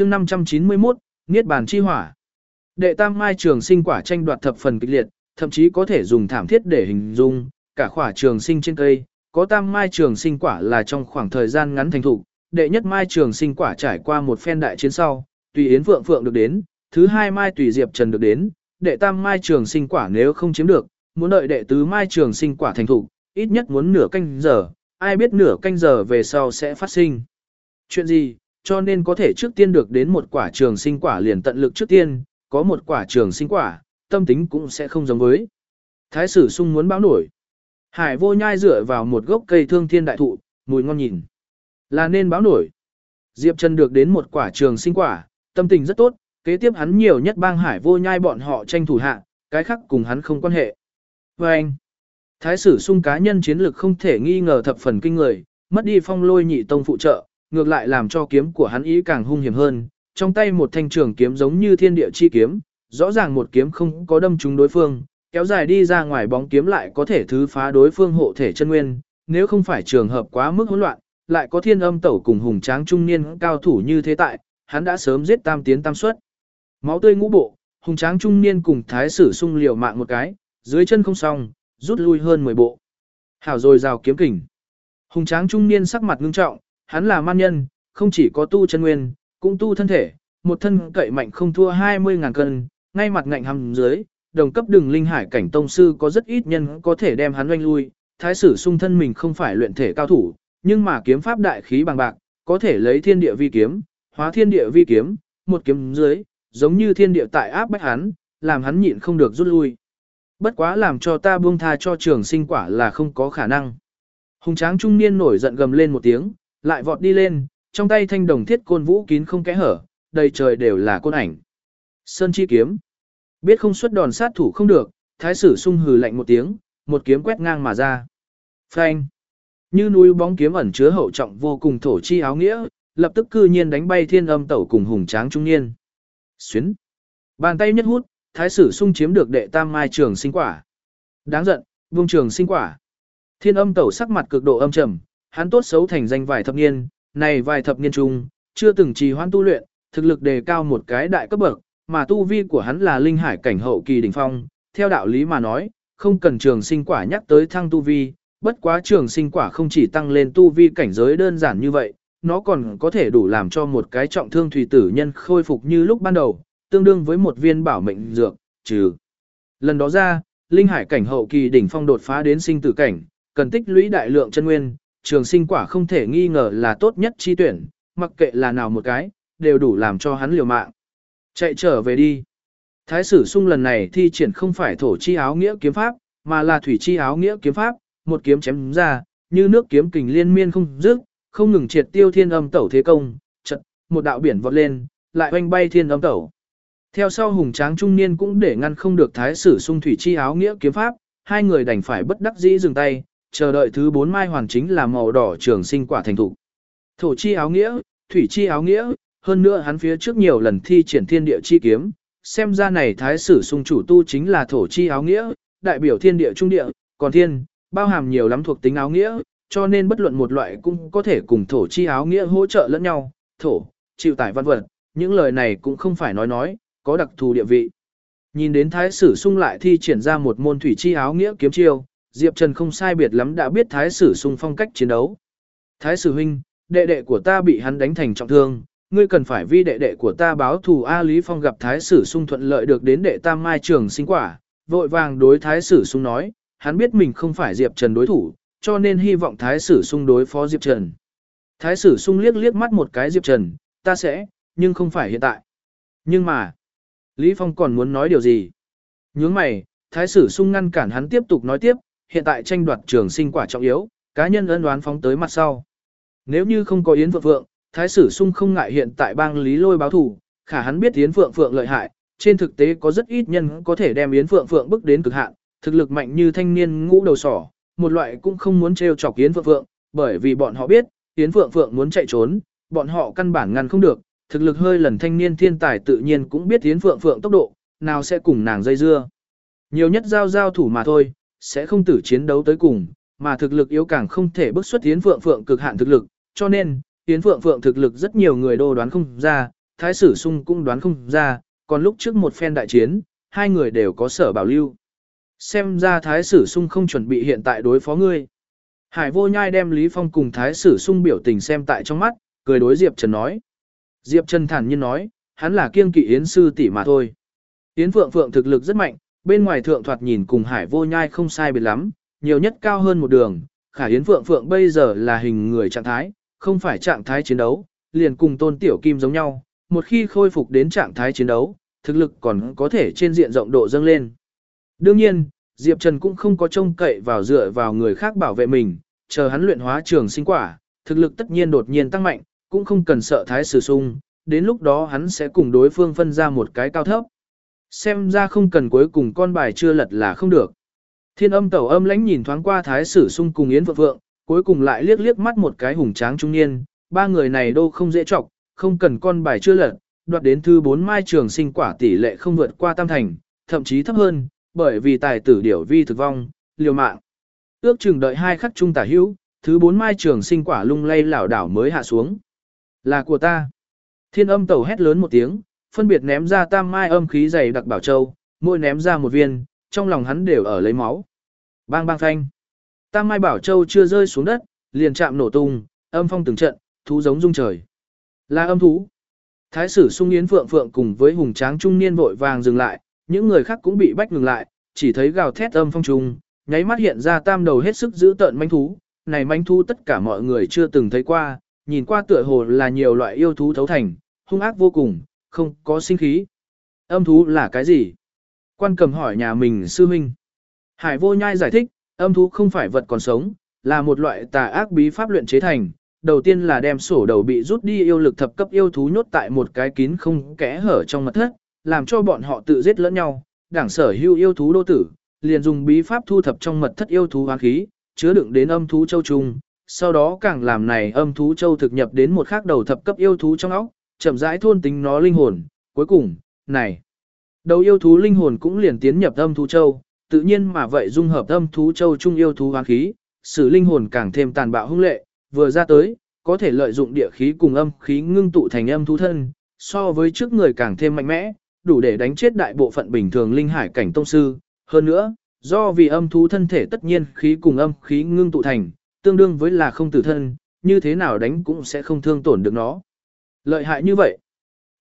chương 591, Niết bàn chi hỏa. Đệ tam mai trường sinh quả tranh đoạt thập phần kịch liệt, thậm chí có thể dùng thảm thiết để hình dung, cả khỏa trường sinh trên cây, có tam mai trường sinh quả là trong khoảng thời gian ngắn thành thủ đệ nhất mai trường sinh quả trải qua một phen đại chiến sau, tùy Yến Phượng Phượng được đến, thứ hai mai tùy Diệp Trần được đến, đệ tam mai trường sinh quả nếu không chiếm được, muốn đợi đệ tứ mai trường sinh quả thành thủ ít nhất muốn nửa canh giờ, ai biết nửa canh giờ về sau sẽ phát sinh. Chuyện gì, cho nên có thể trước tiên được đến một quả trường sinh quả liền tận lực trước tiên, có một quả trường sinh quả, tâm tính cũng sẽ không giống với. Thái sử sung muốn báo nổi. Hải vô nhai dựa vào một gốc cây thương thiên đại thụ, mùi ngon nhìn. Là nên báo nổi. Diệp Trần được đến một quả trường sinh quả, tâm tình rất tốt, kế tiếp hắn nhiều nhất bang hải vô nhai bọn họ tranh thủ hạ, cái khác cùng hắn không quan hệ. Và anh, thái sử sung cá nhân chiến lược không thể nghi ngờ thập phần kinh người, mất đi phong lôi nhị tông phụ trợ, ngược lại làm cho kiếm của hắn ý càng hung hiểm hơn, trong tay một thanh trường kiếm giống như thiên địa chi kiếm, rõ ràng một kiếm không có đâm trúng đối phương, kéo dài đi ra ngoài bóng kiếm lại có thể thứ phá đối phương hộ thể chân nguyên, nếu không phải trường hợp quá mức hỗn loạn, lại có thiên âm tẩu cùng hùng tráng trung niên cao thủ như thế tại, hắn đã sớm giết tam tiến tam suất. Máu tươi ngũ bộ, hùng tráng trung niên cùng thái sử sung liều mạng một cái, dưới chân không xong, rút lui hơn 10 bộ. Hảo rồi rào kiếm kình. Hùng tráng trung niên sắc mặt ngưng trọng, hắn là man nhân, không chỉ có tu chân nguyên, cũng tu thân thể, một thân cậy mạnh không thua 20 ngàn cân, ngay mặt ngạnh hầm dưới, đồng cấp đường linh hải cảnh tông sư có rất ít nhân có thể đem hắn oanh lui, thái sử sung thân mình không phải luyện thể cao thủ, nhưng mà kiếm pháp đại khí bằng bạc, có thể lấy thiên địa vi kiếm, hóa thiên địa vi kiếm, một kiếm dưới, giống như thiên địa tại áp bách hắn, làm hắn nhịn không được rút lui. Bất quá làm cho ta buông tha cho trường sinh quả là không có khả năng. Hùng tráng trung niên nổi giận gầm lên một tiếng, lại vọt đi lên, trong tay thanh đồng thiết côn vũ kín không kẽ hở, đầy trời đều là côn ảnh. Sơn chi kiếm. Biết không xuất đòn sát thủ không được, thái sử sung hừ lạnh một tiếng, một kiếm quét ngang mà ra. Phanh. Như núi bóng kiếm ẩn chứa hậu trọng vô cùng thổ chi áo nghĩa, lập tức cư nhiên đánh bay thiên âm tẩu cùng hùng tráng trung niên. Xuyến. Bàn tay nhất hút, thái sử sung chiếm được đệ tam mai trường sinh quả. Đáng giận, vương trường sinh quả. Thiên âm tẩu sắc mặt cực độ âm trầm, hắn tốt xấu thành danh vài thập niên, này vài thập niên chung, chưa từng trì hoãn tu luyện, thực lực đề cao một cái đại cấp bậc, mà tu vi của hắn là linh hải cảnh hậu kỳ đỉnh phong, theo đạo lý mà nói, không cần trường sinh quả nhắc tới thăng tu vi, bất quá trường sinh quả không chỉ tăng lên tu vi cảnh giới đơn giản như vậy, nó còn có thể đủ làm cho một cái trọng thương thủy tử nhân khôi phục như lúc ban đầu, tương đương với một viên bảo mệnh dược, trừ. Lần đó ra, linh hải cảnh hậu kỳ đỉnh phong đột phá đến sinh tử cảnh, cần tích lũy đại lượng chân nguyên, trường sinh quả không thể nghi ngờ là tốt nhất chi tuyển, mặc kệ là nào một cái, đều đủ làm cho hắn liều mạng. Chạy trở về đi. Thái sử sung lần này thi triển không phải thổ chi áo nghĩa kiếm pháp, mà là thủy chi áo nghĩa kiếm pháp, một kiếm chém ra, như nước kiếm kình liên miên không dứt, không ngừng triệt tiêu thiên âm tẩu thế công, chật, một đạo biển vọt lên, lại oanh bay thiên âm tẩu. Theo sau hùng tráng trung niên cũng để ngăn không được thái sử sung thủy chi áo nghĩa kiếm pháp, hai người đành phải bất đắc dĩ dừng tay, chờ đợi thứ bốn mai hoàn chính là màu đỏ trường sinh quả thành thủ. Thổ chi áo nghĩa, thủy chi áo nghĩa, hơn nữa hắn phía trước nhiều lần thi triển thiên địa chi kiếm, xem ra này thái sử sung chủ tu chính là thổ chi áo nghĩa, đại biểu thiên địa trung địa, còn thiên, bao hàm nhiều lắm thuộc tính áo nghĩa, cho nên bất luận một loại cũng có thể cùng thổ chi áo nghĩa hỗ trợ lẫn nhau, thổ, chịu tải văn vật, những lời này cũng không phải nói nói, có đặc thù địa vị. Nhìn đến thái sử sung lại thi triển ra một môn thủy chi áo nghĩa kiếm chiêu, Diệp Trần không sai biệt lắm đã biết thái sử sung phong cách chiến đấu. Thái sử huynh, đệ đệ của ta bị hắn đánh thành trọng thương, ngươi cần phải vi đệ đệ của ta báo thù A Lý Phong gặp thái sử sung thuận lợi được đến đệ tam mai trường sinh quả, vội vàng đối thái sử sung nói, hắn biết mình không phải Diệp Trần đối thủ, cho nên hy vọng thái sử sung đối phó Diệp Trần. Thái sử sung liếc liếc mắt một cái Diệp Trần, ta sẽ, nhưng không phải hiện tại. Nhưng mà, Lý Phong còn muốn nói điều gì? Nhướng mày, thái sử sung ngăn cản hắn tiếp tục nói tiếp, hiện tại tranh đoạt trường sinh quả trọng yếu, cá nhân ân đoán phóng tới mặt sau. Nếu như không có Yến Phượng Phượng, Thái Sử Sung không ngại hiện tại bang Lý Lôi báo thủ, khả hắn biết Yến Phượng Phượng lợi hại, trên thực tế có rất ít nhân có thể đem Yến Phượng Phượng bước đến cực hạn, thực lực mạnh như thanh niên ngũ đầu sỏ, một loại cũng không muốn trêu chọc Yến Phượng Phượng, bởi vì bọn họ biết, Yến Phượng Phượng muốn chạy trốn, bọn họ căn bản ngăn không được, thực lực hơi lần thanh niên thiên tài tự nhiên cũng biết Yến Phượng Phượng tốc độ, nào sẽ cùng nàng dây dưa. Nhiều nhất giao giao thủ mà thôi, sẽ không tử chiến đấu tới cùng, mà thực lực yếu càng không thể bước xuất Yến Phượng Phượng cực hạn thực lực, cho nên, Yến Phượng Phượng thực lực rất nhiều người đô đoán không ra, thái sử sung cũng đoán không ra, còn lúc trước một phen đại chiến, hai người đều có sở bảo lưu. Xem ra thái sử sung không chuẩn bị hiện tại đối phó ngươi. Hải vô nhai đem Lý Phong cùng thái sử sung biểu tình xem tại trong mắt, cười đối Diệp Trần nói. Diệp Trần thản nhiên nói, hắn là kiêng kỵ yến sư tỷ mà thôi. Yến Phượng Phượng thực lực rất mạnh, bên ngoài thượng thoạt nhìn cùng Hải vô nhai không sai biệt lắm, nhiều nhất cao hơn một đường. Khả Yến Phượng Phượng bây giờ là hình người trạng thái, không phải trạng thái chiến đấu, liền cùng tôn tiểu kim giống nhau. Một khi khôi phục đến trạng thái chiến đấu, thực lực còn có thể trên diện rộng độ dâng lên. Đương nhiên, Diệp Trần cũng không có trông cậy vào dựa vào người khác bảo vệ mình, chờ hắn luyện hóa trường sinh quả, thực lực tất nhiên đột nhiên tăng mạnh, cũng không cần sợ thái sử sung, đến lúc đó hắn sẽ cùng đối phương phân ra một cái cao thấp. Xem ra không cần cuối cùng con bài chưa lật là không được. Thiên âm tẩu âm lãnh nhìn thoáng qua thái sử sung cùng Yến Phượng Phượng, cuối cùng lại liếc liếc mắt một cái hùng tráng trung niên, ba người này đâu không dễ chọc không cần con bài chưa lật, đoạt đến thứ bốn mai trường sinh quả tỷ lệ không vượt qua tam thành, thậm chí thấp hơn, bởi vì tài tử điểu vi thực vong, liều mạng. Ước chừng đợi hai khắc trung tả hữu, thứ bốn mai trường sinh quả lung lay lảo đảo mới hạ xuống. Là của ta. Thiên âm tẩu hét lớn một tiếng, phân biệt ném ra tam mai âm khí dày đặc bảo châu, mỗi ném ra một viên, trong lòng hắn đều ở lấy máu. Bang bang thanh. Tam mai bảo châu chưa rơi xuống đất, liền chạm nổ tung, âm phong từng trận, thú giống rung trời. Là âm thú. Thái sử sung yến phượng phượng cùng với hùng tráng trung niên vội vàng dừng lại, những người khác cũng bị bách ngừng lại, chỉ thấy gào thét âm phong trùng, nháy mắt hiện ra tam đầu hết sức giữ tợn manh thú. Này manh thú tất cả mọi người chưa từng thấy qua, nhìn qua tựa hồ là nhiều loại yêu thú thấu thành, hung ác vô cùng, không có sinh khí. Âm thú là cái gì? Quan cầm hỏi nhà mình sư huynh. Hải vô nhai giải thích, âm thú không phải vật còn sống, là một loại tà ác bí pháp luyện chế thành. Đầu tiên là đem sổ đầu bị rút đi yêu lực thập cấp yêu thú nhốt tại một cái kín không kẽ hở trong mật thất, làm cho bọn họ tự giết lẫn nhau. Đảng sở hưu yêu thú đô tử, liền dùng bí pháp thu thập trong mật thất yêu thú hoán khí, chứa đựng đến âm thú châu trùng, sau đó càng làm này âm thú châu thực nhập đến một khác đầu thập cấp yêu thú trong óc, chậm rãi thôn tính nó linh hồn, cuối cùng, này, đầu yêu thú linh hồn cũng liền tiến nhập âm thú châu, tự nhiên mà vậy dung hợp âm thú châu chung yêu thú hoang khí, sử linh hồn càng thêm tàn bạo hung lệ, vừa ra tới, có thể lợi dụng địa khí cùng âm khí ngưng tụ thành âm thú thân, so với trước người càng thêm mạnh mẽ, đủ để đánh chết đại bộ phận bình thường linh hải cảnh tông sư, hơn nữa, do vì âm thú thân thể tất nhiên khí cùng âm khí ngưng tụ thành, tương đương với là không tử thân, như thế nào đánh cũng sẽ không thương tổn được nó. Lợi hại như vậy.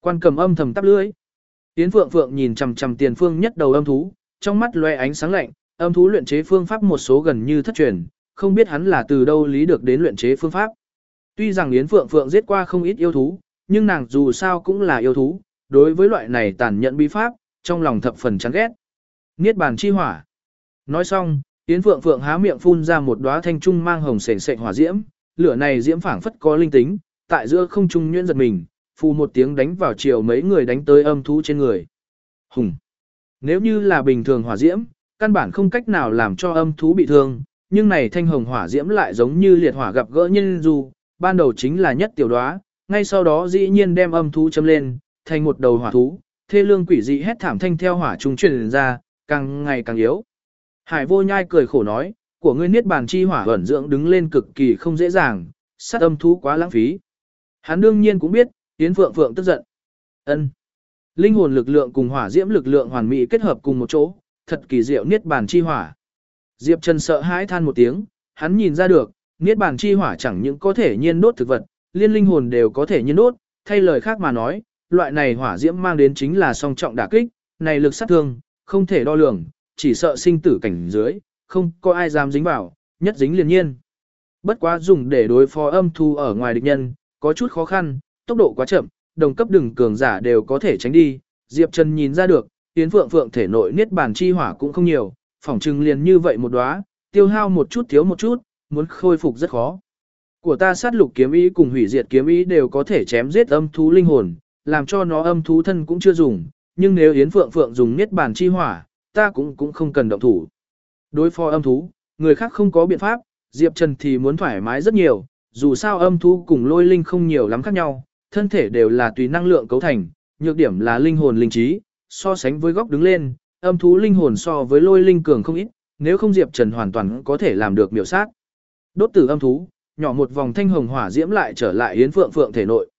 Quan cầm âm thầm tắp lưỡi. yến Phượng Phượng nhìn chằm chằm tiền phương nhất đầu âm thú, trong mắt loe ánh sáng lạnh, âm thú luyện chế phương pháp một số gần như thất truyền, không biết hắn là từ đâu lý được đến luyện chế phương pháp. Tuy rằng Yến Phượng Phượng giết qua không ít yêu thú, nhưng nàng dù sao cũng là yêu thú, đối với loại này tàn nhẫn bí pháp, trong lòng thập phần chán ghét. Niết bàn chi hỏa. Nói xong, Yến Phượng Phượng há miệng phun ra một đóa thanh trung mang hồng sền sệt hỏa diễm, lửa này diễm phảng phất có linh tính, tại giữa không trung nhuyễn giật mình, phù một tiếng đánh vào chiều mấy người đánh tới âm thú trên người. Hùng. Nếu như là bình thường hỏa diễm, căn bản không cách nào làm cho âm thú bị thương, nhưng này thanh hồng hỏa diễm lại giống như liệt hỏa gặp gỡ nhân du, ban đầu chính là nhất tiểu đoá, ngay sau đó dĩ nhiên đem âm thú châm lên, thành một đầu hỏa thú, thê lương quỷ dị hét thảm thanh theo hỏa trung truyền ra, càng ngày càng yếu. Hải vô nhai cười khổ nói, của ngươi niết bàn chi hỏa ẩn dưỡng đứng lên cực kỳ không dễ dàng, sát âm thú quá lãng phí. Hắn đương nhiên cũng biết, Yến Phượng Phượng tức giận. Ân. Linh hồn lực lượng cùng hỏa diễm lực lượng hoàn mỹ kết hợp cùng một chỗ, thật kỳ diệu niết bàn chi hỏa. Diệp Trần sợ hãi than một tiếng, hắn nhìn ra được, niết bàn chi hỏa chẳng những có thể nhiên đốt thực vật, liên linh hồn đều có thể nhiên đốt, thay lời khác mà nói, loại này hỏa diễm mang đến chính là song trọng đả kích, này lực sát thương, không thể đo lường, chỉ sợ sinh tử cảnh dưới, không có ai dám dính vào, nhất dính liền nhiên. Bất quá dùng để đối phó âm thu ở ngoài địch nhân, có chút khó khăn, tốc độ quá chậm, đồng cấp đừng cường giả đều có thể tránh đi. Diệp Trần nhìn ra được, Yến Phượng Phượng thể nội niết bàn chi hỏa cũng không nhiều, phỏng trừng liền như vậy một đóa, tiêu hao một chút thiếu một chút, muốn khôi phục rất khó. Của ta sát lục kiếm ý cùng hủy diệt kiếm ý đều có thể chém giết âm thú linh hồn, làm cho nó âm thú thân cũng chưa dùng, nhưng nếu Yến Phượng Phượng dùng niết bàn chi hỏa, ta cũng cũng không cần động thủ. Đối phó âm thú, người khác không có biện pháp, Diệp Trần thì muốn thoải mái rất nhiều, dù sao âm thú cùng lôi linh không nhiều lắm khác nhau, thân thể đều là tùy năng lượng cấu thành, nhược điểm là linh hồn linh trí, so sánh với góc đứng lên, âm thú linh hồn so với lôi linh cường không ít, nếu không Diệp Trần hoàn toàn có thể làm được miểu sát. Đốt tử âm thú, nhỏ một vòng thanh hồng hỏa diễm lại trở lại yến phượng phượng thể nội.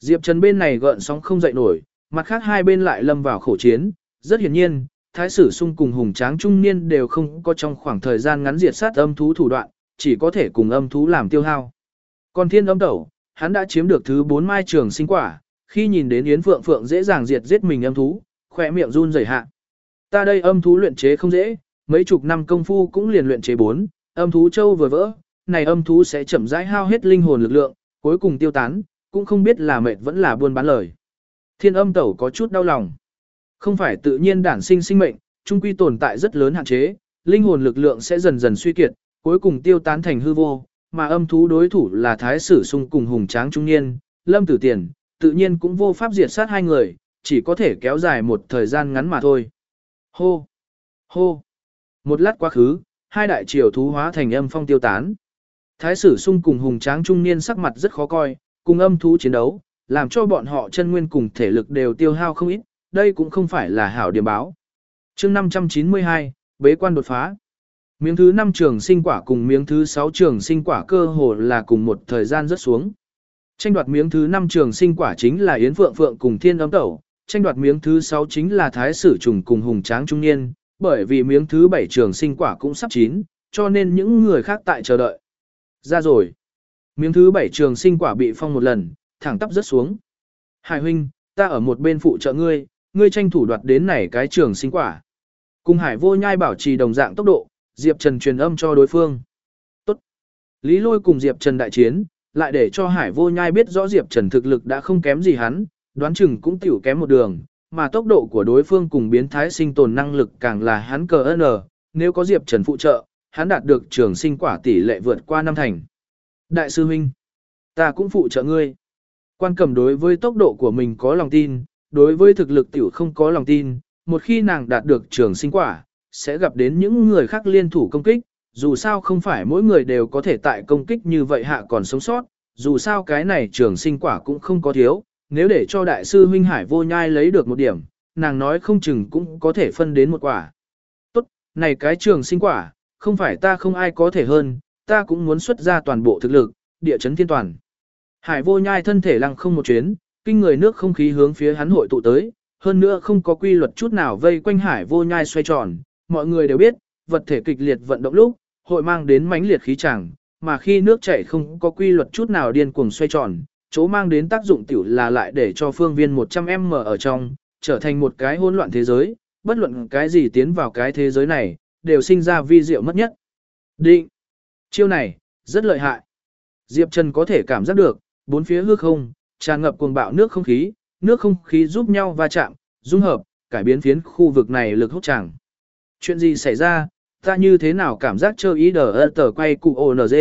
Diệp Trần bên này gợn sóng không dậy nổi, mặt khác hai bên lại lâm vào khổ chiến, rất hiển nhiên, thái sử sung cùng hùng tráng trung niên đều không có trong khoảng thời gian ngắn diệt sát âm thú thủ đoạn, chỉ có thể cùng âm thú làm tiêu hao. Còn thiên âm tẩu, hắn đã chiếm được thứ bốn mai trường sinh quả, khi nhìn đến Yến Phượng Phượng dễ dàng diệt giết mình âm thú, khỏe miệng run rẩy hạ. Ta đây âm thú luyện chế không dễ, mấy chục năm công phu cũng liền luyện chế bốn, âm thú châu vừa vỡ, này âm thú sẽ chậm rãi hao hết linh hồn lực lượng, cuối cùng tiêu tán, cũng không biết là mệt vẫn là buôn bán lời. Thiên âm tẩu có chút đau lòng. Không phải tự nhiên đản sinh sinh mệnh, trung quy tồn tại rất lớn hạn chế, linh hồn lực lượng sẽ dần dần suy kiệt, cuối cùng tiêu tán thành hư vô, mà âm thú đối thủ là thái sử sung cùng hùng tráng trung niên, lâm tử tiền, tự nhiên cũng vô pháp diệt sát hai người, chỉ có thể kéo dài một thời gian ngắn mà thôi. Hô! Hô! Một lát quá khứ, hai đại triều thú hóa thành âm phong tiêu tán. Thái sử sung cùng hùng tráng trung niên sắc mặt rất khó coi, cùng âm thú chiến đấu, làm cho bọn họ chân nguyên cùng thể lực đều tiêu hao không ít, đây cũng không phải là hảo điểm báo. chương 592, bế quan đột phá. Miếng thứ 5 trường sinh quả cùng miếng thứ 6 trường sinh quả cơ hồ là cùng một thời gian rất xuống. Tranh đoạt miếng thứ 5 trường sinh quả chính là Yến Phượng Phượng cùng Thiên Âm Tẩu, tranh đoạt miếng thứ 6 chính là Thái Sử Trùng cùng Hùng Tráng Trung Niên, bởi vì miếng thứ 7 trường sinh quả cũng sắp chín, cho nên những người khác tại chờ đợi. Ra rồi. Miếng thứ 7 trường sinh quả bị phong một lần, thẳng tắp rớt xuống. Hải huynh, ta ở một bên phụ trợ ngươi, ngươi tranh thủ đoạt đến này cái trường sinh quả. Cùng hải vô nhai bảo trì đồng dạng tốc độ, Diệp Trần truyền âm cho đối phương. Tốt. Lý lôi cùng Diệp Trần đại chiến, lại để cho hải vô nhai biết rõ Diệp Trần thực lực đã không kém gì hắn, đoán chừng cũng tiểu kém một đường, mà tốc độ của đối phương cùng biến thái sinh tồn năng lực càng là hắn cờ N, ờ. nếu có Diệp Trần phụ trợ, hắn đạt được trường sinh quả tỷ lệ vượt qua năm thành. Đại sư huynh, ta cũng phụ trợ ngươi. Quan cầm đối với tốc độ của mình có lòng tin, đối với thực lực tiểu không có lòng tin, một khi nàng đạt được trường sinh quả, sẽ gặp đến những người khác liên thủ công kích, dù sao không phải mỗi người đều có thể tại công kích như vậy hạ còn sống sót, dù sao cái này trường sinh quả cũng không có thiếu, nếu để cho đại sư huynh hải vô nhai lấy được một điểm, nàng nói không chừng cũng có thể phân đến một quả. Tốt, này cái trường sinh quả, không phải ta không ai có thể hơn, ta cũng muốn xuất ra toàn bộ thực lực, địa chấn thiên toàn. Hải vô nhai thân thể lăng không một chuyến, kinh người nước không khí hướng phía hắn hội tụ tới, hơn nữa không có quy luật chút nào vây quanh hải vô nhai xoay tròn, mọi người đều biết, vật thể kịch liệt vận động lúc, hội mang đến mãnh liệt khí chẳng, mà khi nước chảy không có quy luật chút nào điên cuồng xoay tròn, chỗ mang đến tác dụng tiểu là lại để cho phương viên 100m ở trong, trở thành một cái hỗn loạn thế giới, bất luận cái gì tiến vào cái thế giới này, đều sinh ra vi diệu mất nhất. Định. Chiêu này, rất lợi hại. Diệp Trần có thể cảm giác được, bốn phía hư không, tràn ngập cuồng bạo nước không khí, nước không khí giúp nhau va chạm, dung hợp, cải biến phiến khu vực này lực hút chẳng. Chuyện gì xảy ra, ta như thế nào cảm giác chơi ý đờ tờ quay cụ ONG.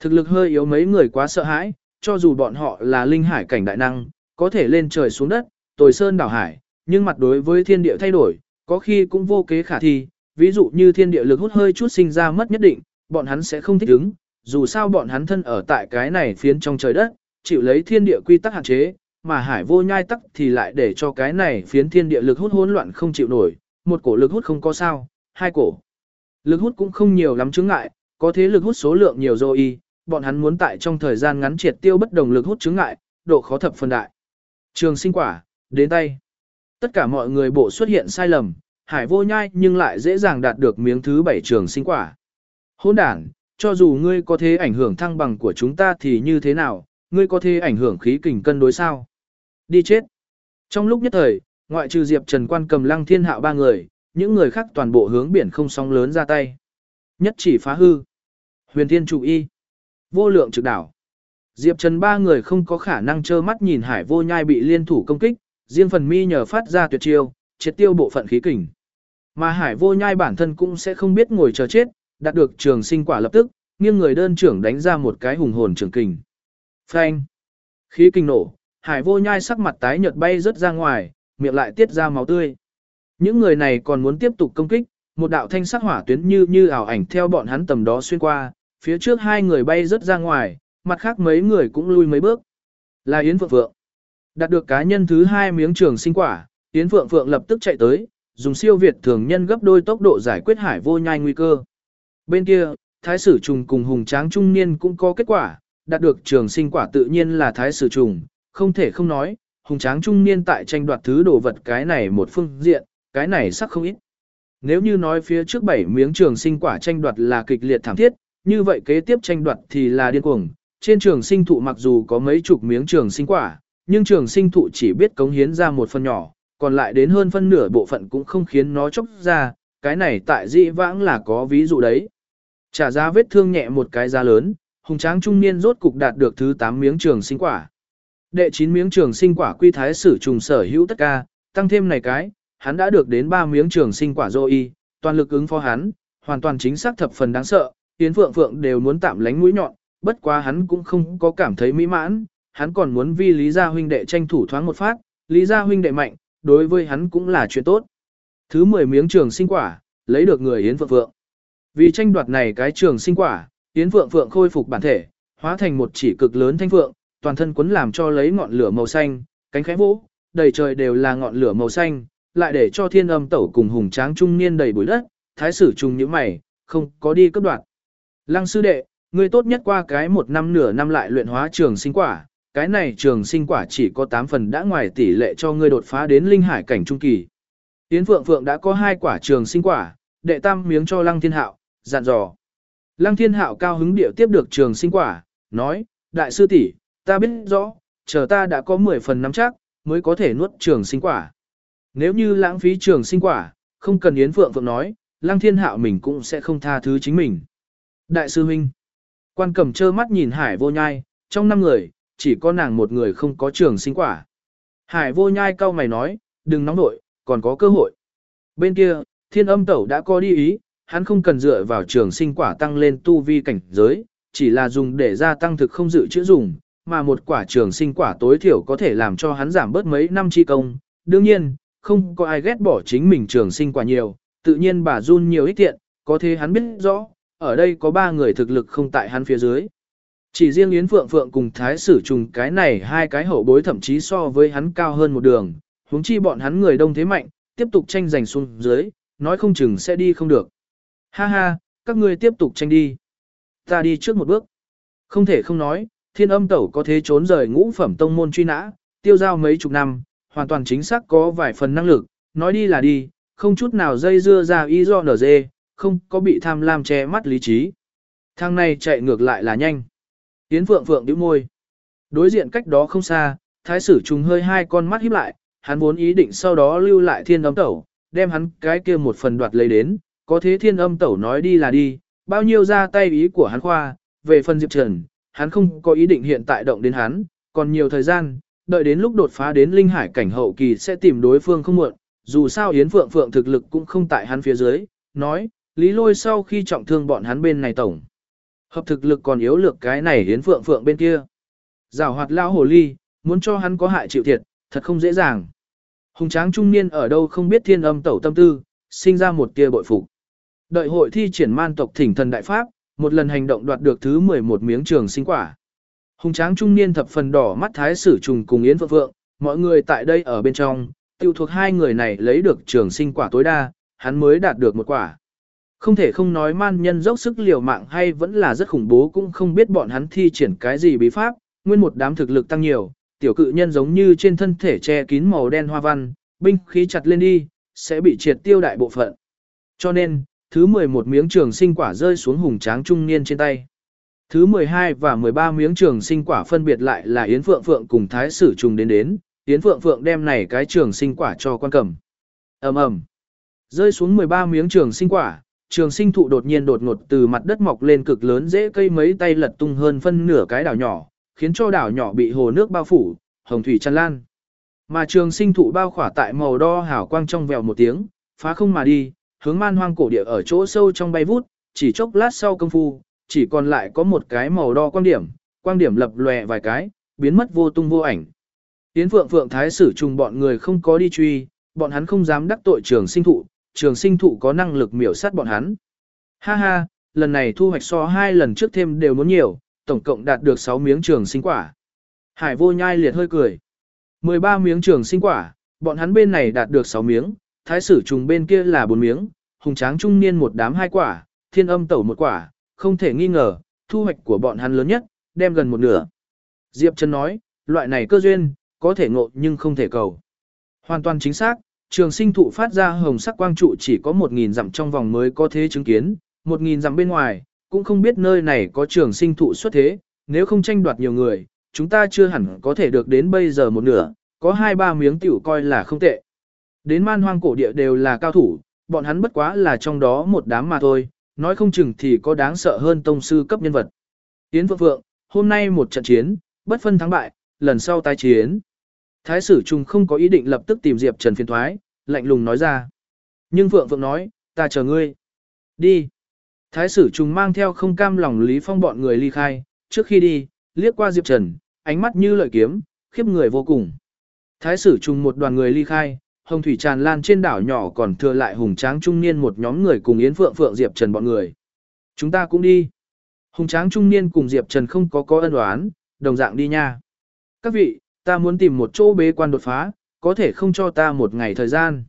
Thực lực hơi yếu mấy người quá sợ hãi, cho dù bọn họ là linh hải cảnh đại năng, có thể lên trời xuống đất, tồi sơn đảo hải, nhưng mặt đối với thiên địa thay đổi, có khi cũng vô kế khả thi, ví dụ như thiên địa lực hút hơi chút sinh ra mất nhất định, bọn hắn sẽ không thích ứng, dù sao bọn hắn thân ở tại cái này phiến trong trời đất, chịu lấy thiên địa quy tắc hạn chế, mà hải vô nhai tắc thì lại để cho cái này phiến thiên địa lực hút hỗn loạn không chịu nổi, một cổ lực hút không có sao, hai cổ. Lực hút cũng không nhiều lắm chứng ngại, có thế lực hút số lượng nhiều rồi bọn hắn muốn tại trong thời gian ngắn triệt tiêu bất đồng lực hút chứng ngại, độ khó thập phần đại. Trường sinh quả, đến tay. Tất cả mọi người bộ xuất hiện sai lầm, hải vô nhai nhưng lại dễ dàng đạt được miếng thứ bảy trường sinh quả. Hôn đảng, cho dù ngươi có thế ảnh hưởng thăng bằng của chúng ta thì như thế nào, ngươi có thế ảnh hưởng khí kình cân đối sao? Đi chết. Trong lúc nhất thời, ngoại trừ Diệp Trần Quan cầm lăng thiên hạo ba người, những người khác toàn bộ hướng biển không sóng lớn ra tay. Nhất chỉ phá hư. Huyền thiên chủ y. Vô lượng trực đảo. Diệp Trần ba người không có khả năng trơ mắt nhìn hải vô nhai bị liên thủ công kích, riêng phần mi nhờ phát ra tuyệt chiêu, triệt tiêu bộ phận khí kình. Mà hải vô nhai bản thân cũng sẽ không biết ngồi chờ chết, đạt được trường sinh quả lập tức, nghiêng người đơn trưởng đánh ra một cái hùng hồn trường kình. Phanh! Khí kình nổ, hải vô nhai sắc mặt tái nhợt bay rớt ra ngoài, miệng lại tiết ra máu tươi. Những người này còn muốn tiếp tục công kích, một đạo thanh sắc hỏa tuyến như như ảo ảnh theo bọn hắn tầm đó xuyên qua, phía trước hai người bay rất ra ngoài, mặt khác mấy người cũng lui mấy bước. Là Yến Phượng Phượng. Đạt được cá nhân thứ hai miếng trường sinh quả, Yến Phượng Phượng lập tức chạy tới, dùng siêu việt thường nhân gấp đôi tốc độ giải quyết hải vô nhai nguy cơ. Bên kia, Thái sử trùng cùng hùng tráng trung niên cũng có kết quả, đạt được trường sinh quả tự nhiên là Thái sử trùng, không thể không nói, hùng tráng trung niên tại tranh đoạt thứ đồ vật cái này một phương diện, cái này sắc không ít. Nếu như nói phía trước bảy miếng trường sinh quả tranh đoạt là kịch liệt thảm thiết, như vậy kế tiếp tranh đoạt thì là điên cuồng. Trên trường sinh thụ mặc dù có mấy chục miếng trường sinh quả, nhưng trường sinh thụ chỉ biết cống hiến ra một phần nhỏ, còn lại đến hơn phân nửa bộ phận cũng không khiến nó chốc ra, cái này tại dị vãng là có ví dụ đấy. Trả ra vết thương nhẹ một cái giá lớn, hùng tráng trung niên rốt cục đạt được thứ 8 miếng trường sinh quả. Đệ 9 miếng trường sinh quả quy thái sử trùng sở hữu tất cả, tăng thêm này cái, hắn đã được đến 3 miếng trường sinh quả dô y, toàn lực ứng phó hắn, hoàn toàn chính xác thập phần đáng sợ, Yến Phượng Phượng đều muốn tạm lánh mũi nhọn, bất quá hắn cũng không có cảm thấy mỹ mãn, hắn còn muốn vì Lý Gia huynh đệ tranh thủ thoáng một phát, Lý Gia huynh đệ mạnh, đối với hắn cũng là chuyện tốt. Thứ 10 miếng trường sinh quả, lấy được người Yến Phượng Phượng. Vì tranh đoạt này cái trường sinh quả, Yến Phượng Phượng khôi phục bản thể, hóa thành một chỉ cực lớn thanh phượng, toàn thân quấn làm cho lấy ngọn lửa màu xanh, cánh khẽ vỗ, đầy trời đều là ngọn lửa màu xanh, lại để cho thiên âm tẩu cùng hùng tráng trung niên đầy bụi đất, thái sử trùng như mày, không có đi cấp đoạn. Lăng sư đệ, ngươi tốt nhất qua cái một năm nửa năm lại luyện hóa trường sinh quả, cái này trường sinh quả chỉ có 8 phần đã ngoài tỷ lệ cho ngươi đột phá đến linh hải cảnh trung kỳ. Yến Phượng Phượng đã có hai quả trường sinh quả, đệ tam miếng cho Lăng Thiên Hạo, dặn dò. Lăng Thiên Hạo cao hứng điệu tiếp được trường sinh quả, nói, đại sư tỷ, ta biết rõ, chờ ta đã có 10 phần nắm chắc, mới có thể nuốt trường sinh quả. Nếu như lãng phí trường sinh quả, không cần Yến Phượng Phượng nói, Lăng Thiên Hạo mình cũng sẽ không tha thứ chính mình. Đại sư huynh, quan cầm trơ mắt nhìn Hải vô nhai, trong năm người, chỉ có nàng một người không có trường sinh quả. Hải vô nhai cau mày nói, đừng nóng nội, còn có cơ hội. Bên kia, thiên âm tẩu đã có đi ý, hắn không cần dựa vào trường sinh quả tăng lên tu vi cảnh giới, chỉ là dùng để gia tăng thực không dự chữa dùng, mà một quả trường sinh quả tối thiểu có thể làm cho hắn giảm bớt mấy năm chi công. Đương nhiên, không có ai ghét bỏ chính mình trường sinh quả nhiều, tự nhiên bà run nhiều ít tiện, có thế hắn biết rõ, ở đây có ba người thực lực không tại hắn phía dưới. Chỉ riêng Yến Phượng Phượng cùng Thái Sử Trùng cái này hai cái hậu bối thậm chí so với hắn cao hơn một đường, huống chi bọn hắn người đông thế mạnh, tiếp tục tranh giành xuống dưới, nói không chừng sẽ đi không được. Ha ha, các ngươi tiếp tục tranh đi. Ta đi trước một bước. Không thể không nói, thiên âm tẩu có thế trốn rời ngũ phẩm tông môn truy nã, tiêu giao mấy chục năm, hoàn toàn chính xác có vài phần năng lực, nói đi là đi, không chút nào dây dưa ra y do nở dê, không có bị tham lam che mắt lý trí. Thang này chạy ngược lại là nhanh. Yến Phượng Phượng đứa môi. Đối diện cách đó không xa, thái sử trùng hơi hai con mắt híp lại, hắn vốn ý định sau đó lưu lại thiên âm tẩu, đem hắn cái kia một phần đoạt lấy đến, có thế thiên âm tẩu nói đi là đi, bao nhiêu ra tay ý của hắn khoa, về phần Diệp Trần, hắn không có ý định hiện tại động đến hắn, còn nhiều thời gian, đợi đến lúc đột phá đến linh hải cảnh hậu kỳ sẽ tìm đối phương không muộn, dù sao Yến Phượng Phượng thực lực cũng không tại hắn phía dưới, nói, Lý Lôi sau khi trọng thương bọn hắn bên này tổng. Hợp thực lực còn yếu lược cái này Yến Phượng Phượng bên kia. Giảo hoạt lão hồ ly, muốn cho hắn có hại chịu thiệt, thật không dễ dàng. Hùng tráng trung niên ở đâu không biết thiên âm tẩu tâm tư, sinh ra một tia bội phục. Đợi hội thi triển man tộc thỉnh thần đại pháp, một lần hành động đoạt được thứ 11 miếng trường sinh quả. Hùng tráng trung niên thập phần đỏ mắt thái sử trùng cùng Yến Phượng Phượng, mọi người tại đây ở bên trong, tiêu thuộc hai người này lấy được trường sinh quả tối đa, hắn mới đạt được một quả. Không thể không nói man nhân dốc sức liều mạng hay vẫn là rất khủng bố cũng không biết bọn hắn thi triển cái gì bí pháp, nguyên một đám thực lực tăng nhiều, tiểu cự nhân giống như trên thân thể che kín màu đen hoa văn, binh khí chặt lên đi, sẽ bị triệt tiêu đại bộ phận. Cho nên, thứ 11 miếng trường sinh quả rơi xuống hùng tráng trung niên trên tay. Thứ 12 và 13 miếng trường sinh quả phân biệt lại là Yến Phượng Phượng cùng Thái Sử trùng đến đến, Yến Phượng Phượng đem này cái trường sinh quả cho quan cầm. ầm ầm Rơi xuống 13 miếng trường sinh quả, trường sinh thụ đột nhiên đột ngột từ mặt đất mọc lên cực lớn dễ cây mấy tay lật tung hơn phân nửa cái đảo nhỏ, khiến cho đảo nhỏ bị hồ nước bao phủ, hồng thủy tràn lan. Mà trường sinh thụ bao khỏa tại màu đo hảo quang trong vèo một tiếng, phá không mà đi, hướng man hoang cổ địa ở chỗ sâu trong bay vút, chỉ chốc lát sau công phu, chỉ còn lại có một cái màu đo quang điểm, quang điểm lập lòe vài cái, biến mất vô tung vô ảnh. Tiến phượng phượng thái sử trùng bọn người không có đi truy, bọn hắn không dám đắc tội trường sinh thụ, trường sinh thụ có năng lực miểu sát bọn hắn. Ha ha, lần này thu hoạch so hai lần trước thêm đều muốn nhiều, tổng cộng đạt được 6 miếng trường sinh quả. Hải vô nhai liệt hơi cười. 13 miếng trường sinh quả, bọn hắn bên này đạt được 6 miếng, thái sử trùng bên kia là bốn miếng, hùng tráng trung niên một đám hai quả, thiên âm tẩu một quả, không thể nghi ngờ, thu hoạch của bọn hắn lớn nhất, đem gần một nửa. Diệp Trần nói, loại này cơ duyên, có thể ngộ nhưng không thể cầu. Hoàn toàn chính xác, trường sinh thụ phát ra hồng sắc quang trụ chỉ có 1.000 dặm trong vòng mới có thế chứng kiến, 1.000 dặm bên ngoài, cũng không biết nơi này có trường sinh thụ xuất thế, nếu không tranh đoạt nhiều người, chúng ta chưa hẳn có thể được đến bây giờ một nửa, có hai ba miếng tiểu coi là không tệ. Đến man hoang cổ địa đều là cao thủ, bọn hắn bất quá là trong đó một đám mà thôi, nói không chừng thì có đáng sợ hơn tông sư cấp nhân vật. Yến Phượng Phượng, hôm nay một trận chiến, bất phân thắng bại, lần sau tái chiến. Thái sử trung không có ý định lập tức tìm Diệp Trần phiền thoái, lạnh lùng nói ra. Nhưng Phượng Phượng nói, ta chờ ngươi. Đi. Thái sử trung mang theo không cam lòng Lý Phong bọn người ly khai, trước khi đi, liếc qua Diệp Trần, ánh mắt như lợi kiếm, khiếp người vô cùng. Thái sử trung một đoàn người ly khai, hồng thủy tràn lan trên đảo nhỏ còn thừa lại hùng tráng trung niên một nhóm người cùng Yến Phượng Phượng Diệp Trần bọn người. Chúng ta cũng đi. Hùng tráng trung niên cùng Diệp Trần không có có ân oán, đồng dạng đi nha. Các vị, ta muốn tìm một chỗ bế quan đột phá, có thể không cho ta một ngày thời gian.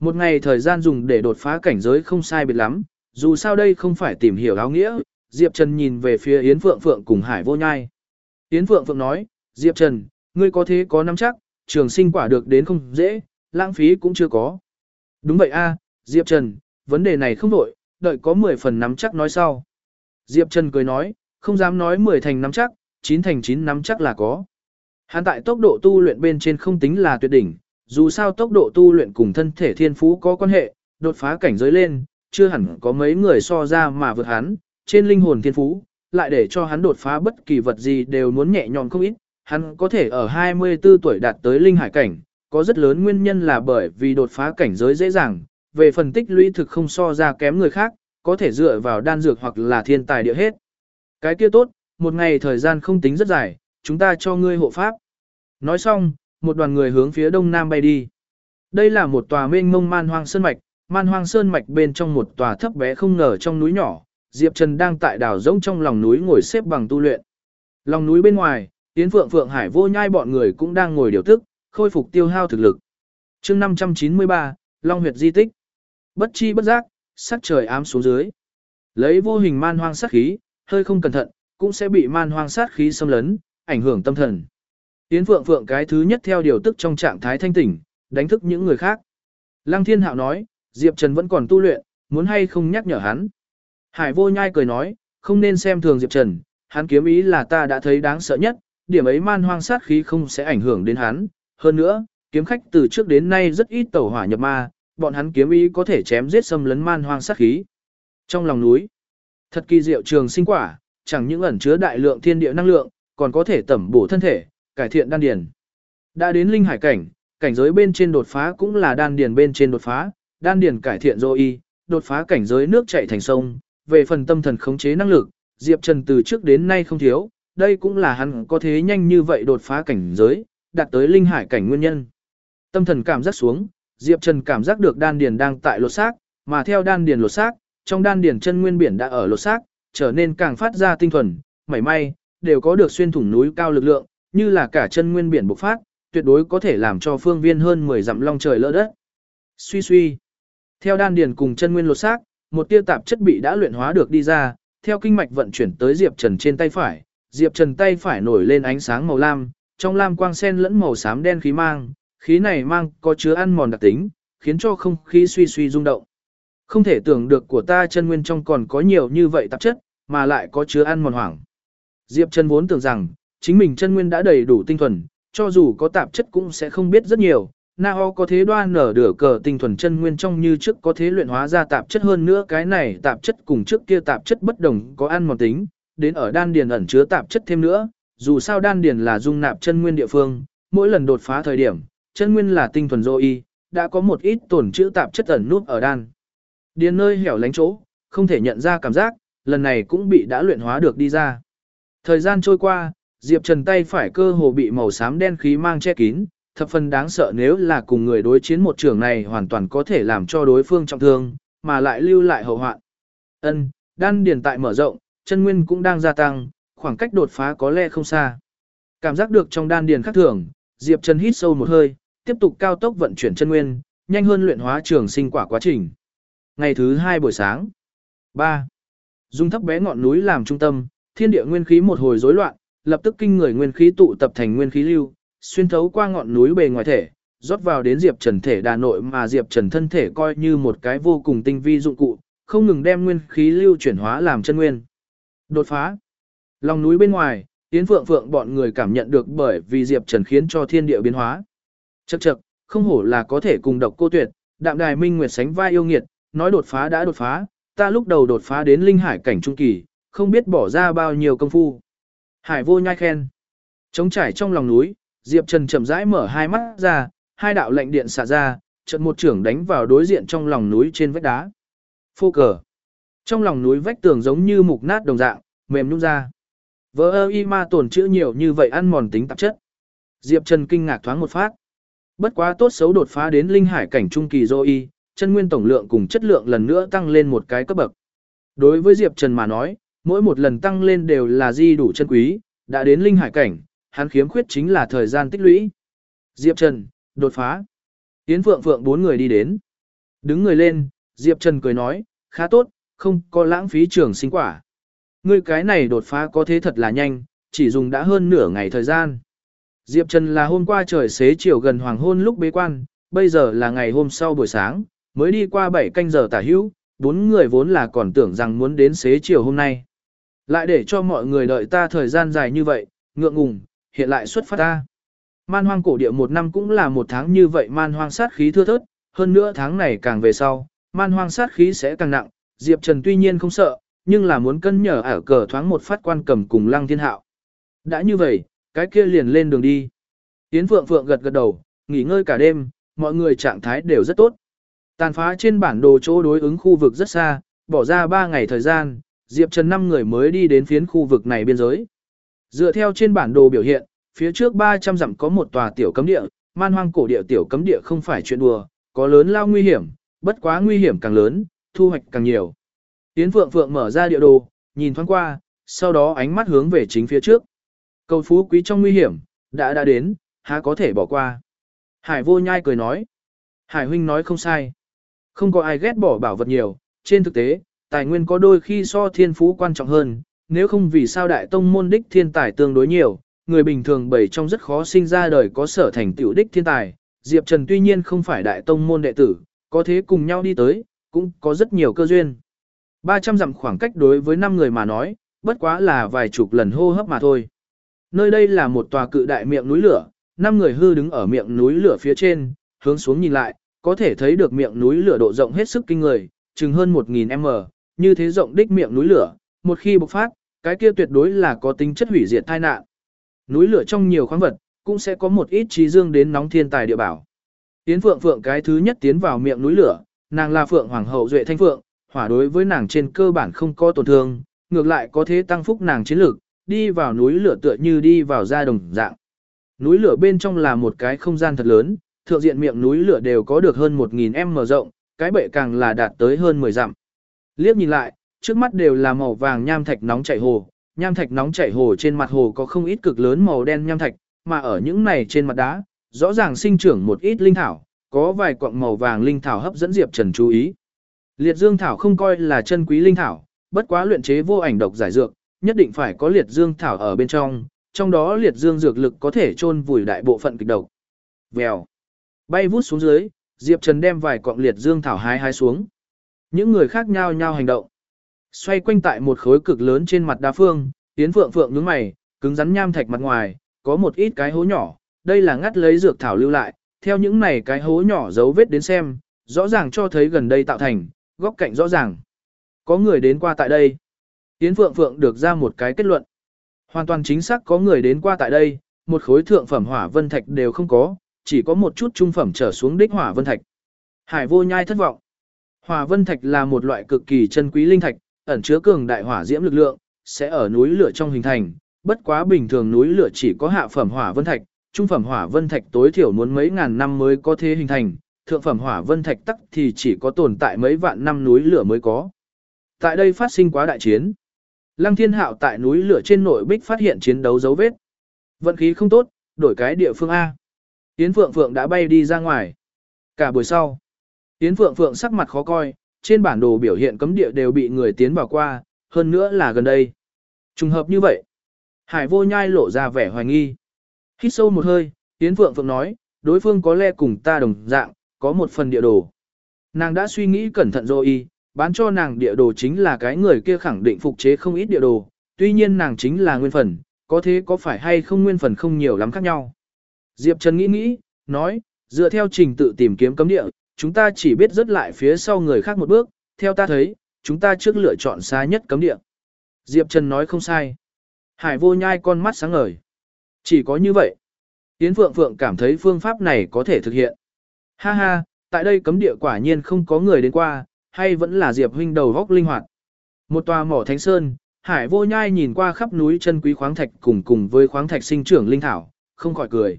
Một ngày thời gian dùng để đột phá cảnh giới không sai biệt lắm, dù sao đây không phải tìm hiểu áo nghĩa, Diệp Trần nhìn về phía Yến Phượng Phượng cùng Hải Vô Nhai. Yến Phượng Phượng nói, Diệp Trần, ngươi có thế có nắm chắc, trường sinh quả được đến không dễ, lãng phí cũng chưa có. Đúng vậy a, Diệp Trần, vấn đề này không đổi, đợi có 10 phần nắm chắc nói sau. Diệp Trần cười nói, không dám nói 10 thành nắm chắc, 9 thành 9 nắm chắc là có. Hắn tại tốc độ tu luyện bên trên không tính là tuyệt đỉnh, dù sao tốc độ tu luyện cùng thân thể thiên phú có quan hệ, đột phá cảnh giới lên, chưa hẳn có mấy người so ra mà vượt hắn, trên linh hồn thiên phú, lại để cho hắn đột phá bất kỳ vật gì đều muốn nhẹ nhõm không ít, hắn có thể ở 24 tuổi đạt tới linh hải cảnh, có rất lớn nguyên nhân là bởi vì đột phá cảnh giới dễ dàng, về phần tích lũy thực không so ra kém người khác, có thể dựa vào đan dược hoặc là thiên tài địa hết. Cái kia tốt, một ngày thời gian không tính rất dài, chúng ta cho ngươi hộ pháp. Nói xong, một đoàn người hướng phía đông nam bay đi. Đây là một tòa mênh mông man hoang sơn mạch, man hoang sơn mạch bên trong một tòa thấp bé không ngờ trong núi nhỏ, Diệp Trần đang tại đảo rỗng trong lòng núi ngồi xếp bằng tu luyện. Lòng núi bên ngoài, Tiến Phượng Phượng Hải vô nhai bọn người cũng đang ngồi điều tức, khôi phục tiêu hao thực lực. chương 593, Long huyệt di tích. Bất chi bất giác, sắc trời ám xuống dưới. Lấy vô hình man hoang sát khí, hơi không cẩn thận, cũng sẽ bị man hoang sát khí xâm lấn, ảnh hưởng tâm thần. Yến Phượng Phượng cái thứ nhất theo điều tức trong trạng thái thanh tỉnh, đánh thức những người khác. Lăng Thiên Hạo nói, Diệp Trần vẫn còn tu luyện, muốn hay không nhắc nhở hắn. Hải vô nhai cười nói, không nên xem thường Diệp Trần, hắn kiếm ý là ta đã thấy đáng sợ nhất, điểm ấy man hoang sát khí không sẽ ảnh hưởng đến hắn. Hơn nữa, kiếm khách từ trước đến nay rất ít tẩu hỏa nhập ma, bọn hắn kiếm ý có thể chém giết xâm lấn man hoang sát khí. Trong lòng núi, thật kỳ diệu trường sinh quả, chẳng những ẩn chứa đại lượng thiên địa năng lượng, còn có thể tẩm bổ thân thể, cải thiện đan điền. Đã đến linh hải cảnh, cảnh giới bên trên đột phá cũng là đan điền bên trên đột phá, đan điền cải thiện dô y, đột phá cảnh giới nước chảy thành sông, về phần tâm thần khống chế năng lực, Diệp Trần từ trước đến nay không thiếu, đây cũng là hắn có thế nhanh như vậy đột phá cảnh giới, đạt tới linh hải cảnh nguyên nhân. Tâm thần cảm giác xuống, Diệp Trần cảm giác được đan điền đang tại lột xác, mà theo đan điền lột xác, trong đan điền chân nguyên biển đã ở lột xác, trở nên càng phát ra tinh thuần, mảy may đều có được xuyên thủng núi cao lực lượng, như là cả chân nguyên biển bộc phát, tuyệt đối có thể làm cho phương viên hơn 10 dặm long trời lỡ đất. Suy suy. Theo đan điền cùng chân nguyên lột xác, một tia tạp chất bị đã luyện hóa được đi ra, theo kinh mạch vận chuyển tới Diệp Trần trên tay phải, Diệp Trần tay phải nổi lên ánh sáng màu lam, trong lam quang sen lẫn màu xám đen khí mang, khí này mang có chứa ăn mòn đặc tính, khiến cho không khí suy suy rung động. Không thể tưởng được của ta chân nguyên trong còn có nhiều như vậy tạp chất, mà lại có chứa ăn mòn hoảng. Diệp Trần vốn tưởng rằng, chính mình chân nguyên đã đầy đủ tinh thuần, cho dù có tạp chất cũng sẽ không biết rất nhiều. Na ho có thế đoan nở đửa cờ tinh thuần chân nguyên trong như trước có thế luyện hóa ra tạp chất hơn nữa cái này tạp chất cùng trước kia tạp chất bất đồng có ăn mòn tính, đến ở đan điền ẩn chứa tạp chất thêm nữa, dù sao đan điền là dung nạp chân nguyên địa phương, mỗi lần đột phá thời điểm, chân nguyên là tinh thuần dô y, đã có một ít tổn chữ tạp chất ẩn nút ở đan. Điền nơi hẻo lánh chỗ, không thể nhận ra cảm giác, lần này cũng bị đã luyện hóa được đi ra. Thời gian trôi qua, Diệp Trần tay phải cơ hồ bị màu xám đen khí mang che kín, thập phần đáng sợ nếu là cùng người đối chiến một trường này hoàn toàn có thể làm cho đối phương trọng thương, mà lại lưu lại hậu hoạn. Ân, đan điền tại mở rộng, chân nguyên cũng đang gia tăng, khoảng cách đột phá có lẽ không xa. Cảm giác được trong đan điền khác thường, Diệp Trần hít sâu một hơi, tiếp tục cao tốc vận chuyển chân nguyên, nhanh hơn luyện hóa trường sinh quả quá trình. Ngày thứ hai buổi sáng. 3. Dung thấp bé ngọn núi làm trung tâm, thiên địa nguyên khí một hồi rối loạn, lập tức kinh người nguyên khí tụ tập thành nguyên khí lưu, xuyên thấu qua ngọn núi bề ngoài thể, rót vào đến Diệp Trần thể đà nội mà Diệp Trần thân thể coi như một cái vô cùng tinh vi dụng cụ, không ngừng đem nguyên khí lưu chuyển hóa làm chân nguyên. Đột phá. Lòng núi bên ngoài, Yến Phượng Phượng bọn người cảm nhận được bởi vì Diệp Trần khiến cho thiên địa biến hóa. Chậc chậc, không hổ là có thể cùng độc cô tuyệt, đạm đài minh nguyệt sánh vai yêu nghiệt, nói đột phá đã đột phá, ta lúc đầu đột phá đến linh hải cảnh trung kỳ, không biết bỏ ra bao nhiêu công phu. Hải vô nhai khen. Trống trải trong lòng núi, Diệp Trần chậm rãi mở hai mắt ra, hai đạo lệnh điện xả ra, trận một trưởng đánh vào đối diện trong lòng núi trên vách đá. Phô cờ. Trong lòng núi vách tường giống như mục nát đồng dạng, mềm nhũn ra. Vỡ ơ y ma tổn chữ nhiều như vậy ăn mòn tính tạp chất. Diệp Trần kinh ngạc thoáng một phát. Bất quá tốt xấu đột phá đến linh hải cảnh trung kỳ dô y, chân nguyên tổng lượng cùng chất lượng lần nữa tăng lên một cái cấp bậc. Đối với Diệp Trần mà nói, mỗi một lần tăng lên đều là di đủ chân quý, đã đến linh hải cảnh, hắn khiếm khuyết chính là thời gian tích lũy. Diệp Trần, đột phá. Yến Phượng Phượng bốn người đi đến. Đứng người lên, Diệp Trần cười nói, khá tốt, không có lãng phí trường sinh quả. Ngươi cái này đột phá có thế thật là nhanh, chỉ dùng đã hơn nửa ngày thời gian. Diệp Trần là hôm qua trời xế chiều gần hoàng hôn lúc bế quan, bây giờ là ngày hôm sau buổi sáng, mới đi qua 7 canh giờ tả hữu, bốn người vốn là còn tưởng rằng muốn đến xế chiều hôm nay. Lại để cho mọi người đợi ta thời gian dài như vậy, ngượng ngùng, hiện lại xuất phát ta. Man hoang cổ địa một năm cũng là một tháng như vậy man hoang sát khí thưa thớt, hơn nữa tháng này càng về sau, man hoang sát khí sẽ càng nặng, Diệp Trần tuy nhiên không sợ, nhưng là muốn cân nhở ở cờ thoáng một phát quan cầm cùng lăng thiên hạo. Đã như vậy, cái kia liền lên đường đi. Yến Phượng Phượng gật gật đầu, nghỉ ngơi cả đêm, mọi người trạng thái đều rất tốt. Tàn phá trên bản đồ chỗ đối ứng khu vực rất xa, bỏ ra 3 ngày thời gian, Diệp Trần 5 người mới đi đến phiến khu vực này biên giới. Dựa theo trên bản đồ biểu hiện, phía trước 300 dặm có một tòa tiểu cấm địa, man hoang cổ địa tiểu cấm địa không phải chuyện đùa, có lớn lao nguy hiểm, bất quá nguy hiểm càng lớn, thu hoạch càng nhiều. Yến Phượng Phượng mở ra địa đồ, nhìn thoáng qua, sau đó ánh mắt hướng về chính phía trước. Cầu phú quý trong nguy hiểm, đã đã đến, há có thể bỏ qua. Hải vô nhai cười nói. Hải huynh nói không sai. Không có ai ghét bỏ bảo vật nhiều, trên thực tế, tài nguyên có đôi khi so thiên phú quan trọng hơn, nếu không vì sao đại tông môn đích thiên tài tương đối nhiều, người bình thường bảy trong rất khó sinh ra đời có sở thành tựu đích thiên tài. Diệp Trần tuy nhiên không phải đại tông môn đệ tử, có thế cùng nhau đi tới, cũng có rất nhiều cơ duyên. 300 dặm khoảng cách đối với 5 người mà nói, bất quá là vài chục lần hô hấp mà thôi. Nơi đây là một tòa cự đại miệng núi lửa, 5 người hư đứng ở miệng núi lửa phía trên, hướng xuống nhìn lại, có thể thấy được miệng núi lửa độ rộng hết sức kinh người, chừng hơn 1000m, như thế rộng đích miệng núi lửa, một khi bộc phát, cái kia tuyệt đối là có tính chất hủy diệt tai nạn. Núi lửa trong nhiều khoáng vật, cũng sẽ có một ít trí dương đến nóng thiên tài địa bảo. Tiến Phượng Phượng cái thứ nhất tiến vào miệng núi lửa, nàng là Phượng Hoàng hậu duệ thanh phượng, hỏa đối với nàng trên cơ bản không có tổn thương, ngược lại có thế tăng phúc nàng chiến lược, đi vào núi lửa tựa như đi vào gia đồng dạng. Núi lửa bên trong là một cái không gian thật lớn, thượng diện miệng núi lửa đều có được hơn 1.000 m rộng, cái bệ càng là đạt tới hơn 10 dặm. Liếc nhìn lại, trước mắt đều là màu vàng nham thạch nóng chảy hồ, nham thạch nóng chảy hồ trên mặt hồ có không ít cực lớn màu đen nham thạch, mà ở những này trên mặt đá, rõ ràng sinh trưởng một ít linh thảo, có vài quặng màu vàng linh thảo hấp dẫn Diệp Trần chú ý. Liệt dương thảo không coi là chân quý linh thảo, bất quá luyện chế vô ảnh độc giải dược, nhất định phải có liệt dương thảo ở bên trong, trong đó liệt dương dược lực có thể chôn vùi đại bộ phận kịch độc. Vèo. Bay vút xuống dưới, Diệp Trần đem vài cọng liệt dương thảo hái hái xuống. Những người khác nhau nhau hành động. Xoay quanh tại một khối cực lớn trên mặt đá phương, tiến phượng phượng nhướng mày, cứng rắn nham thạch mặt ngoài, có một ít cái hố nhỏ, đây là ngắt lấy dược thảo lưu lại, theo những này cái hố nhỏ dấu vết đến xem, rõ ràng cho thấy gần đây tạo thành, góc cạnh rõ ràng. Có người đến qua tại đây. Tiến Phượng Phượng được ra một cái kết luận. Hoàn toàn chính xác có người đến qua tại đây, một khối thượng phẩm hỏa vân thạch đều không có, chỉ có một chút trung phẩm trở xuống đích hỏa vân thạch. Hải vô nhai thất vọng. Hỏa vân thạch là một loại cực kỳ chân quý linh thạch, ẩn chứa cường đại hỏa diễm lực lượng, sẽ ở núi lửa trong hình thành, bất quá bình thường núi lửa chỉ có hạ phẩm hỏa vân thạch, trung phẩm hỏa vân thạch tối thiểu muốn mấy ngàn năm mới có thể hình thành, thượng phẩm hỏa vân thạch tắc thì chỉ có tồn tại mấy vạn năm núi lửa mới có. Tại đây phát sinh quá đại chiến. Lăng Thiên Hạo tại núi lửa trên nội bích phát hiện chiến đấu dấu vết. Vận khí không tốt, đổi cái địa phương A. Yến Phượng Phượng đã bay đi ra ngoài. Cả buổi sau, Yến Phượng Phượng sắc mặt khó coi, trên bản đồ biểu hiện cấm địa đều bị người tiến vào qua, hơn nữa là gần đây. Trùng hợp như vậy. Hải vô nhai lộ ra vẻ hoài nghi. Hít sâu một hơi, Yến Phượng Phượng nói, đối phương có lẽ cùng ta đồng dạng, có một phần địa đồ. Nàng đã suy nghĩ cẩn thận rồi bán cho nàng địa đồ chính là cái người kia khẳng định phục chế không ít địa đồ, tuy nhiên nàng chính là nguyên phần, có thế có phải hay không nguyên phần không nhiều lắm khác nhau. Diệp Trần nghĩ nghĩ, nói, dựa theo trình tự tìm kiếm cấm địa, chúng ta chỉ biết rất lại phía sau người khác một bước, theo ta thấy, chúng ta trước lựa chọn xa nhất cấm địa. Diệp Trần nói không sai. Hải vô nhai con mắt sáng ngời. Chỉ có như vậy. Yến Phượng Phượng cảm thấy phương pháp này có thể thực hiện. Ha ha, tại đây cấm địa quả nhiên không có người đến qua, hay vẫn là Diệp huynh đầu góc linh hoạt. Một tòa mỏ thánh sơn, Hải vô nhai nhìn qua khắp núi chân quý khoáng thạch cùng cùng với khoáng thạch sinh trưởng linh thảo, không khỏi cười.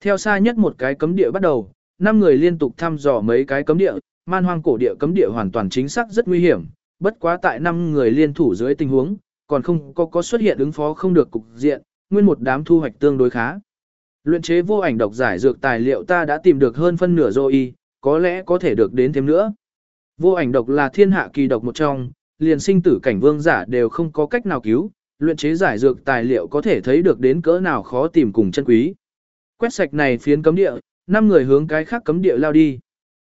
Theo xa nhất một cái cấm địa bắt đầu, năm người liên tục thăm dò mấy cái cấm địa, man hoang cổ địa cấm địa hoàn toàn chính xác rất nguy hiểm, bất quá tại năm người liên thủ dưới tình huống, còn không có có xuất hiện ứng phó không được cục diện, nguyên một đám thu hoạch tương đối khá. Luyện chế vô ảnh độc giải dược tài liệu ta đã tìm được hơn phân nửa rồi có lẽ có thể được đến thêm nữa. Vô ảnh độc là thiên hạ kỳ độc một trong, liền sinh tử cảnh vương giả đều không có cách nào cứu, luyện chế giải dược tài liệu có thể thấy được đến cỡ nào khó tìm cùng chân quý. Quét sạch này phiến cấm địa, năm người hướng cái khác cấm địa lao đi.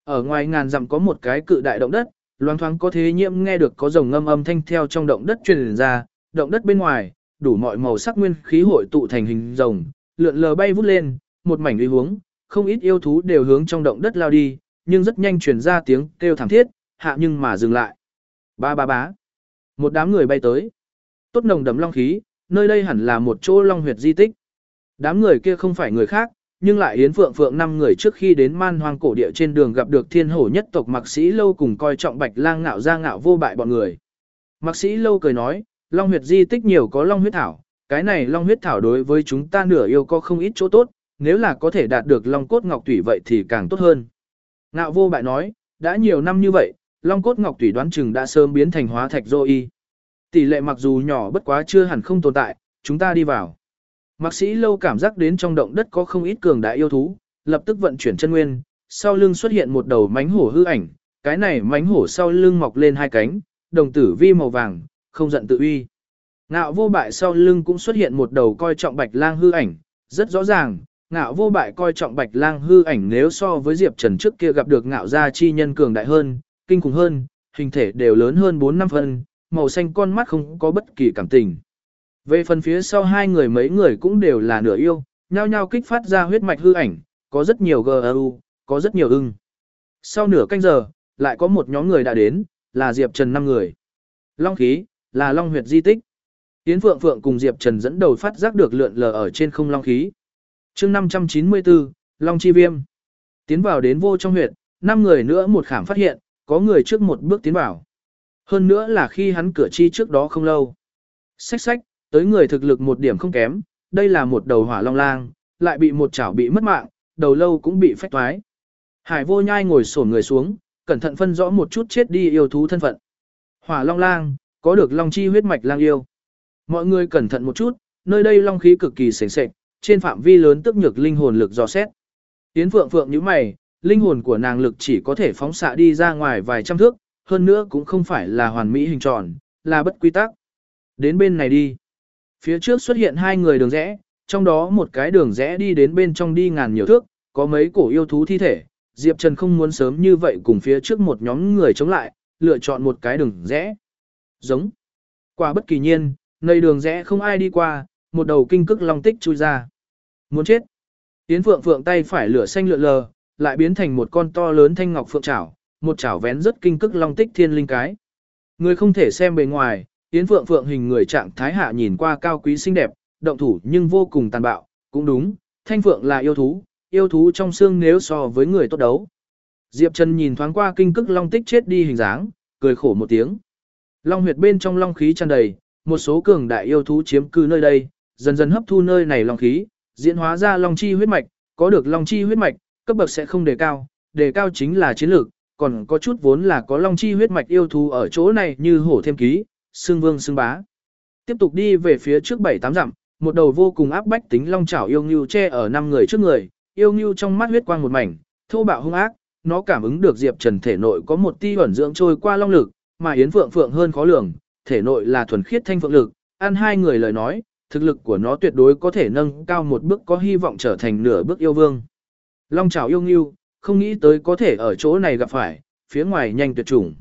Ở ngoài ngàn dặm có một cái cự đại động đất, loang thoáng có thế nhiễm nghe được có rồng ngâm âm thanh theo trong động đất truyền ra, động đất bên ngoài, đủ mọi màu sắc nguyên khí hội tụ thành hình rồng, lượn lờ bay vút lên, một mảnh uy hướng, không ít yêu thú đều hướng trong động đất lao đi, nhưng rất nhanh truyền ra tiếng kêu thảm thiết, hạ nhưng mà dừng lại. Ba ba bá. Một đám người bay tới. Tốt nồng đấm long khí, nơi đây hẳn là một chỗ long huyệt di tích. Đám người kia không phải người khác, nhưng lại Yến Phượng Phượng năm người trước khi đến man hoang cổ địa trên đường gặp được thiên hổ nhất tộc Mạc Sĩ Lâu cùng coi trọng bạch lang ngạo ra ngạo vô bại bọn người. Mạc Sĩ Lâu cười nói, long huyệt di tích nhiều có long huyết thảo, cái này long huyết thảo đối với chúng ta nửa yêu có không ít chỗ tốt, nếu là có thể đạt được long cốt ngọc tủy vậy thì càng tốt hơn. Ngạo vô bại nói, đã nhiều năm như vậy, long cốt ngọc tủy đoán chừng đã sớm biến thành hóa thạch dô y. Tỷ lệ mặc dù nhỏ bất quá chưa hẳn không tồn tại, chúng ta đi vào. Mạc sĩ lâu cảm giác đến trong động đất có không ít cường đại yêu thú, lập tức vận chuyển chân nguyên, sau lưng xuất hiện một đầu mánh hổ hư ảnh, cái này mánh hổ sau lưng mọc lên hai cánh, đồng tử vi màu vàng, không giận tự uy. Ngạo vô bại sau lưng cũng xuất hiện một đầu coi trọng bạch lang hư ảnh, rất rõ ràng, ngạo vô bại coi trọng bạch lang hư ảnh nếu so với Diệp Trần trước kia gặp được ngạo gia chi nhân cường đại hơn, kinh khủng hơn, hình thể đều lớn hơn 4 năm phân, màu xanh con mắt không có bất kỳ cảm tình. Về phần phía sau hai người mấy người cũng đều là nửa yêu, nhao nhao kích phát ra huyết mạch hư ảnh, có rất nhiều GRU, có rất nhiều ưng. Sau nửa canh giờ, lại có một nhóm người đã đến, là Diệp Trần năm người. Long khí, là Long huyệt di tích. Yến Phượng Phượng cùng Diệp Trần dẫn đầu phát giác được lượn lờ ở trên không long khí. chương 594, Long Chi Viêm. Tiến vào đến vô trong huyệt, năm người nữa một khảm phát hiện, có người trước một bước tiến vào. Hơn nữa là khi hắn cửa chi trước đó không lâu. Xách xách, tới người thực lực một điểm không kém, đây là một đầu hỏa long lang, lại bị một chảo bị mất mạng, đầu lâu cũng bị phách thoái. Hải vô nhai ngồi sổn người xuống, cẩn thận phân rõ một chút chết đi yêu thú thân phận. Hỏa long lang, có được long chi huyết mạch lang yêu. Mọi người cẩn thận một chút, nơi đây long khí cực kỳ sền sệt, trên phạm vi lớn tức nhược linh hồn lực dò xét. Yến Phượng Phượng như mày, linh hồn của nàng lực chỉ có thể phóng xạ đi ra ngoài vài trăm thước, hơn nữa cũng không phải là hoàn mỹ hình tròn, là bất quy tắc. Đến bên này đi. Phía trước xuất hiện hai người đường rẽ, trong đó một cái đường rẽ đi đến bên trong đi ngàn nhiều thước, có mấy cổ yêu thú thi thể. Diệp Trần không muốn sớm như vậy cùng phía trước một nhóm người chống lại, lựa chọn một cái đường rẽ. Giống. Quả bất kỳ nhiên, nơi đường rẽ không ai đi qua, một đầu kinh cức long tích chui ra. Muốn chết. Yến Phượng Phượng tay phải lửa xanh lượn lờ, lại biến thành một con to lớn thanh ngọc phượng chảo, một chảo vén rất kinh cức long tích thiên linh cái. Người không thể xem bề ngoài, Yến Phượng Phượng hình người trạng thái hạ nhìn qua cao quý xinh đẹp, động thủ nhưng vô cùng tàn bạo, cũng đúng, Thanh Phượng là yêu thú, yêu thú trong xương nếu so với người tốt đấu. Diệp Trần nhìn thoáng qua kinh cức long tích chết đi hình dáng, cười khổ một tiếng. Long huyệt bên trong long khí tràn đầy, một số cường đại yêu thú chiếm cư nơi đây, dần dần hấp thu nơi này long khí, diễn hóa ra long chi huyết mạch, có được long chi huyết mạch, cấp bậc sẽ không đề cao, đề cao chính là chiến lược, còn có chút vốn là có long chi huyết mạch yêu thú ở chỗ này như hổ thêm ký, xương vương xương bá. Tiếp tục đi về phía trước bảy tám dặm, một đầu vô cùng áp bách tính long chảo yêu nghiêu che ở năm người trước người, yêu nghiêu trong mắt huyết quang một mảnh, thô bạo hung ác, nó cảm ứng được Diệp Trần thể nội có một ti ẩn dưỡng trôi qua long lực, mà Yến Phượng Phượng hơn khó lường, thể nội là thuần khiết thanh phượng lực, ăn hai người lời nói, thực lực của nó tuyệt đối có thể nâng cao một bước có hy vọng trở thành nửa bước yêu vương. Long chảo yêu nghiêu, không nghĩ tới có thể ở chỗ này gặp phải, phía ngoài nhanh tuyệt chủng.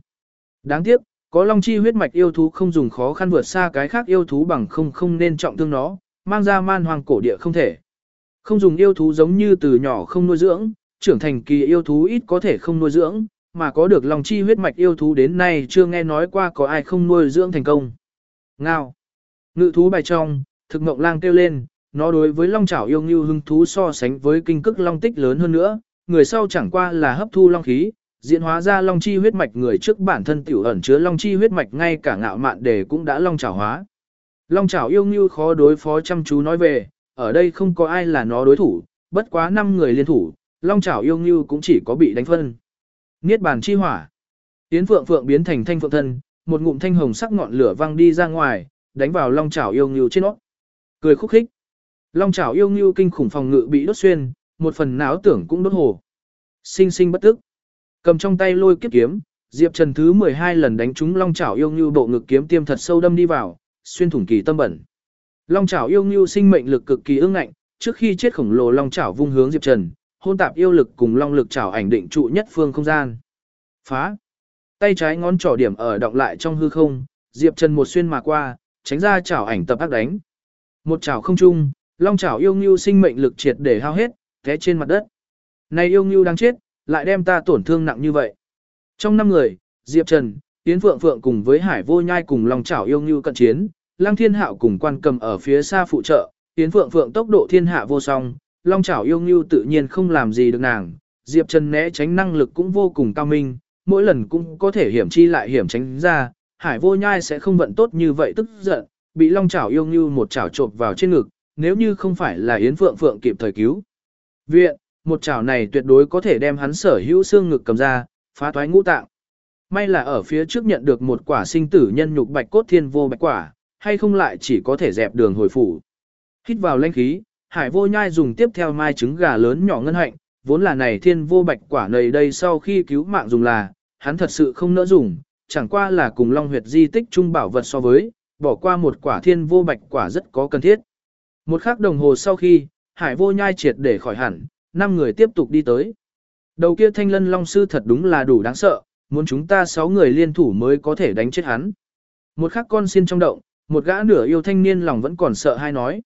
Đáng tiếc, có long chi huyết mạch yêu thú không dùng khó khăn vượt xa cái khác yêu thú bằng không không nên trọng thương nó, mang ra man hoàng cổ địa không thể. Không dùng yêu thú giống như từ nhỏ không nuôi dưỡng, trưởng thành kỳ yêu thú ít có thể không nuôi dưỡng, mà có được lòng chi huyết mạch yêu thú đến nay chưa nghe nói qua có ai không nuôi dưỡng thành công. Ngao. Ngự thú bài trong, thực mộng lang kêu lên, nó đối với long chảo yêu như hưng thú so sánh với kinh cức long tích lớn hơn nữa, người sau chẳng qua là hấp thu long khí, diễn hóa ra long chi huyết mạch người trước bản thân tiểu ẩn chứa long chi huyết mạch ngay cả ngạo mạn đề cũng đã long chảo hóa. Long chảo yêu như khó đối phó chăm chú nói về, ở đây không có ai là nó đối thủ, bất quá 5 người liên thủ, long chảo yêu như cũng chỉ có bị đánh phân. Niết bàn chi hỏa. Tiến phượng phượng biến thành thanh phượng thân, một ngụm thanh hồng sắc ngọn lửa văng đi ra ngoài, đánh vào long chảo yêu ngưu trên nó. Cười khúc khích. Long chảo yêu ngưu kinh khủng phòng ngự bị đốt xuyên, một phần não tưởng cũng đốt hồ. Sinh sinh bất tức. Cầm trong tay lôi kiếp kiếm, Diệp Trần thứ 12 lần đánh trúng Long Chảo yêu ngưu bộ ngực kiếm tiêm thật sâu đâm đi vào, xuyên thủng kỳ tâm bẩn. Long Chảo yêu ngưu sinh mệnh lực cực kỳ ương ngạnh, trước khi chết khổng lồ Long Chảo vung hướng Diệp Trần, hôn tạp yêu lực cùng Long lực chảo ảnh định trụ nhất phương không gian. Phá! Tay trái ngón trỏ điểm ở động lại trong hư không, Diệp Trần một xuyên mà qua, tránh ra chảo ảnh tập ác đánh. Một chảo không chung, Long Chảo yêu như sinh mệnh lực triệt để hao hết, té trên mặt đất. Này yêu như đang chết, lại đem ta tổn thương nặng như vậy. Trong năm người, Diệp Trần, Yến Phượng Phượng cùng với Hải Vô Nhai cùng Long Chảo yêu như cận chiến, Lăng Thiên Hạo cùng quan cầm ở phía xa phụ trợ, Yến Phượng Phượng tốc độ thiên hạ vô song, Long Chảo yêu như tự nhiên không làm gì được nàng, Diệp Trần né tránh năng lực cũng vô cùng cao minh, mỗi lần cũng có thể hiểm chi lại hiểm tránh ra, Hải Vô Nhai sẽ không vận tốt như vậy tức giận, bị Long Chảo yêu như một chảo chộp vào trên ngực, nếu như không phải là Yến Phượng Phượng kịp thời cứu. Viện, một chảo này tuyệt đối có thể đem hắn sở hữu xương ngực cầm ra, phá thoái ngũ tạng. May là ở phía trước nhận được một quả sinh tử nhân nhục bạch cốt thiên vô bạch quả, hay không lại chỉ có thể dẹp đường hồi phủ. Hít vào lãnh khí, hải vô nhai dùng tiếp theo mai trứng gà lớn nhỏ ngân hạnh, vốn là này thiên vô bạch quả này đây sau khi cứu mạng dùng là, hắn thật sự không nỡ dùng, chẳng qua là cùng long huyệt di tích trung bảo vật so với, bỏ qua một quả thiên vô bạch quả rất có cần thiết. Một khắc đồng hồ sau khi, hải vô nhai triệt để khỏi hẳn, năm người tiếp tục đi tới. Đầu kia thanh lân long sư thật đúng là đủ đáng sợ, muốn chúng ta sáu người liên thủ mới có thể đánh chết hắn. Một khắc con xin trong động, một gã nửa yêu thanh niên lòng vẫn còn sợ hay nói.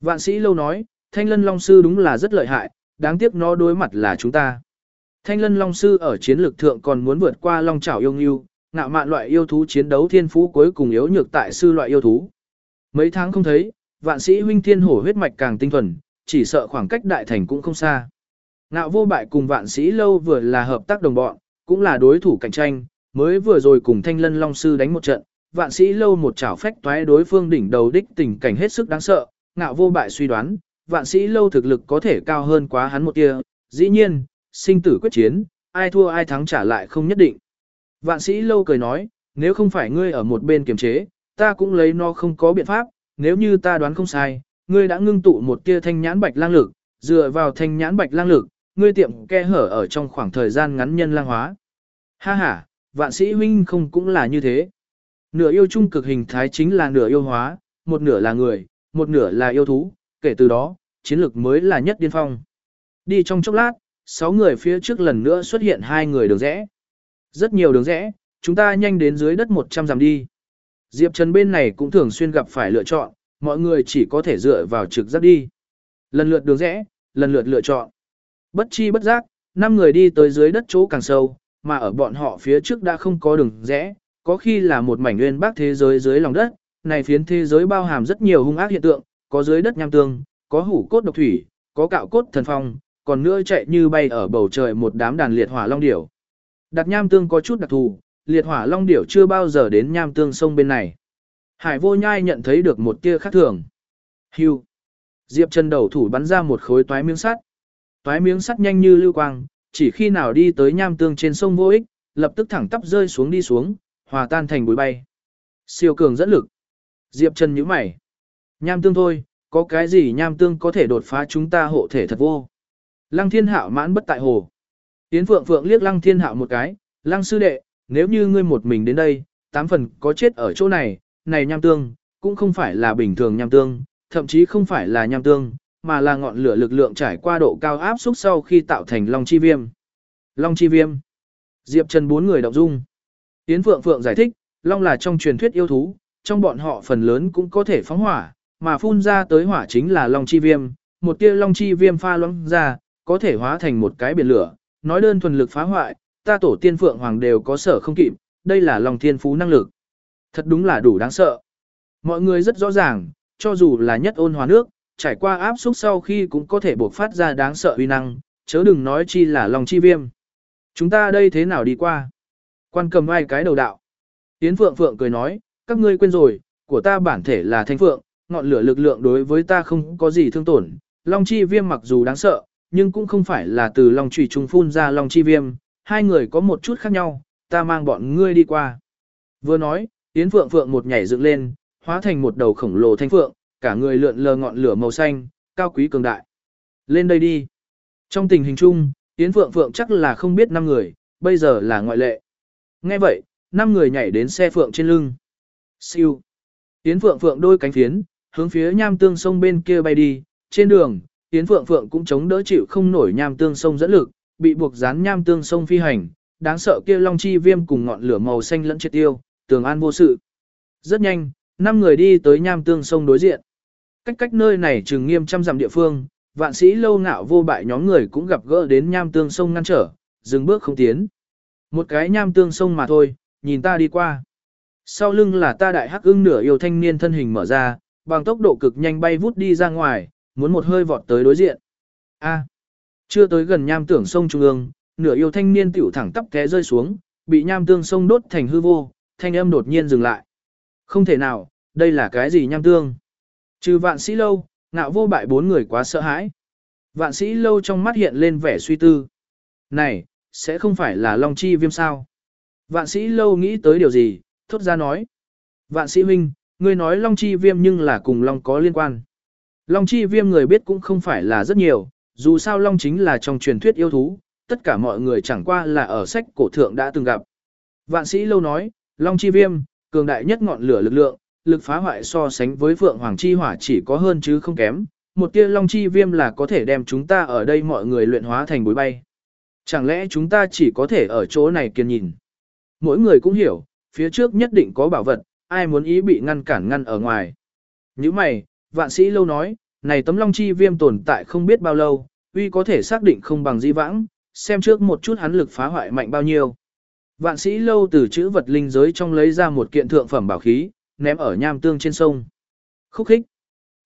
Vạn sĩ lâu nói, thanh lân long sư đúng là rất lợi hại, đáng tiếc nó đối mặt là chúng ta. Thanh lân long sư ở chiến lược thượng còn muốn vượt qua long trảo yêu nghiêu, ngạo mạn loại yêu thú chiến đấu thiên phú cuối cùng yếu nhược tại sư loại yêu thú. Mấy tháng không thấy, vạn sĩ huynh thiên hổ huyết mạch càng tinh thuần, chỉ sợ khoảng cách đại thành cũng không xa. Ngạo vô bại cùng vạn sĩ lâu vừa là hợp tác đồng bọn, cũng là đối thủ cạnh tranh, mới vừa rồi cùng thanh lân long sư đánh một trận, vạn sĩ lâu một chảo phách toái đối phương đỉnh đầu đích tình cảnh hết sức đáng sợ, ngạo vô bại suy đoán, vạn sĩ lâu thực lực có thể cao hơn quá hắn một tia, dĩ nhiên, sinh tử quyết chiến, ai thua ai thắng trả lại không nhất định. Vạn sĩ lâu cười nói, nếu không phải ngươi ở một bên kiềm chế, ta cũng lấy nó không có biện pháp, nếu như ta đoán không sai, ngươi đã ngưng tụ một tia thanh nhãn bạch lang lực, dựa vào thanh nhãn bạch lang lực, ngươi tiệm khe hở ở trong khoảng thời gian ngắn nhân lang hóa. Ha ha, vạn sĩ huynh không cũng là như thế. Nửa yêu trung cực hình thái chính là nửa yêu hóa, một nửa là người, một nửa là yêu thú, kể từ đó, chiến lược mới là nhất điên phong. Đi trong chốc lát, sáu người phía trước lần nữa xuất hiện hai người đường rẽ. Rất nhiều đường rẽ, chúng ta nhanh đến dưới đất 100 dặm đi. Diệp Trần bên này cũng thường xuyên gặp phải lựa chọn, mọi người chỉ có thể dựa vào trực giác đi. Lần lượt đường rẽ, lần lượt lựa chọn. Bất chi bất giác, năm người đi tới dưới đất chỗ càng sâu, mà ở bọn họ phía trước đã không có đường rẽ, có khi là một mảnh nguyên bác thế giới dưới lòng đất, này phiến thế giới bao hàm rất nhiều hung ác hiện tượng, có dưới đất nham tương, có hủ cốt độc thủy, có cạo cốt thần phong, còn nữa chạy như bay ở bầu trời một đám đàn liệt hỏa long điểu. Đặt nham tương có chút đặc thù, liệt hỏa long điểu chưa bao giờ đến nham tương sông bên này. Hải vô nhai nhận thấy được một tia khác thường. Hưu. Diệp Trần đầu thủ bắn ra một khối toái miếng sắt. Toái miếng sắt nhanh như lưu quang, chỉ khi nào đi tới nham tương trên sông vô ích, lập tức thẳng tắp rơi xuống đi xuống, hòa tan thành bụi bay. Siêu cường dẫn lực. Diệp Trần nhíu mày. Nham tương thôi, có cái gì nham tương có thể đột phá chúng ta hộ thể thật vô. Lăng thiên hạo mãn bất tại hồ. Tiến phượng phượng liếc lăng thiên hạo một cái, lăng sư đệ, nếu như ngươi một mình đến đây, tám phần có chết ở chỗ này, này nham tương, cũng không phải là bình thường nham tương, thậm chí không phải là nham tương, mà là ngọn lửa lực lượng trải qua độ cao áp xúc sau khi tạo thành long chi viêm. Long chi viêm. Diệp Trần bốn người động dung. Yến Phượng Phượng giải thích, long là trong truyền thuyết yêu thú, trong bọn họ phần lớn cũng có thể phóng hỏa, mà phun ra tới hỏa chính là long chi viêm, một tia long chi viêm pha loãng ra, có thể hóa thành một cái biển lửa, nói đơn thuần lực phá hoại, ta tổ tiên Phượng Hoàng đều có sở không kịp, đây là long thiên phú năng lực. Thật đúng là đủ đáng sợ. Mọi người rất rõ ràng, cho dù là nhất ôn hòa nước, trải qua áp xúc sau khi cũng có thể bộc phát ra đáng sợ uy năng, chớ đừng nói chi là long chi viêm. Chúng ta đây thế nào đi qua? Quan cầm ai cái đầu đạo. tiến Phượng Phượng cười nói, các ngươi quên rồi, của ta bản thể là thanh phượng, ngọn lửa lực lượng đối với ta không có gì thương tổn. Long chi viêm mặc dù đáng sợ, nhưng cũng không phải là từ long trùy trùng phun ra long chi viêm, hai người có một chút khác nhau, ta mang bọn ngươi đi qua. Vừa nói, Yến Phượng Phượng một nhảy dựng lên, hóa thành một đầu khổng lồ thanh phượng, cả người lượn lờ ngọn lửa màu xanh, cao quý cường đại. Lên đây đi. Trong tình hình chung, Yến Phượng Phượng chắc là không biết năm người, bây giờ là ngoại lệ. Nghe vậy, năm người nhảy đến xe Phượng trên lưng. Siêu. Yến Phượng Phượng đôi cánh phiến, hướng phía nham tương sông bên kia bay đi, trên đường, Yến Phượng Phượng cũng chống đỡ chịu không nổi nham tương sông dẫn lực, bị buộc dán nham tương sông phi hành, đáng sợ kia long chi viêm cùng ngọn lửa màu xanh lẫn triệt tiêu, tường an vô sự. Rất nhanh, năm người đi tới nham tương sông đối diện. Cách cách nơi này trừng nghiêm trăm dặm địa phương, vạn sĩ lâu ngạo vô bại nhóm người cũng gặp gỡ đến nham tương sông ngăn trở, dừng bước không tiến. Một cái nham tương sông mà thôi, nhìn ta đi qua. Sau lưng là ta đại hắc ưng nửa yêu thanh niên thân hình mở ra, bằng tốc độ cực nhanh bay vút đi ra ngoài, muốn một hơi vọt tới đối diện. A. chưa tới gần nham tưởng sông trung ương, nửa yêu thanh niên tiểu thẳng tắp té rơi xuống, bị nham tương sông đốt thành hư vô, thanh âm đột nhiên dừng lại. Không thể nào, đây là cái gì nham tương? Trừ vạn sĩ lâu, ngạo vô bại bốn người quá sợ hãi. Vạn sĩ lâu trong mắt hiện lên vẻ suy tư. Này, sẽ không phải là Long Chi viêm sao? Vạn sĩ lâu nghĩ tới điều gì, thốt ra nói. Vạn sĩ huynh, ngươi nói Long Chi viêm nhưng là cùng Long có liên quan. Long Chi viêm người biết cũng không phải là rất nhiều, dù sao Long chính là trong truyền thuyết yêu thú, tất cả mọi người chẳng qua là ở sách cổ thượng đã từng gặp. Vạn sĩ lâu nói, Long Chi viêm, cường đại nhất ngọn lửa lực lượng, lực phá hoại so sánh với Phượng Hoàng Chi Hỏa chỉ có hơn chứ không kém, một tia Long Chi Viêm là có thể đem chúng ta ở đây mọi người luyện hóa thành bối bay. Chẳng lẽ chúng ta chỉ có thể ở chỗ này kiên nhìn? Mỗi người cũng hiểu, phía trước nhất định có bảo vật, ai muốn ý bị ngăn cản ngăn ở ngoài. Như mày, vạn sĩ lâu nói, này tấm Long Chi Viêm tồn tại không biết bao lâu, uy có thể xác định không bằng di vãng, xem trước một chút hắn lực phá hoại mạnh bao nhiêu. Vạn sĩ lâu từ chữ vật linh giới trong lấy ra một kiện thượng phẩm bảo khí, ném ở nham tương trên sông. Khúc khích.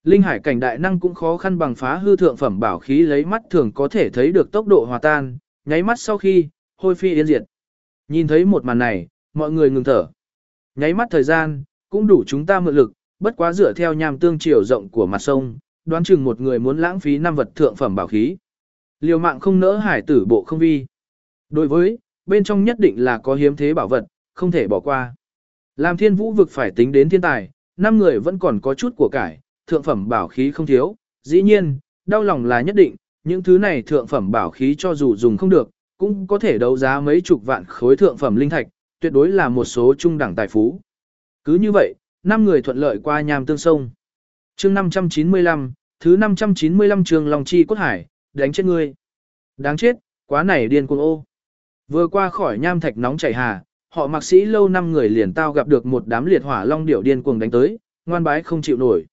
Linh hải cảnh đại năng cũng khó khăn bằng phá hư thượng phẩm bảo khí lấy mắt thường có thể thấy được tốc độ hòa tan, nháy mắt sau khi, hôi phi yên diệt. Nhìn thấy một màn này, mọi người ngừng thở. Nháy mắt thời gian, cũng đủ chúng ta mượn lực, bất quá dựa theo nham tương chiều rộng của mặt sông, đoán chừng một người muốn lãng phí năm vật thượng phẩm bảo khí. Liều mạng không nỡ hải tử bộ không vi. Đối với, bên trong nhất định là có hiếm thế bảo vật, không thể bỏ qua. Làm thiên vũ vực phải tính đến thiên tài, năm người vẫn còn có chút của cải, thượng phẩm bảo khí không thiếu, dĩ nhiên, đau lòng là nhất định, những thứ này thượng phẩm bảo khí cho dù dùng không được, cũng có thể đấu giá mấy chục vạn khối thượng phẩm linh thạch, tuyệt đối là một số trung đẳng tài phú. Cứ như vậy, năm người thuận lợi qua nham tương sông. chương 595, thứ 595 trường Long Chi Cốt Hải, đánh chết ngươi. Đáng chết, quá này điên cuồng ô. Vừa qua khỏi nham thạch nóng chảy hà, họ mặc sĩ lâu năm người liền tao gặp được một đám liệt hỏa long điểu điên cuồng đánh tới, ngoan bái không chịu nổi.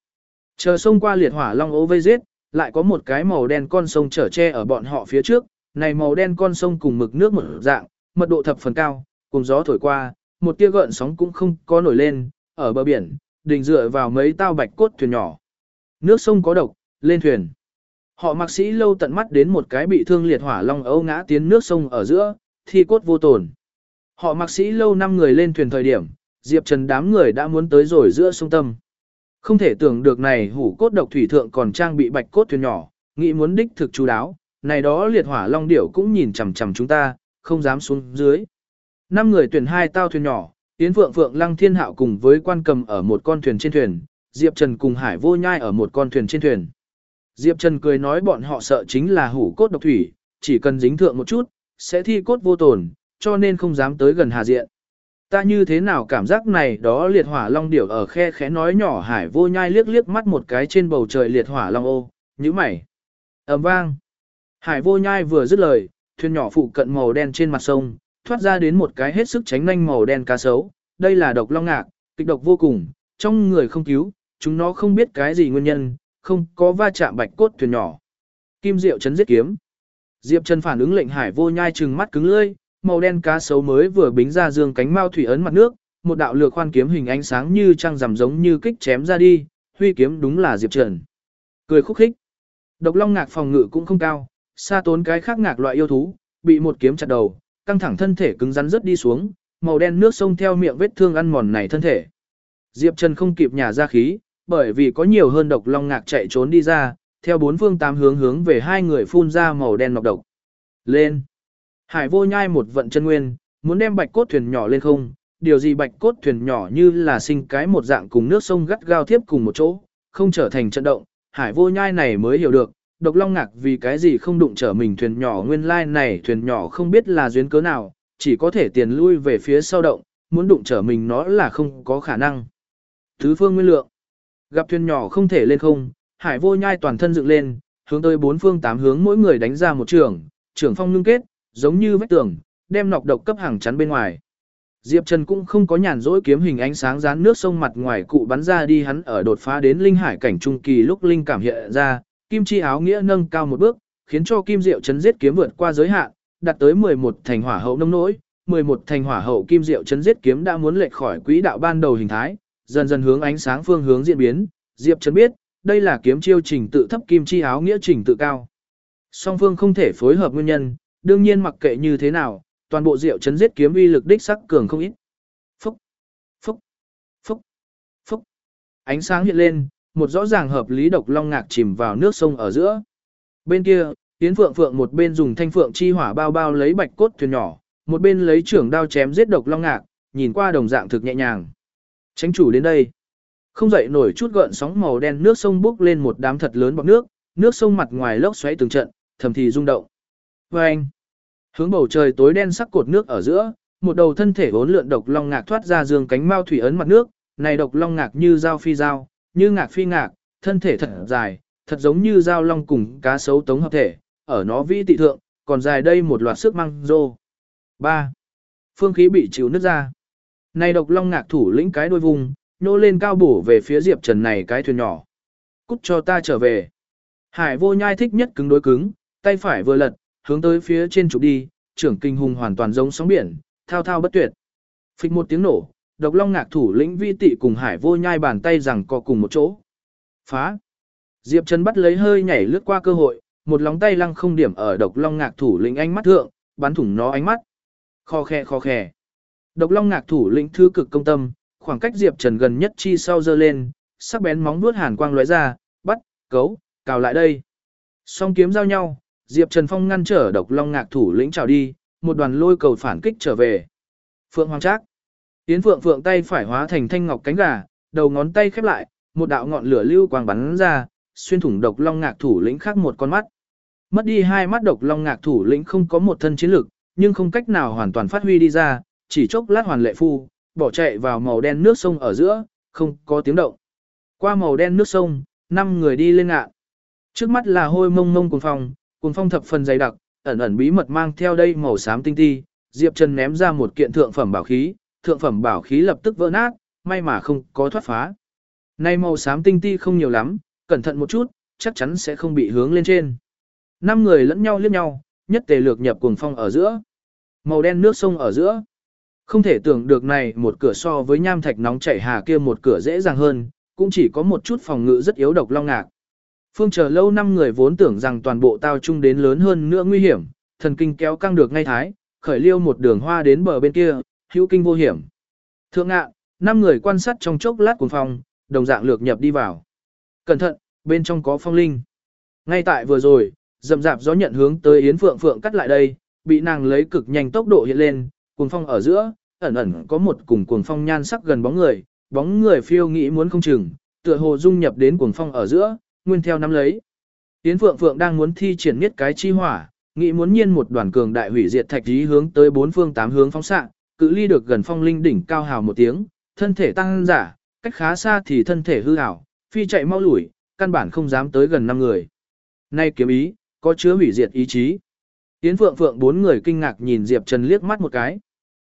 Chờ sông qua liệt hỏa long ô vây giết, lại có một cái màu đen con sông trở che ở bọn họ phía trước, này màu đen con sông cùng mực nước một dạng, mật độ thập phần cao, cùng gió thổi qua, một tia gợn sóng cũng không có nổi lên, ở bờ biển, đình dựa vào mấy tao bạch cốt thuyền nhỏ. Nước sông có độc, lên thuyền. Họ mặc sĩ lâu tận mắt đến một cái bị thương liệt hỏa long ấu ngã tiến nước sông ở giữa, thi cốt vô tổn. Họ mặc sĩ lâu năm người lên thuyền thời điểm, Diệp Trần đám người đã muốn tới rồi giữa sông Tâm. Không thể tưởng được này hủ cốt độc thủy thượng còn trang bị bạch cốt thuyền nhỏ, nghĩ muốn đích thực chú đáo, này đó liệt hỏa long điểu cũng nhìn chằm chằm chúng ta, không dám xuống dưới. Năm người tuyển hai tao thuyền nhỏ, Yến Phượng Phượng Lăng Thiên Hạo cùng với quan cầm ở một con thuyền trên thuyền, Diệp Trần cùng Hải Vô Nhai ở một con thuyền trên thuyền. Diệp Trần cười nói bọn họ sợ chính là hủ cốt độc thủy, chỉ cần dính thượng một chút, sẽ thi cốt vô tổn, cho nên không dám tới gần Hà Diện. Ta như thế nào cảm giác này đó liệt hỏa long điểu ở khe khẽ nói nhỏ hải vô nhai liếc liếc mắt một cái trên bầu trời liệt hỏa long ô, như mày. ầm vang. Hải vô nhai vừa dứt lời, thuyền nhỏ phụ cận màu đen trên mặt sông, thoát ra đến một cái hết sức tránh nhanh màu đen cá sấu. Đây là độc long ngạc, kịch độc vô cùng, trong người không cứu, chúng nó không biết cái gì nguyên nhân, không có va chạm bạch cốt thuyền nhỏ. Kim Diệu chấn giết kiếm. Diệp Trần phản ứng lệnh hải vô nhai trừng mắt cứng lưỡi, màu đen cá sấu mới vừa bính ra dương cánh mao thủy ấn mặt nước, một đạo lược khoan kiếm hình ánh sáng như trăng rằm giống như kích chém ra đi, huy kiếm đúng là Diệp Trần. Cười khúc khích. Độc long ngạc phòng ngự cũng không cao, xa tốn cái khác ngạc loại yêu thú, bị một kiếm chặt đầu, căng thẳng thân thể cứng rắn rớt đi xuống, màu đen nước sông theo miệng vết thương ăn mòn này thân thể. Diệp Trần không kịp nhả ra khí, bởi vì có nhiều hơn độc long ngạc chạy trốn đi ra, theo bốn phương tám hướng hướng về hai người phun ra màu đen nọc độc. Lên! Hải vô nhai một vận chân nguyên, muốn đem bạch cốt thuyền nhỏ lên không, điều gì bạch cốt thuyền nhỏ như là sinh cái một dạng cùng nước sông gắt gao tiếp cùng một chỗ, không trở thành trận động, hải vô nhai này mới hiểu được, độc long ngạc vì cái gì không đụng trở mình thuyền nhỏ nguyên lai này thuyền nhỏ không biết là duyên cớ nào, chỉ có thể tiền lui về phía sau động, muốn đụng trở mình nó là không có khả năng. Thứ phương nguyên lượng, gặp thuyền nhỏ không thể lên không, hải vô nhai toàn thân dựng lên, hướng tới bốn phương tám hướng mỗi người đánh ra một trường, trường phong ngưng kết, giống như vách tường, đem nọc độc cấp hàng chắn bên ngoài. Diệp Trần cũng không có nhàn rỗi kiếm hình ánh sáng dán nước sông mặt ngoài cụ bắn ra đi hắn ở đột phá đến linh hải cảnh trung kỳ lúc linh cảm hiện ra, kim chi áo nghĩa nâng cao một bước, khiến cho kim diệu chấn giết kiếm vượt qua giới hạn, đạt tới 11 thành hỏa hậu nông nỗi, 11 thành hỏa hậu kim diệu chấn giết kiếm đã muốn lệch khỏi quỹ đạo ban đầu hình thái, dần dần hướng ánh sáng phương hướng diễn biến, Diệp Trấn biết, đây là kiếm chiêu trình tự thấp kim chi áo nghĩa trình tự cao. Song phương không thể phối hợp nguyên nhân, đương nhiên mặc kệ như thế nào, toàn bộ diệu Trấn giết kiếm uy lực đích sắc cường không ít. Phúc, phúc, phúc, phúc. Ánh sáng hiện lên, một rõ ràng hợp lý độc long ngạc chìm vào nước sông ở giữa. Bên kia, Yến Phượng Phượng một bên dùng thanh phượng chi hỏa bao bao lấy bạch cốt thuyền nhỏ, một bên lấy trưởng đao chém giết độc long ngạc, nhìn qua đồng dạng thực nhẹ nhàng. Tránh chủ đến đây. Không dậy nổi chút gợn sóng màu đen nước sông bốc lên một đám thật lớn bọt nước, nước sông mặt ngoài lốc xoáy từng trận, thầm thì rung động. Và anh, hướng bầu trời tối đen sắc cột nước ở giữa, một đầu thân thể vốn lượn độc long ngạc thoát ra dương cánh mao thủy ấn mặt nước, này độc long ngạc như dao phi dao, như ngạc phi ngạc, thân thể thật dài, thật giống như dao long cùng cá sấu tống hợp thể, ở nó vĩ tị thượng, còn dài đây một loạt sức măng rô. 3. Phương khí bị chịu nứt ra. Này độc long ngạc thủ lĩnh cái đuôi vùng, nô lên cao bổ về phía Diệp Trần này cái thuyền nhỏ. Cút cho ta trở về. Hải vô nhai thích nhất cứng đối cứng, tay phải vừa lật, hướng tới phía trên chụp đi, trưởng kinh hùng hoàn toàn giống sóng biển, thao thao bất tuyệt. phịch một tiếng nổ, độc long ngạc thủ lĩnh vi tị cùng hải vô nhai bàn tay rằng co cùng một chỗ. Phá! Diệp Trần bắt lấy hơi nhảy lướt qua cơ hội, một lóng tay lăng không điểm ở độc long ngạc thủ lĩnh ánh mắt thượng, bắn thủng nó ánh mắt. Kho khe kho khe. Độc long ngạc thủ lĩnh thư cực công tâm, khoảng cách Diệp Trần gần nhất chi sau dơ lên, sắc bén móng vuốt hàn quang lóe ra, bắt, cấu, cào lại đây. Song kiếm giao nhau, Diệp Trần Phong ngăn trở độc long ngạc thủ lĩnh trào đi, một đoàn lôi cầu phản kích trở về. Phượng Hoàng Trác. Tiến Phượng Phượng tay phải hóa thành thanh ngọc cánh gà, đầu ngón tay khép lại, một đạo ngọn lửa lưu quang bắn ra, xuyên thủng độc long ngạc thủ lĩnh khác một con mắt. Mất đi hai mắt độc long ngạc thủ lĩnh không có một thân chiến lực, nhưng không cách nào hoàn toàn phát huy đi ra, chỉ chốc lát hoàn lệ phu, bỏ chạy vào màu đen nước sông ở giữa, không có tiếng động. Qua màu đen nước sông, năm người đi lên ngạn. Trước mắt là hôi mông mông cuồng phong, cuồng phong thập phần dày đặc, ẩn ẩn bí mật mang theo đây màu xám tinh ti, Diệp Trần ném ra một kiện thượng phẩm bảo khí, thượng phẩm bảo khí lập tức vỡ nát, may mà không có thoát phá. Nay màu xám tinh ti không nhiều lắm, cẩn thận một chút, chắc chắn sẽ không bị hướng lên trên. Năm người lẫn nhau liếc nhau, nhất tề lược nhập cuồng phong ở giữa. Màu đen nước sông ở giữa. Không thể tưởng được này một cửa so với nham thạch nóng chảy hà kia một cửa dễ dàng hơn, cũng chỉ có một chút phòng ngự rất yếu độc long ngạc. Phương chờ lâu năm người vốn tưởng rằng toàn bộ tao chung đến lớn hơn nữa nguy hiểm, thần kinh kéo căng được ngay thái, khởi liêu một đường hoa đến bờ bên kia, hữu kinh vô hiểm. Thượng ngạ, năm người quan sát trong chốc lát cuồng phong, đồng dạng lược nhập đi vào. Cẩn thận, bên trong có phong linh. Ngay tại vừa rồi, dầm dạp gió nhận hướng tới Yến Phượng Phượng cắt lại đây, bị nàng lấy cực nhanh tốc độ hiện lên, cuồng phong ở giữa, ẩn ẩn có một cùng cuồng phong nhan sắc gần bóng người, bóng người phiêu nghĩ muốn không chừng, tựa hồ dung nhập đến cuồng phong ở giữa, nguyên theo nắm lấy. Yến Phượng Phượng đang muốn thi triển nhất cái chi hỏa, nghĩ muốn nhiên một đoàn cường đại hủy diệt thạch ý hướng tới bốn phương tám hướng phóng xạ, cự ly được gần phong linh đỉnh cao hào một tiếng, thân thể tăng giả, cách khá xa thì thân thể hư hảo, phi chạy mau lủi, căn bản không dám tới gần năm người. Nay kiếm ý, có chứa hủy diệt ý chí. Yến Phượng Phượng bốn người kinh ngạc nhìn Diệp Trần liếc mắt một cái.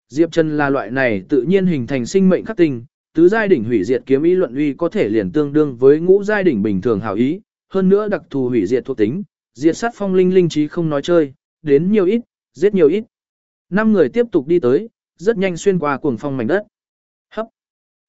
Diệp Trần là loại này tự nhiên hình thành sinh mệnh khắc tinh, tứ giai đỉnh hủy diệt kiếm ý luận uy có thể liền tương đương với ngũ giai đỉnh bình thường hảo ý, hơn nữa đặc thù hủy diệt thuộc tính, diệt sát phong linh linh trí không nói chơi, đến nhiều ít, giết nhiều ít. Năm người tiếp tục đi tới, rất nhanh xuyên qua cuồng phong mảnh đất. Hấp.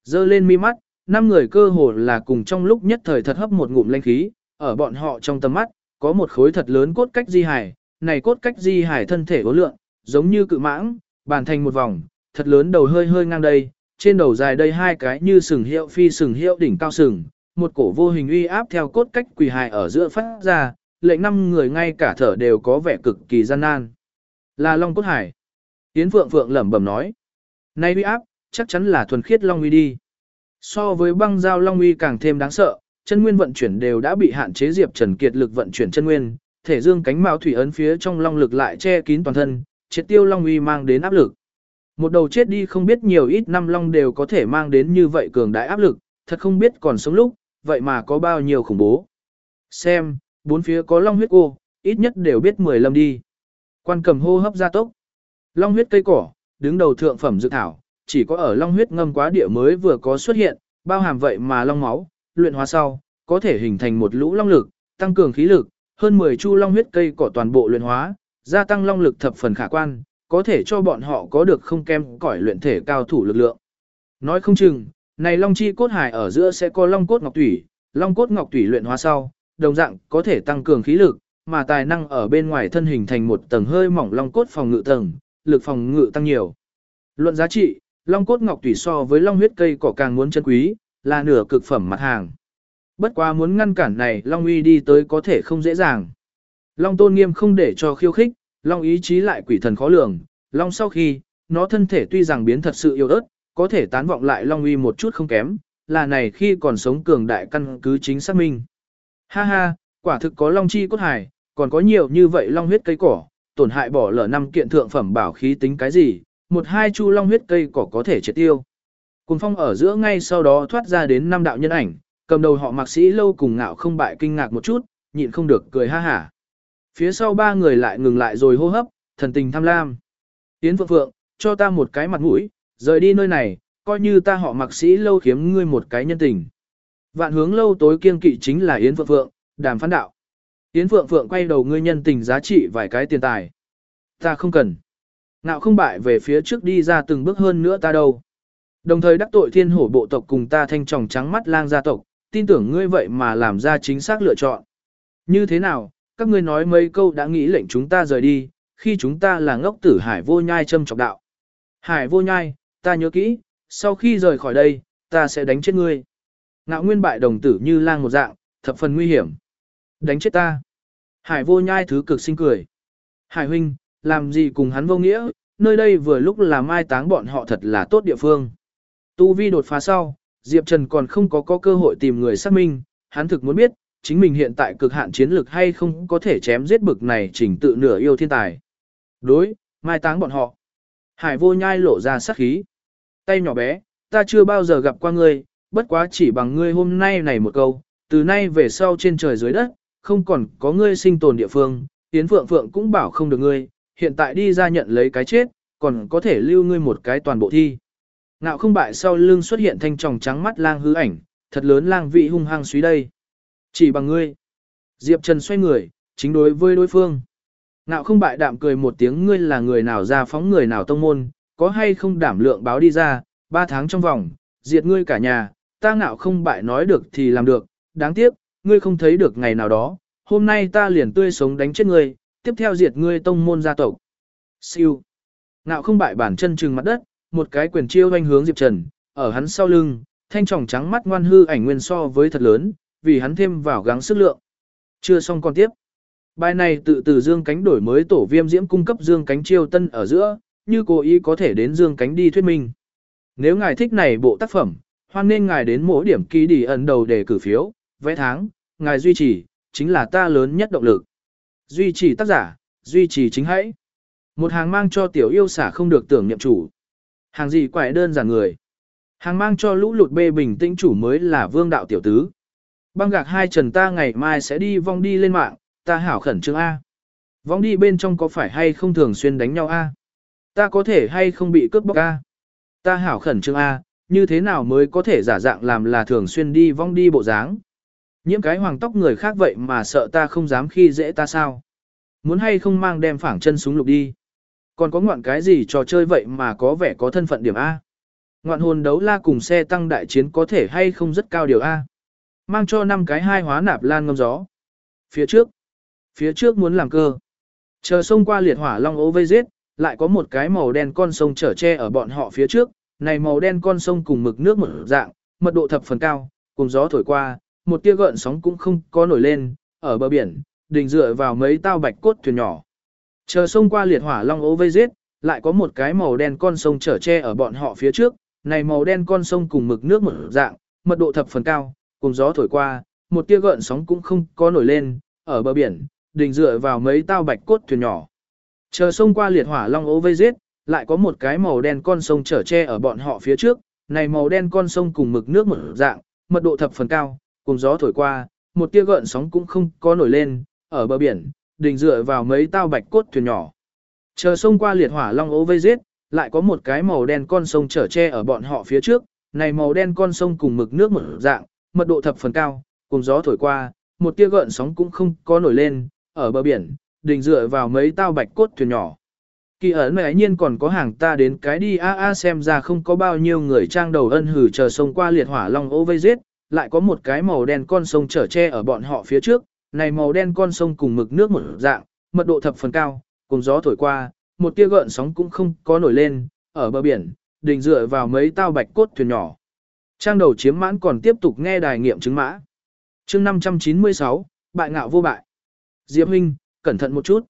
Dơ lên mi mắt, năm người cơ hồ là cùng trong lúc nhất thời thật hấp một ngụm linh khí, ở bọn họ trong tầm mắt, có một khối thật lớn cốt cách di hải, này cốt cách di hải thân thể vô lượng, giống như cự mãng, bàn thành một vòng, thật lớn đầu hơi hơi ngang đây, trên đầu dài đây hai cái như sừng hiệu phi sừng hiệu đỉnh cao sừng, một cổ vô hình uy áp theo cốt cách quỳ hài ở giữa phát ra, lệnh năm người ngay cả thở đều có vẻ cực kỳ gian nan. Là Long Cốt Hải. Yến Phượng Phượng lẩm bẩm nói. Này uy áp, chắc chắn là thuần khiết Long uy đi. So với băng giao Long uy càng thêm đáng sợ, chân nguyên vận chuyển đều đã bị hạn chế Diệp Trần Kiệt lực vận chuyển chân nguyên, thể dương cánh mao thủy ấn phía trong long lực lại che kín toàn thân, triệt tiêu Long uy mang đến áp lực. Một đầu chết đi không biết nhiều ít năm long đều có thể mang đến như vậy cường đại áp lực, thật không biết còn sống lúc, vậy mà có bao nhiêu khủng bố. Xem, bốn phía có long huyết cô, ít nhất đều biết 10 lâm đi. Quan cầm hô hấp gia tốc. Long huyết cây cỏ, đứng đầu thượng phẩm dự thảo, chỉ có ở long huyết ngâm quá địa mới vừa có xuất hiện, bao hàm vậy mà long máu, luyện hóa sau, có thể hình thành một lũ long lực, tăng cường khí lực, hơn 10 chu long huyết cây cỏ toàn bộ luyện hóa, gia tăng long lực thập phần khả quan, có thể cho bọn họ có được không kém cỏi luyện thể cao thủ lực lượng. Nói không chừng, này long chi cốt hải ở giữa sẽ có long cốt ngọc thủy, long cốt ngọc thủy luyện hóa sau, đồng dạng có thể tăng cường khí lực, mà tài năng ở bên ngoài thân hình thành một tầng hơi mỏng long cốt phòng ngự tầng, lực phòng ngự tăng nhiều. Luận giá trị, long cốt ngọc tủy so với long huyết cây cỏ càng muốn chân quý, là nửa cực phẩm mặt hàng. Bất quá muốn ngăn cản này long uy đi tới có thể không dễ dàng. Long tôn nghiêm không để cho khiêu khích, long ý chí lại quỷ thần khó lường, long sau khi, nó thân thể tuy rằng biến thật sự yếu ớt, có thể tán vọng lại long uy một chút không kém, là này khi còn sống cường đại căn cứ chính xác minh. Ha ha, quả thực có long chi cốt hải, còn có nhiều như vậy long huyết cây cỏ, tổn hại bỏ lỡ năm kiện thượng phẩm bảo khí tính cái gì, một hai chu long huyết cây cỏ có thể triệt tiêu. Cùng phong ở giữa ngay sau đó thoát ra đến năm đạo nhân ảnh, cầm đầu họ mạc sĩ lâu cùng ngạo không bại kinh ngạc một chút, nhịn không được cười ha hả. Phía sau ba người lại ngừng lại rồi hô hấp, thần tình tham lam. Yến Phượng Phượng, cho ta một cái mặt mũi, rời đi nơi này, coi như ta họ mạc sĩ lâu khiếm ngươi một cái nhân tình. Vạn hướng lâu tối kiên kỵ chính là Yến Phượng Phượng, đàm phán đạo. Yến Phượng Phượng quay đầu ngươi nhân tình giá trị vài cái tiền tài. Ta không cần. Nạo không bại về phía trước đi ra từng bước hơn nữa ta đâu. Đồng thời đắc tội thiên hổ bộ tộc cùng ta thanh tròng trắng mắt lang gia tộc, tin tưởng ngươi vậy mà làm ra chính xác lựa chọn. Như thế nào, các ngươi nói mấy câu đã nghĩ lệnh chúng ta rời đi, khi chúng ta là ngốc tử hải vô nhai châm trọc đạo. Hải vô nhai, ta nhớ kỹ, sau khi rời khỏi đây, ta sẽ đánh chết ngươi. Ngạo nguyên bại đồng tử như lang một dạng, thập phần nguy hiểm. Đánh chết ta. Hải vô nhai thứ cực sinh cười. Hải huynh, làm gì cùng hắn vô nghĩa, nơi đây vừa lúc là mai táng bọn họ thật là tốt địa phương. Tu vi đột phá sau, Diệp Trần còn không có, có cơ hội tìm người xác minh, hắn thực muốn biết, chính mình hiện tại cực hạn chiến lực hay không có thể chém giết bực này chỉnh tự nửa yêu thiên tài. Đối, mai táng bọn họ. Hải vô nhai lộ ra sát khí. Tay nhỏ bé, ta chưa bao giờ gặp qua ngươi, bất quá chỉ bằng ngươi hôm nay này một câu, từ nay về sau trên trời dưới đất, không còn có ngươi sinh tồn địa phương, Yến Phượng Phượng cũng bảo không được ngươi, hiện tại đi ra nhận lấy cái chết, còn có thể lưu ngươi một cái toàn bộ thi. Ngạo không bại sau lưng xuất hiện thanh tròng trắng mắt lang hư ảnh, thật lớn lang vị hung hăng suý đây. Chỉ bằng ngươi. Diệp Trần xoay người, chính đối với đối phương. Ngạo không bại đạm cười một tiếng ngươi là người nào ra phóng người nào tông môn, có hay không đảm lượng báo đi ra, ba tháng trong vòng, diệt ngươi cả nhà, ta ngạo không bại nói được thì làm được, đáng tiếc, ngươi không thấy được ngày nào đó, hôm nay ta liền tươi sống đánh chết ngươi, tiếp theo diệt ngươi tông môn gia tộc. Siêu. Ngạo không bại bản chân trừng mặt đất, một cái quyền chiêu doanh hướng Diệp Trần, ở hắn sau lưng, thanh tròng trắng mắt ngoan hư ảnh nguyên so với thật lớn, vì hắn thêm vào gắng sức lượng. Chưa xong còn tiếp. Bài này tự từ dương cánh đổi mới tổ viêm diễm cung cấp dương cánh chiêu tân ở giữa, như cố ý có thể đến dương cánh đi thuyết minh. Nếu ngài thích này bộ tác phẩm, hoan nên ngài đến mỗi điểm ký đi ẩn đầu để cử phiếu, vẽ tháng, ngài duy trì, chính là ta lớn nhất động lực. Duy trì tác giả, duy trì chính hãy. Một hàng mang cho tiểu yêu xả không được tưởng nhậm chủ. Hàng gì quải đơn giản người. Hàng mang cho lũ lụt bê bình tĩnh chủ mới là vương đạo tiểu tứ. Băng gạc hai trần ta ngày mai sẽ đi vong đi lên mạng, ta hảo khẩn trương A. Vong đi bên trong có phải hay không thường xuyên đánh nhau A? Ta có thể hay không bị cướp bóc A? Ta hảo khẩn trương A, như thế nào mới có thể giả dạng làm là thường xuyên đi vong đi bộ dáng? Những cái hoàng tóc người khác vậy mà sợ ta không dám khi dễ ta sao? Muốn hay không mang đem phảng chân súng lục đi? Còn có ngoạn cái gì trò chơi vậy mà có vẻ có thân phận điểm A? Ngoạn hồn đấu la cùng xe tăng đại chiến có thể hay không rất cao điều A? Mang cho năm cái hai hóa nạp lan ngâm gió. Phía trước. Phía trước muốn làm cơ. Chờ sông qua liệt hỏa long ố vây giết, lại có một cái màu đen con sông trở che ở bọn họ phía trước. Này màu đen con sông cùng mực nước một dạng, mật độ thập phần cao, cùng gió thổi qua, một tia gợn sóng cũng không có nổi lên, ở bờ biển, đình dựa vào mấy tao bạch cốt thuyền nhỏ. Chờ sông qua liệt hỏa long ố vây giết, lại có một cái màu đen con sông trở che ở bọn họ phía trước, này màu đen con sông cùng mực nước một dạng, mật độ thập phần cao, cùng gió thổi qua, một tia gợn sóng cũng không có nổi lên, ở bờ biển, đình dựa vào mấy tao bạch cốt thuyền nhỏ. Chờ sông qua liệt hỏa long ố vây giết, lại có một cái màu đen con sông trở che ở bọn họ phía trước, này màu đen con sông cùng mực nước một dạng, mật độ thập phần cao, cùng gió thổi qua, một tia gợn sóng cũng không có nổi lên, ở bờ biển, đình dựa vào mấy tao bạch cốt thuyền nhỏ. Chờ sông qua liệt hỏa long ố vây giết, lại có một cái màu đen con sông chở che ở bọn họ phía trước, này màu đen con sông cùng mực nước một dạng, mật độ thập phần cao, cùng gió thổi qua, một tia gợn sóng cũng không có nổi lên, ở bờ biển, đình dựa vào mấy tao bạch cốt thuyền nhỏ. Kỳ ẩn mẹ nhiên còn có hàng ta đến cái đi a a xem ra không có bao nhiêu người trang đầu ân hử chờ sông qua liệt hỏa long ô vây giết, lại có một cái màu đen con sông chở che ở bọn họ phía trước, này màu đen con sông cùng mực nước một dạng, mật độ thập phần cao, cùng gió thổi qua, một tia gợn sóng cũng không có nổi lên, ở bờ biển, đình dựa vào mấy tao bạch cốt thuyền nhỏ. Trang đầu chiếm mãn còn tiếp tục nghe đài nghiệm chứng mã. chương 596, bại ngạo vô bại. Diệp Huynh, cẩn thận một chút.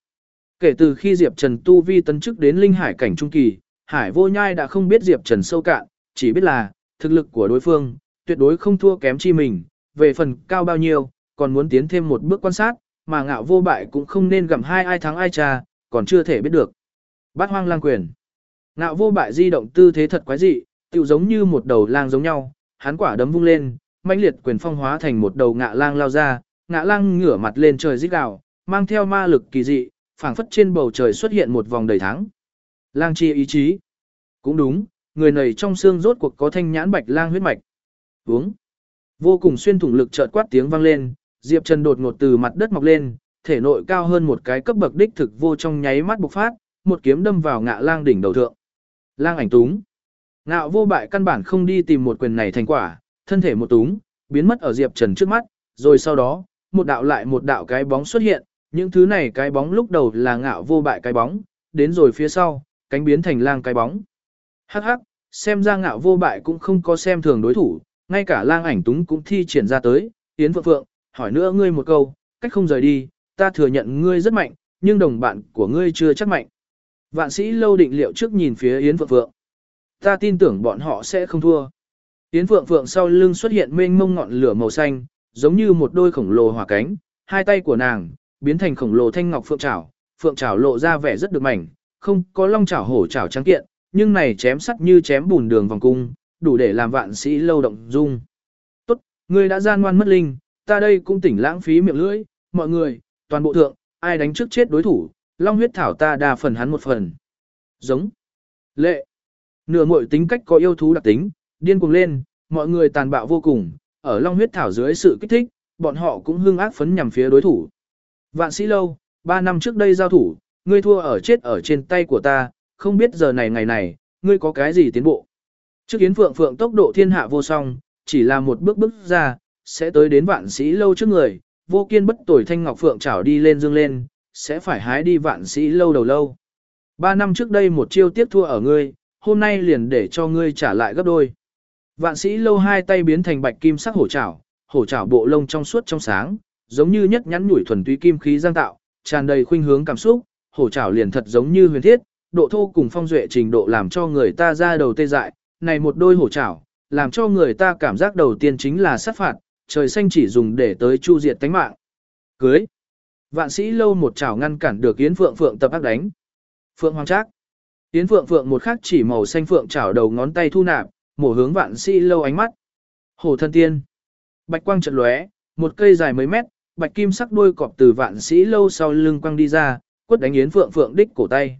Kể từ khi Diệp Trần tu vi tấn chức đến linh hải cảnh trung kỳ, Hải vô nhai đã không biết Diệp Trần sâu cạn, chỉ biết là, thực lực của đối phương, tuyệt đối không thua kém chi mình, về phần cao bao nhiêu, còn muốn tiến thêm một bước quan sát, mà ngạo vô bại cũng không nên gặm hai ai thắng ai trà, còn chưa thể biết được. Bát hoang lang quyền. Ngạo vô bại di động tư thế thật quái dị, tựu giống như một đầu lang giống nhau, hắn quả đấm vung lên, mãnh liệt quyền phong hóa thành một đầu ngạ lang lao ra, ngạ lang ngửa mặt lên trời rít gào, mang theo ma lực kỳ dị, phảng phất trên bầu trời xuất hiện một vòng đầy thắng. Lang chi ý chí. Cũng đúng, người này trong xương rốt cuộc có thanh nhãn bạch lang huyết mạch. Uống. Vô cùng xuyên thủng lực chợt quát tiếng vang lên, Diệp Trần đột ngột từ mặt đất mọc lên, thể nội cao hơn một cái cấp bậc đích thực vô trong nháy mắt bộc phát, một kiếm đâm vào ngạ lang đỉnh đầu thượng. Lang ảnh túng. Ngạo vô bại căn bản không đi tìm một quyền này thành quả, thân thể một túng, biến mất ở Diệp Trần trước mắt, rồi sau đó, một đạo lại một đạo cái bóng xuất hiện, những thứ này cái bóng lúc đầu là ngạo vô bại cái bóng, đến rồi phía sau, cánh biến thành lang cái bóng. Hắc hắc, xem ra ngạo vô bại cũng không có xem thường đối thủ, ngay cả lang ảnh túng cũng thi triển ra tới, Yến Phượng Phượng, hỏi nữa ngươi một câu, cách không rời đi, ta thừa nhận ngươi rất mạnh, nhưng đồng bạn của ngươi chưa chắc mạnh. Vạn sĩ lâu định liệu trước nhìn phía Yến Phượng Phượng. Ta tin tưởng bọn họ sẽ không thua. Yến Phượng Phượng sau lưng xuất hiện mênh mông ngọn lửa màu xanh, giống như một đôi khổng lồ hỏa cánh, hai tay của nàng biến thành khổng lồ thanh ngọc phượng trảo, phượng trảo lộ ra vẻ rất được mảnh, không có long trảo hổ trảo trắng kiện, nhưng này chém sắt như chém bùn đường vòng cung, đủ để làm vạn sĩ lâu động dung. Tốt, ngươi đã gian ngoan mất linh, ta đây cũng tỉnh lãng phí miệng lưỡi, mọi người, toàn bộ thượng, ai đánh trước chết đối thủ, long huyết thảo ta đa phần hắn một phần. Giống. Lệ. Nửa muội tính cách có yêu thú đặc tính, điên cuồng lên, mọi người tàn bạo vô cùng, ở long huyết thảo dưới sự kích thích, bọn họ cũng hưng ác phấn nhằm phía đối thủ. Vạn sĩ lâu, ba năm trước đây giao thủ, ngươi thua ở chết ở trên tay của ta, không biết giờ này ngày này, ngươi có cái gì tiến bộ. Trước kiến phượng phượng tốc độ thiên hạ vô song, chỉ là một bước bước ra, sẽ tới đến vạn sĩ lâu trước người, vô kiên bất tuổi thanh ngọc phượng chảo đi lên dương lên, sẽ phải hái đi vạn sĩ lâu đầu lâu. Ba năm trước đây một chiêu tiếp thua ở ngươi, hôm nay liền để cho ngươi trả lại gấp đôi. Vạn sĩ lâu hai tay biến thành bạch kim sắc hổ chảo, hổ chảo bộ lông trong suốt trong sáng, giống như nhất nhắn nhủi thuần túy kim khí giang tạo, tràn đầy khuynh hướng cảm xúc, hổ chảo liền thật giống như huyền thiết, độ thô cùng phong duệ trình độ làm cho người ta ra đầu tê dại, này một đôi hổ chảo, làm cho người ta cảm giác đầu tiên chính là sát phạt, trời xanh chỉ dùng để tới chu diệt tánh mạng. Cưới. Vạn sĩ lâu một chảo ngăn cản được Yến Phượng Phượng tập ác đánh. Phượng Hoàng Trác. Yến Phượng Phượng một khắc chỉ màu xanh phượng chảo đầu ngón tay thu nạp, mổ hướng vạn sĩ lâu ánh mắt. Hổ thân tiên. Bạch quang chợt lóe, một cây dài mấy mét, bạch kim sắc đuôi cọp từ vạn sĩ lâu sau lưng quăng đi ra, quất đánh Yến Phượng Phượng đích cổ tay.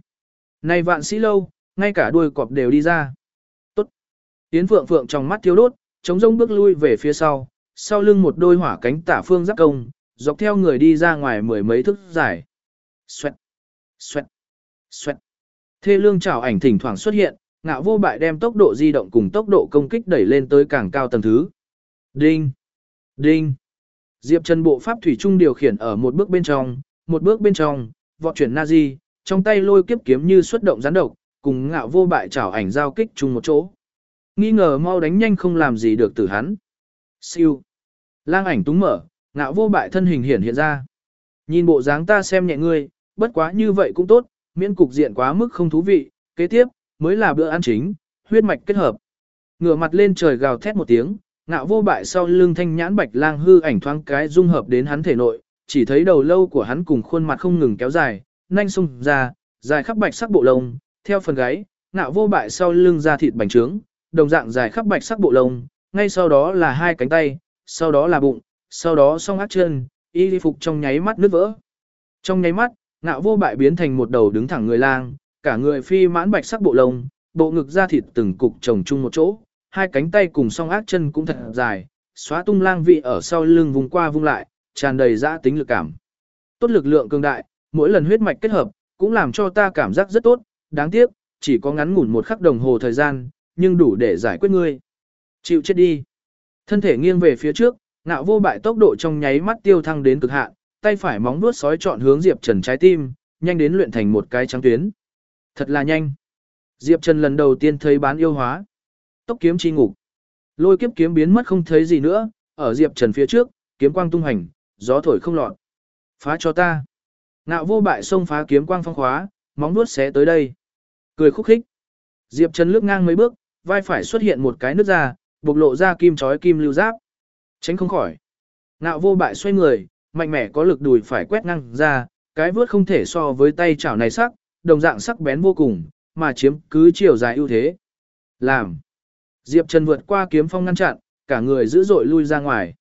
Này vạn sĩ lâu, ngay cả đuôi cọp đều đi ra. Yến Phượng Phượng trong mắt thiếu đốt, chống rông bước lui về phía sau, sau lưng một đôi hỏa cánh tả phương giáp công, dọc theo người đi ra ngoài mười mấy thước dài. Xoẹt, xoẹt, xoẹt. Thê lương chảo ảnh thỉnh thoảng xuất hiện, ngạo vô bại đem tốc độ di động cùng tốc độ công kích đẩy lên tới càng cao tầng thứ. Đinh, đinh. Diệp Trần bộ pháp thủy trung điều khiển ở một bước bên trong, một bước bên trong, vọt chuyển Nazi, trong tay lôi kiếp kiếm như xuất động gián độc, cùng ngạo vô bại chảo ảnh giao kích chung một chỗ. Nghi ngờ mau đánh nhanh không làm gì được tử hắn. Siêu. Lang ảnh túng mở, ngạo vô bại thân hình hiển hiện ra. Nhìn bộ dáng ta xem nhẹ ngươi, bất quá như vậy cũng tốt, miễn cục diện quá mức không thú vị, kế tiếp, mới là bữa ăn chính, huyết mạch kết hợp. Ngửa mặt lên trời gào thét một tiếng, ngạo vô bại sau lưng thanh nhãn bạch lang hư ảnh thoáng cái dung hợp đến hắn thể nội, chỉ thấy đầu lâu của hắn cùng khuôn mặt không ngừng kéo dài, nhanh sung ra, dài khắp bạch sắc bộ lông, theo phần gáy, ngạo vô bại sau lưng ra thịt bành trướng, đồng dạng dài khắp bạch sắc bộ lông, ngay sau đó là hai cánh tay, sau đó là bụng, sau đó song ác chân, y phục trong nháy mắt nứt vỡ. Trong nháy mắt, ngạo vô bại biến thành một đầu đứng thẳng người lang, cả người phi mãn bạch sắc bộ lông, bộ ngực da thịt từng cục chồng chung một chỗ, hai cánh tay cùng song ác chân cũng thật dài, xóa tung lang vị ở sau lưng vùng qua vung lại, tràn đầy dã tính lực cảm. Tốt lực lượng cường đại, mỗi lần huyết mạch kết hợp, cũng làm cho ta cảm giác rất tốt, đáng tiếc, chỉ có ngắn ngủn một khắc đồng hồ thời gian, nhưng đủ để giải quyết ngươi. Chịu chết đi. Thân thể nghiêng về phía trước, ngạo vô bại tốc độ trong nháy mắt tiêu thăng đến cực hạn, tay phải móng vuốt sói chọn hướng Diệp Trần trái tim, nhanh đến luyện thành một cái trắng tuyến. Thật là nhanh. Diệp Trần lần đầu tiên thấy bán yêu hóa. Tốc kiếm chi ngục. Lôi kiếp kiếm biến mất không thấy gì nữa, ở Diệp Trần phía trước, kiếm quang tung hành, gió thổi không lọt. Phá cho ta. Ngạo vô bại xông phá kiếm quang phong khóa, móng vuốt xé tới đây. Cười khúc khích. Diệp Trần lướt ngang mấy bước, vai phải xuất hiện một cái nước ra, bộc lộ ra kim chói kim lưu giáp. Tránh không khỏi. Ngạo vô bại xoay người, mạnh mẽ có lực đùi phải quét ngang ra, cái vướt không thể so với tay chảo này sắc, đồng dạng sắc bén vô cùng, mà chiếm cứ chiều dài ưu thế. Làm. Diệp Trần vượt qua kiếm phong ngăn chặn, cả người dữ dội lui ra ngoài.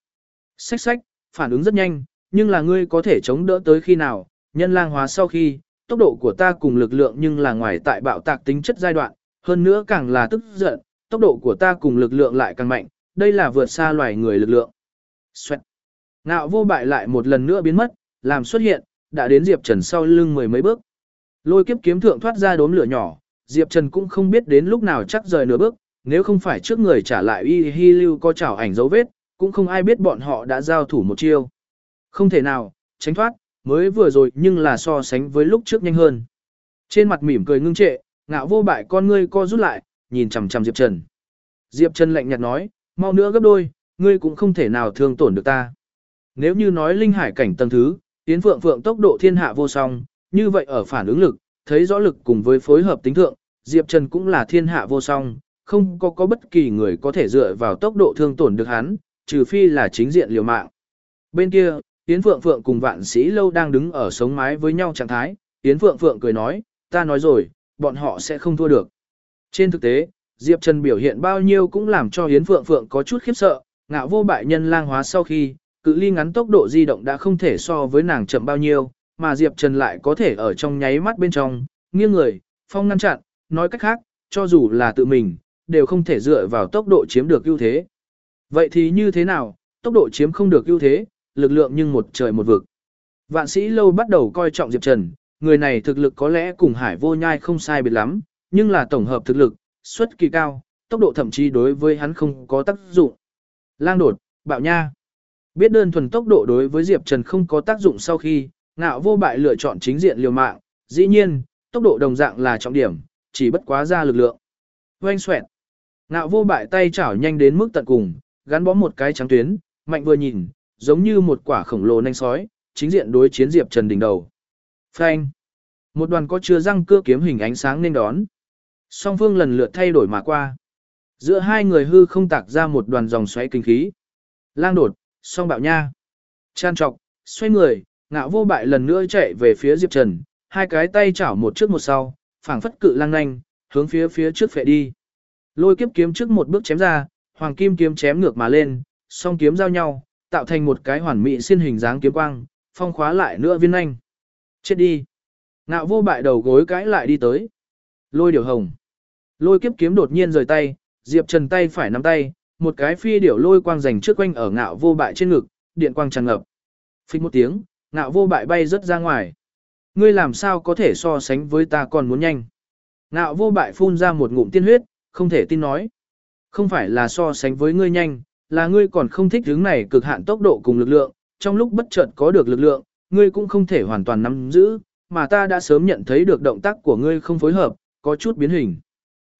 Xách xách, phản ứng rất nhanh, nhưng là ngươi có thể chống đỡ tới khi nào, nhân lang hóa sau khi, tốc độ của ta cùng lực lượng nhưng là ngoài tại bạo tạc tính chất giai đoạn, hơn nữa càng là tức giận, tốc độ của ta cùng lực lượng lại càng mạnh, đây là vượt xa loài người lực lượng. Xoẹt. Ngạo vô bại lại một lần nữa biến mất, làm xuất hiện, đã đến Diệp Trần sau lưng mười mấy bước. Lôi kiếp kiếm thượng thoát ra đốm lửa nhỏ, Diệp Trần cũng không biết đến lúc nào chắc rời nửa bước, nếu không phải trước người trả lại y hi lưu có chảo ảnh dấu vết, cũng không ai biết bọn họ đã giao thủ một chiêu. Không thể nào, tránh thoát, mới vừa rồi nhưng là so sánh với lúc trước nhanh hơn. Trên mặt mỉm cười ngưng trệ, ngạo vô bại con ngươi co rút lại, nhìn chằm chằm Diệp Trần. Diệp Trần lạnh nhạt nói, mau nữa gấp đôi, ngươi cũng không thể nào thương tổn được ta. Nếu như nói linh hải cảnh tầng thứ, tiến phượng phượng tốc độ thiên hạ vô song, như vậy ở phản ứng lực, thấy rõ lực cùng với phối hợp tính thượng, Diệp Trần cũng là thiên hạ vô song, không có có bất kỳ người có thể dựa vào tốc độ thương tổn được hắn, trừ phi là chính diện liều mạng. Bên kia, Yến Phượng Phượng cùng vạn sĩ lâu đang đứng ở sống mái với nhau trạng thái, Yến Phượng Phượng cười nói, ta nói rồi, bọn họ sẽ không thua được. Trên thực tế, Diệp Trần biểu hiện bao nhiêu cũng làm cho Yến Phượng Phượng có chút khiếp sợ, ngạo vô bại nhân lang hóa sau khi, cự ly ngắn tốc độ di động đã không thể so với nàng chậm bao nhiêu, mà Diệp Trần lại có thể ở trong nháy mắt bên trong, nghiêng người, phong ngăn chặn, nói cách khác, cho dù là tự mình, đều không thể dựa vào tốc độ chiếm được ưu thế. Vậy thì như thế nào, tốc độ chiếm không được ưu thế, lực lượng nhưng một trời một vực. Vạn sĩ lâu bắt đầu coi trọng Diệp Trần, người này thực lực có lẽ cùng hải vô nhai không sai biệt lắm, nhưng là tổng hợp thực lực, xuất kỳ cao, tốc độ thậm chí đối với hắn không có tác dụng. Lang đột, bạo nha. Biết đơn thuần tốc độ đối với Diệp Trần không có tác dụng sau khi, ngạo vô bại lựa chọn chính diện liều mạng, dĩ nhiên, tốc độ đồng dạng là trọng điểm, chỉ bất quá ra lực lượng. Oanh xoẹt. Ngạo vô bại tay chảo nhanh đến mức tận cùng, gắn bó một cái trắng tuyến, mạnh vừa nhìn, giống như một quả khổng lồ nanh sói, chính diện đối chiến Diệp Trần đỉnh đầu. Phanh. Một đoàn có chứa răng cưa kiếm hình ánh sáng nên đón. Song phương lần lượt thay đổi mà qua. Giữa hai người hư không tạc ra một đoàn dòng xoáy kinh khí. Lang đột, song bạo nha. Chan trọc, xoay người, ngạo vô bại lần nữa chạy về phía Diệp Trần, hai cái tay chảo một trước một sau, phảng phất cự lang nanh, hướng phía phía trước phệ đi. Lôi kiếp kiếm trước một bước chém ra, hoàng kim kiếm chém ngược mà lên, song kiếm giao nhau, tạo thành một cái hoàn mỹ xiên hình dáng kiếm quang, phong khóa lại nữa viên anh Chết đi. Ngạo vô bại đầu gối cãi lại đi tới. Lôi điểu hồng. Lôi kiếp kiếm đột nhiên rời tay, Diệp Trần tay phải nắm tay, một cái phi điểu lôi quang dành trước quanh ở ngạo vô bại trên ngực, điện quang tràn ngập. Phích một tiếng, ngạo vô bại bay rất ra ngoài. Ngươi làm sao có thể so sánh với ta còn muốn nhanh. Ngạo vô bại phun ra một ngụm tiên huyết, không thể tin nói. Không phải là so sánh với ngươi nhanh, là ngươi còn không thích hướng này cực hạn tốc độ cùng lực lượng, trong lúc bất chợt có được lực lượng, ngươi cũng không thể hoàn toàn nắm giữ, mà ta đã sớm nhận thấy được động tác của ngươi không phối hợp, có chút biến hình.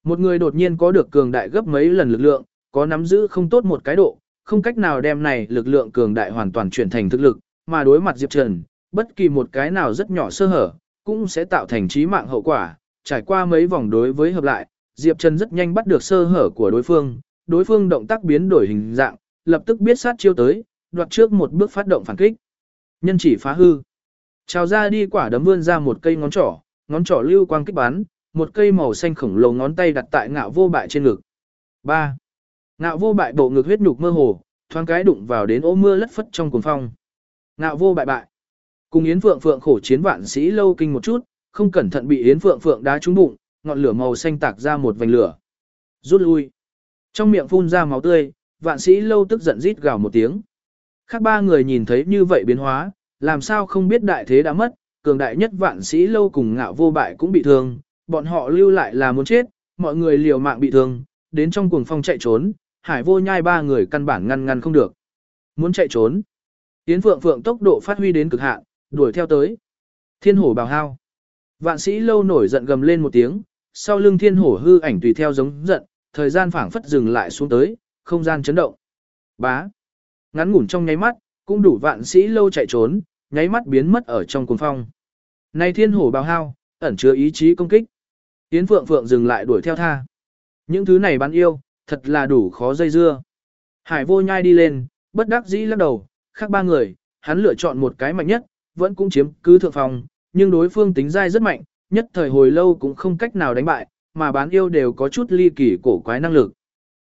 Một người đột nhiên có được cường đại gấp mấy lần lực lượng, có nắm giữ không tốt một cái độ, không cách nào đem này lực lượng cường đại hoàn toàn chuyển thành thực lực, mà đối mặt Diệp Trần, bất kỳ một cái nào rất nhỏ sơ hở, cũng sẽ tạo thành chí mạng hậu quả. Trải qua mấy vòng đối với hợp lại, Diệp Trần rất nhanh bắt được sơ hở của đối phương, đối phương động tác biến đổi hình dạng, lập tức biết sát chiêu tới, đoạt trước một bước phát động phản kích. Nhân chỉ phá hư. Chào ra đi quả đấm vươn ra một cây ngón trỏ, ngón trỏ lưu quang kích bắn, một cây màu xanh khổng lồ ngón tay đặt tại ngạo vô bại trên ngực. 3. Ngạo vô bại bộ ngực huyết nhục mơ hồ, thoáng cái đụng vào đến ô mưa lất phất trong cuồng phong. Ngạo vô bại bại. Cùng Yến Phượng Phượng khổ chiến vạn sĩ lâu kinh một chút, không cẩn thận bị Yến Phượng Phượng đá trúng bụng, ngọn lửa màu xanh tạc ra một vành lửa. Rút lui. Trong miệng phun ra máu tươi, vạn sĩ lâu tức giận rít gào một tiếng. Khác ba người nhìn thấy như vậy biến hóa, làm sao không biết đại thế đã mất, cường đại nhất vạn sĩ lâu cùng ngạo vô bại cũng bị thương, bọn họ lưu lại là muốn chết, mọi người liều mạng bị thương, đến trong cuồng phong chạy trốn, hải vô nhai ba người căn bản ngăn ngăn không được. Muốn chạy trốn. Yến Phượng Phượng tốc độ phát huy đến cực hạn, đuổi theo tới. Thiên hổ bào hao. Vạn sĩ lâu nổi giận gầm lên một tiếng, sau lưng thiên hổ hư ảnh tùy theo giống giận, thời gian phảng phất dừng lại xuống tới, không gian chấn động. Bá. Ngắn ngủn trong nháy mắt, cũng đủ vạn sĩ lâu chạy trốn, nháy mắt biến mất ở trong cuồng phong. Này thiên hổ bào hao, ẩn chứa ý chí công kích. Yến Phượng Phượng dừng lại đuổi theo tha. Những thứ này bán yêu, thật là đủ khó dây dưa. Hải vô nhai đi lên, bất đắc dĩ lắc đầu, khác ba người, hắn lựa chọn một cái mạnh nhất, vẫn cũng chiếm cứ thượng phòng, nhưng đối phương tính dai rất mạnh, nhất thời hồi lâu cũng không cách nào đánh bại, mà bán yêu đều có chút ly kỳ cổ quái năng lực.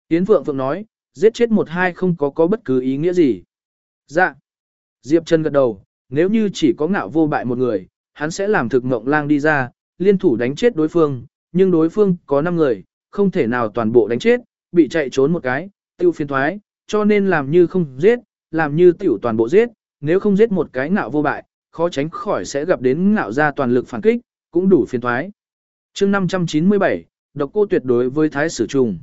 Yến Phượng Phượng nói, giết chết một hai không có có bất cứ ý nghĩa gì. Dạ. Diệp Trần gật đầu, nếu như chỉ có ngạo vô bại một người, hắn sẽ làm thực ngộng lang đi ra, liên thủ đánh chết đối phương, nhưng đối phương có 5 người, không thể nào toàn bộ đánh chết, bị chạy trốn một cái, tiêu phiên thoái, cho nên làm như không giết, làm như tiểu toàn bộ giết, nếu không giết một cái ngạo vô bại, khó tránh khỏi sẽ gặp đến ngạo ra toàn lực phản kích, cũng đủ phiền thoái. chương 597, độc cô tuyệt đối với thái sử trùng.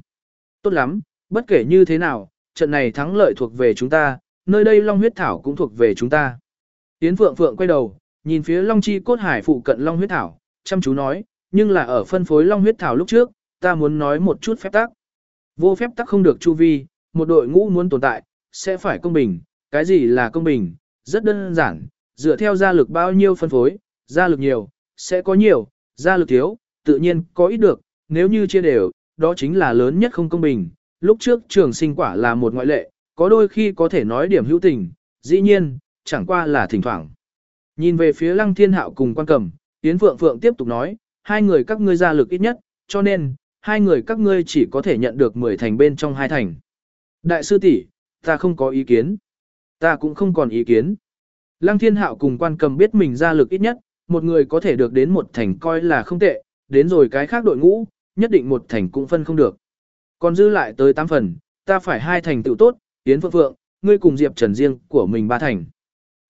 Tốt lắm, bất kể như thế nào, trận này thắng lợi thuộc về chúng ta, nơi đây Long huyết thảo cũng thuộc về chúng ta. Yến Phượng Phượng quay đầu, nhìn phía Long Chi cốt hải phụ cận Long huyết thảo, chăm chú nói, nhưng là ở phân phối Long huyết thảo lúc trước, ta muốn nói một chút phép tắc. Vô phép tắc không được chu vi, một đội ngũ muốn tồn tại, sẽ phải công bình. Cái gì là công bình? Rất đơn giản, dựa theo gia lực bao nhiêu phân phối, gia lực nhiều, sẽ có nhiều, gia lực thiếu, tự nhiên có ít được, nếu như chia đều, đó chính là lớn nhất không công bình. Lúc trước trường sinh quả là một ngoại lệ, có đôi khi có thể nói điểm hữu tình, dĩ nhiên, chẳng qua là thỉnh thoảng. Nhìn về phía lăng thiên hạo cùng quan cầm, Yến Phượng Phượng tiếp tục nói, hai người các ngươi gia lực ít nhất, cho nên, hai người các ngươi chỉ có thể nhận được 10 thành bên trong hai thành. Đại sư tỷ, ta không có ý kiến. Ta cũng không còn ý kiến. Lăng thiên hạo cùng quan cầm biết mình ra lực ít nhất, một người có thể được đến một thành coi là không tệ, đến rồi cái khác đội ngũ, nhất định một thành cũng phân không được. Còn dư lại tới 8 phần, ta phải hai thành tựu tốt, Yến Phượng Phượng, ngươi cùng Diệp Trần riêng của mình ba thành.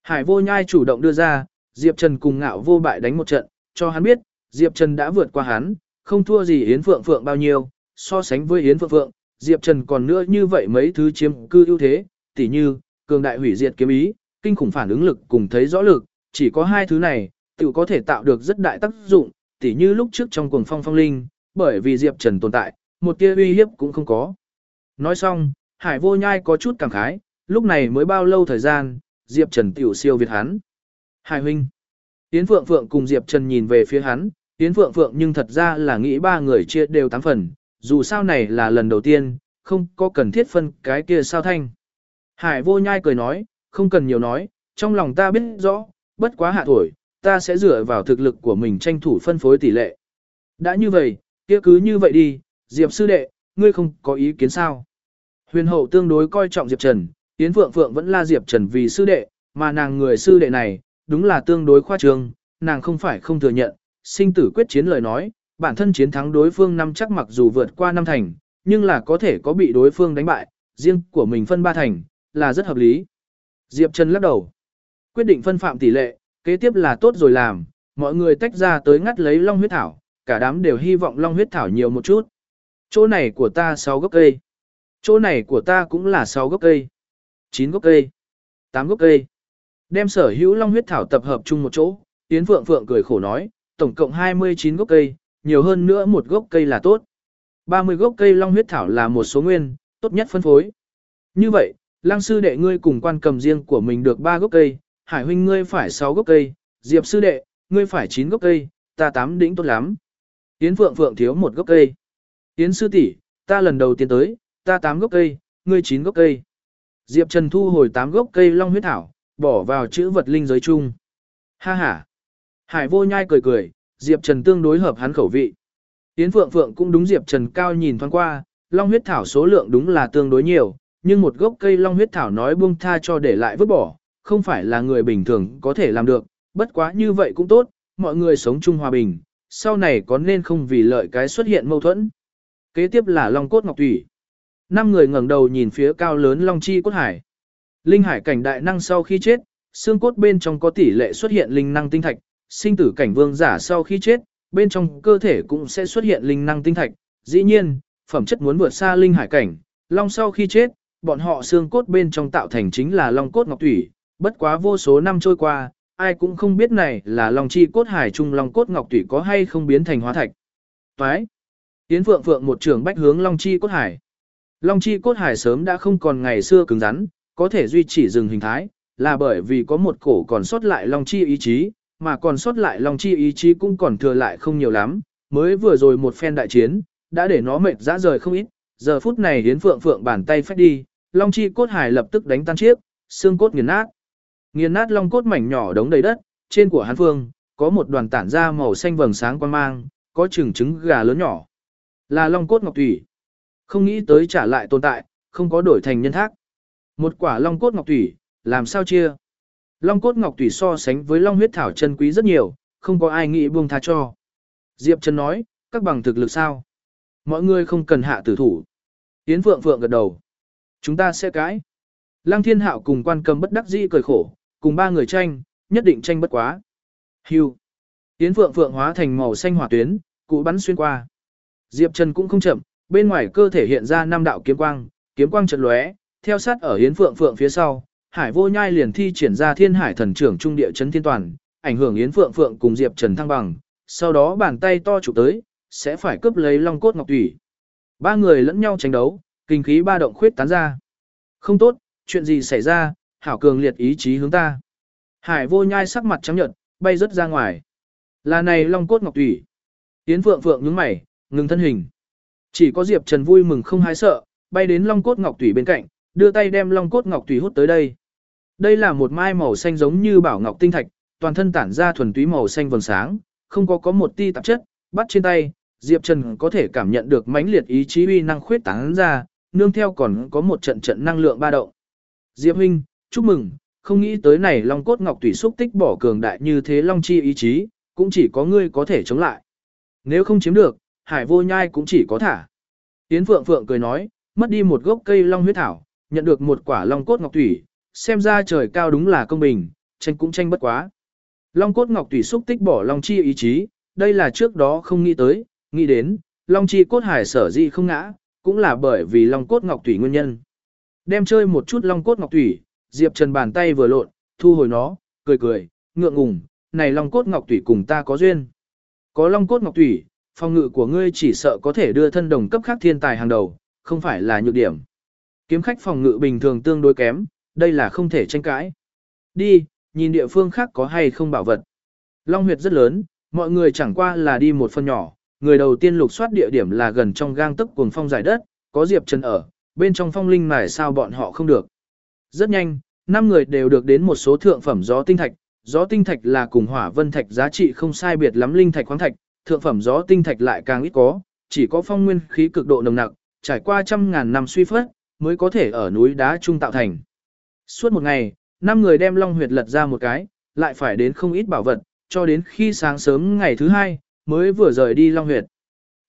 Hải vô nhai chủ động đưa ra, Diệp Trần cùng ngạo vô bại đánh một trận, cho hắn biết, Diệp Trần đã vượt qua hắn, không thua gì Yến Phượng Phượng bao nhiêu, so sánh với Yến Phượng Phượng, Diệp Trần còn nữa như vậy mấy thứ chiếm cư ưu thế, tỉ như, cường đại hủy diệt kiếm ý, kinh khủng phản ứng lực cùng thấy rõ lực, chỉ có hai thứ này, tự có thể tạo được rất đại tác dụng, tỉ như lúc trước trong cuồng phong phong linh, bởi vì Diệp Trần tồn tại, một tia uy hiếp cũng không có. Nói xong, Hải vô nhai có chút cảm khái, lúc này mới bao lâu thời gian, Diệp Trần tiểu siêu việt hắn. Hải huynh. Yến Phượng Phượng cùng Diệp Trần nhìn về phía hắn, Yến Phượng Phượng nhưng thật ra là nghĩ ba người chia đều tám phần, dù sao này là lần đầu tiên, không có cần thiết phân cái kia sao thanh. Hải vô nhai cười nói, không cần nhiều nói, trong lòng ta biết rõ, bất quá hạ tuổi, ta sẽ dựa vào thực lực của mình tranh thủ phân phối tỷ lệ. Đã như vậy, kia cứ như vậy đi, Diệp sư đệ, ngươi không có ý kiến sao? Huyền hậu tương đối coi trọng Diệp Trần, Yến Phượng Phượng vẫn la Diệp Trần vì sư đệ, mà nàng người sư đệ này, đúng là tương đối khoa trương, nàng không phải không thừa nhận, sinh tử quyết chiến lời nói, bản thân chiến thắng đối phương năm chắc mặc dù vượt qua năm thành, nhưng là có thể có bị đối phương đánh bại, riêng của mình phân ba thành, là rất hợp lý. Diệp Trần lắc đầu, quyết định phân phạm tỷ lệ, kế tiếp là tốt rồi làm, mọi người tách ra tới ngắt lấy long huyết thảo, cả đám đều hy vọng long huyết thảo nhiều một chút. Chỗ này của ta 6 gốc cây. Chỗ này của ta cũng là 6 gốc cây. 9 gốc cây. 8 gốc cây. Đem sở hữu long huyết thảo tập hợp chung một chỗ, Yến Phượng Phượng cười khổ nói, tổng cộng 29 gốc cây, nhiều hơn nữa một gốc cây là tốt. 30 gốc cây long huyết thảo là một số nguyên, tốt nhất phân phối. Như vậy, lang sư đệ ngươi cùng quan cầm riêng của mình được 3 gốc cây, hải huynh ngươi phải 6 gốc cây, diệp sư đệ, ngươi phải 9 gốc cây, ta 8 đỉnh tốt lắm. Yến Phượng Phượng thiếu một gốc cây. Yến sư tỷ, ta lần đầu tiên tới, ta 8 gốc cây, ngươi 9 gốc cây. Diệp Trần thu hồi 8 gốc cây long huyết thảo, bỏ vào chữ vật linh giới chung. Ha ha. Hải vô nhai cười cười, Diệp Trần tương đối hợp hắn khẩu vị. Yến Phượng Phượng cũng đúng Diệp Trần cao nhìn thoáng qua, long huyết thảo số lượng đúng là tương đối nhiều, nhưng một gốc cây long huyết thảo nói buông tha cho để lại vứt bỏ, không phải là người bình thường có thể làm được, bất quá như vậy cũng tốt, mọi người sống chung hòa bình, sau này có nên không vì lợi cái xuất hiện mâu thuẫn. Kế tiếp là long cốt ngọc thủy. Năm người ngẩng đầu nhìn phía cao lớn long chi cốt hải. Linh hải cảnh đại năng sau khi chết, xương cốt bên trong có tỷ lệ xuất hiện linh năng tinh thạch, sinh tử cảnh vương giả sau khi chết, bên trong cơ thể cũng sẽ xuất hiện linh năng tinh thạch. Dĩ nhiên, phẩm chất muốn vượt xa linh hải cảnh, long sau khi chết, bọn họ xương cốt bên trong tạo thành chính là long cốt ngọc thủy, bất quá vô số năm trôi qua, ai cũng không biết này là long chi cốt hải trung long cốt ngọc thủy có hay không biến thành hóa thạch. Toái. Tiến Phượng Phượng một trường bách hướng long chi cốt hải. Long chi cốt hải sớm đã không còn ngày xưa cứng rắn, có thể duy trì dừng hình thái, là bởi vì có một cổ còn sót lại long chi ý chí, mà còn sót lại long chi ý chí cũng còn thừa lại không nhiều lắm, mới vừa rồi một phen đại chiến, đã để nó mệt dã rời không ít, giờ phút này Yến phượng phượng bàn tay phách đi, long chi cốt hải lập tức đánh tan chiếc, xương cốt nghiền nát. Nghiền nát long cốt mảnh nhỏ đống đầy đất, trên của hắn phương, có một đoàn tản ra màu xanh vầng sáng quan mang, có chừng trứng gà lớn nhỏ. Là long cốt ngọc thủy. Không nghĩ tới trả lại tồn tại, không có đổi thành nhân thác. Một quả long cốt ngọc thủy, làm sao chia? Long cốt ngọc thủy so sánh với long huyết thảo chân quý rất nhiều, không có ai nghĩ buông tha cho. Diệp Trần nói, các bằng thực lực sao? Mọi người không cần hạ tử thủ. Yến Phượng Phượng gật đầu. Chúng ta sẽ cãi. Lăng Thiên Hạo cùng quan cầm bất đắc dĩ cười khổ, cùng ba người tranh, nhất định tranh bất quá. Hưu. Yến Phượng Phượng hóa thành màu xanh hỏa tuyến, cụ bắn xuyên qua. Diệp Trần cũng không chậm, bên ngoài cơ thể hiện ra năm đạo kiếm quang, kiếm quang chợt lóe, theo sát ở Yến Phượng Phượng phía sau, Hải Vô Nhai liền thi triển ra Thiên Hải Thần Trưởng trung địa chấn thiên toàn, ảnh hưởng Yến Phượng Phượng cùng Diệp Trần thăng bằng, sau đó bàn tay to chụp tới, sẽ phải cướp lấy Long cốt ngọc thủy. Ba người lẫn nhau tranh đấu, kinh khí ba động khuyết tán ra. Không tốt, chuyện gì xảy ra, hảo cường liệt ý chí hướng ta. Hải Vô Nhai sắc mặt trắng nhợt, bay rất ra ngoài. Là này Long cốt ngọc thủy. Yến Phượng Phượng nhướng mày, ngừng thân hình. Chỉ có Diệp Trần vui mừng không hái sợ, bay đến Long cốt ngọc Tủy bên cạnh, đưa tay đem long cốt ngọc tùy hút tới đây. Đây là một mai màu xanh giống như bảo ngọc tinh thạch, toàn thân tản ra thuần túy màu xanh vầng sáng, không có có một ti tạp chất, bắt trên tay, Diệp Trần có thể cảm nhận được mãnh liệt ý chí uy năng khuyết tán ra, nương theo còn có một trận trận năng lượng ba động. Diệp huynh, chúc mừng, không nghĩ tới này long cốt ngọc tùy xúc tích bỏ cường đại như thế long chi ý chí, cũng chỉ có ngươi có thể chống lại. Nếu không chiếm được, hải vô nhai cũng chỉ có thả. Tiến Phượng Phượng cười nói, mất đi một gốc cây long huyết thảo, nhận được một quả long cốt ngọc thủy, xem ra trời cao đúng là công bình, tranh cũng tranh bất quá. Long cốt ngọc thủy xúc tích bỏ long chi ý chí, đây là trước đó không nghĩ tới, nghĩ đến, long chi cốt hải sở dị không ngã, cũng là bởi vì long cốt ngọc thủy nguyên nhân. Đem chơi một chút long cốt ngọc thủy, Diệp Trần bàn tay vừa lộn, thu hồi nó, cười cười, ngượng ngùng, này long cốt ngọc thủy cùng ta có duyên. Có long cốt ngọc thủy, phòng ngự của ngươi chỉ sợ có thể đưa thân đồng cấp khác thiên tài hàng đầu, không phải là nhược điểm. Kiếm khách phòng ngự bình thường tương đối kém, đây là không thể tranh cãi. Đi, nhìn địa phương khác có hay không bảo vật. Long huyệt rất lớn, mọi người chẳng qua là đi một phần nhỏ, người đầu tiên lục soát địa điểm là gần trong gang tức cuồng phong giải đất, có Diệp Trần ở, bên trong phong linh mài sao bọn họ không được. Rất nhanh, năm người đều được đến một số thượng phẩm gió tinh thạch, gió tinh thạch là cùng hỏa vân thạch giá trị không sai biệt lắm linh thạch khoáng thạch, thượng phẩm gió tinh thạch lại càng ít có, chỉ có phong nguyên khí cực độ nồng nặc, trải qua trăm ngàn năm suy phất, mới có thể ở núi đá trung tạo thành. Suốt một ngày, năm người đem Long Huyệt lật ra một cái, lại phải đến không ít bảo vật, cho đến khi sáng sớm ngày thứ hai, mới vừa rời đi Long Huyệt.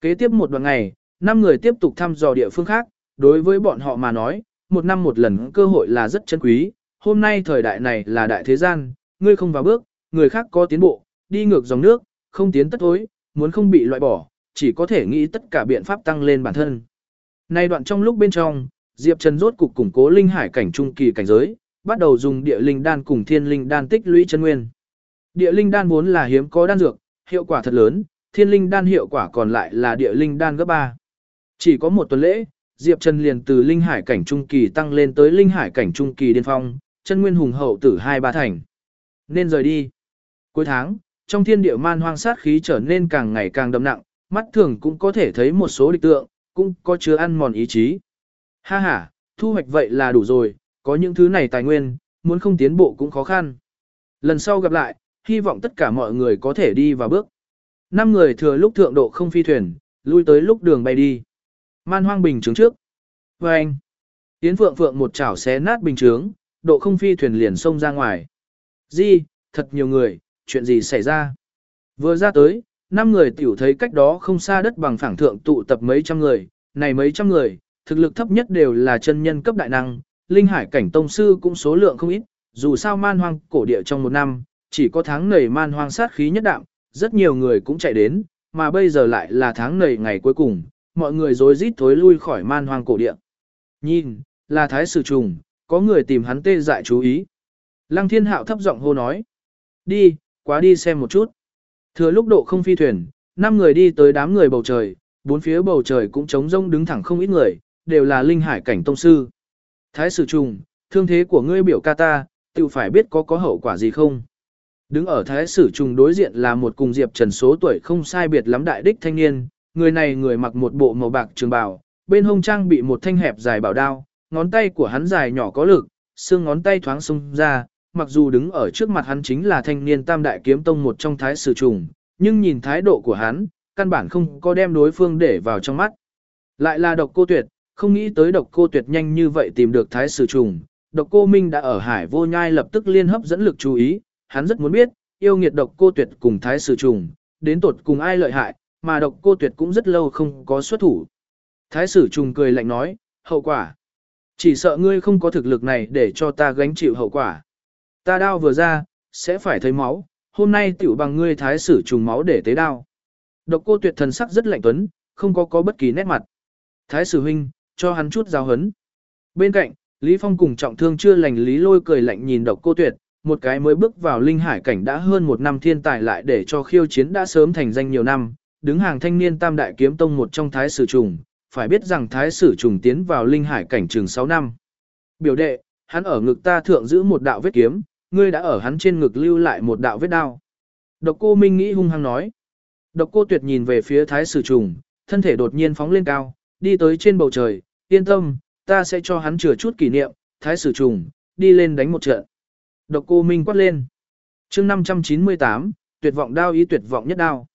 Kế tiếp một đoạn ngày, năm người tiếp tục thăm dò địa phương khác, đối với bọn họ mà nói, một năm một lần cơ hội là rất chân quý, hôm nay thời đại này là đại thế gian, ngươi không vào bước, người khác có tiến bộ, đi ngược dòng nước, không tiến tất thối, muốn không bị loại bỏ, chỉ có thể nghĩ tất cả biện pháp tăng lên bản thân. Nay đoạn trong lúc bên trong, Diệp Trần rốt cục củng cố linh hải cảnh trung kỳ cảnh giới, bắt đầu dùng địa linh đan cùng thiên linh đan tích lũy chân nguyên. Địa linh đan vốn là hiếm có đan dược, hiệu quả thật lớn, thiên linh đan hiệu quả còn lại là địa linh đan gấp 3. Chỉ có một tuần lễ, Diệp Trần liền từ linh hải cảnh trung kỳ tăng lên tới linh hải cảnh trung kỳ điên phong, chân nguyên hùng hậu tử hai ba thành. Nên rời đi. Cuối tháng, trong thiên địa man hoang sát khí trở nên càng ngày càng đậm nặng, mắt thường cũng có thể thấy một số địch tượng, cũng có chứa ăn mòn ý chí. Ha ha, thu hoạch vậy là đủ rồi, có những thứ này tài nguyên, muốn không tiến bộ cũng khó khăn. Lần sau gặp lại, hy vọng tất cả mọi người có thể đi vào bước. Năm người thừa lúc thượng độ không phi thuyền, lui tới lúc đường bay đi. Man hoang bình trướng trước. Và anh, tiến Phượng Phượng một chảo xé nát bình trướng, độ không phi thuyền liền xông ra ngoài. Di, thật nhiều người, chuyện gì xảy ra? Vừa ra tới, năm người tiểu thấy cách đó không xa đất bằng phẳng thượng tụ tập mấy trăm người, này mấy trăm người, thực lực thấp nhất đều là chân nhân cấp đại năng, linh hải cảnh tông sư cũng số lượng không ít, dù sao man hoang cổ địa trong một năm, chỉ có tháng nầy man hoang sát khí nhất đạm, rất nhiều người cũng chạy đến, mà bây giờ lại là tháng nầy ngày cuối cùng, mọi người rối rít thối lui khỏi man hoang cổ địa. Nhìn, là thái sử trùng, có người tìm hắn tê dại chú ý. Lăng thiên hạo thấp giọng hô nói. Đi, quá đi xem một chút. Thừa lúc độ không phi thuyền, năm người đi tới đám người bầu trời, bốn phía bầu trời cũng trống rông đứng thẳng không ít người, đều là linh hải cảnh tông sư. Thái sử trùng, thương thế của ngươi biểu ca ta, tự phải biết có có hậu quả gì không. Đứng ở thái sử trùng đối diện là một cùng Diệp Trần số tuổi không sai biệt lắm đại đích thanh niên, người này người mặc một bộ màu bạc trường bào, bên hông trang bị một thanh hẹp dài bảo đao, ngón tay của hắn dài nhỏ có lực, xương ngón tay thoáng sung ra, mặc dù đứng ở trước mặt hắn chính là thanh niên tam đại kiếm tông một trong thái sử trùng, nhưng nhìn thái độ của hắn, căn bản không có đem đối phương để vào trong mắt. Lại là độc cô tuyệt, không nghĩ tới độc cô tuyệt nhanh như vậy tìm được thái sử trùng, độc cô Minh đã ở hải vô nhai lập tức liên hấp dẫn lực chú ý, hắn rất muốn biết, yêu nghiệt độc cô tuyệt cùng thái sử trùng, đến tột cùng ai lợi hại, mà độc cô tuyệt cũng rất lâu không có xuất thủ. Thái sử trùng cười lạnh nói, hậu quả. Chỉ sợ ngươi không có thực lực này để cho ta gánh chịu hậu quả. Ta đao vừa ra, sẽ phải thấy máu, hôm nay tiểu bằng ngươi thái sử trùng máu để tế đao. Độc cô tuyệt thần sắc rất lạnh tuấn, không có có bất kỳ nét mặt. Thái sử huynh, cho hắn chút giáo hấn. Bên cạnh, Lý Phong cùng trọng thương chưa lành Lý lôi cười lạnh nhìn độc cô tuyệt, một cái mới bước vào linh hải cảnh đã hơn một năm thiên tài lại để cho khiêu chiến đã sớm thành danh nhiều năm, đứng hàng thanh niên tam đại kiếm tông một trong thái sử trùng, phải biết rằng thái sử trùng tiến vào linh hải cảnh trường 6 năm. Biểu đệ, hắn ở ngực ta thượng giữ một đạo vết kiếm, ngươi đã ở hắn trên ngực lưu lại một đạo vết đao. Độc cô Minh nghĩ hung hăng nói. Độc cô tuyệt nhìn về phía thái sử trùng, thân thể đột nhiên phóng lên cao, đi tới trên bầu trời, yên tâm, ta sẽ cho hắn chừa chút kỷ niệm, thái sử trùng, đi lên đánh một trận. Độc cô Minh quát lên. chương 598, tuyệt vọng đao ý tuyệt vọng nhất đao.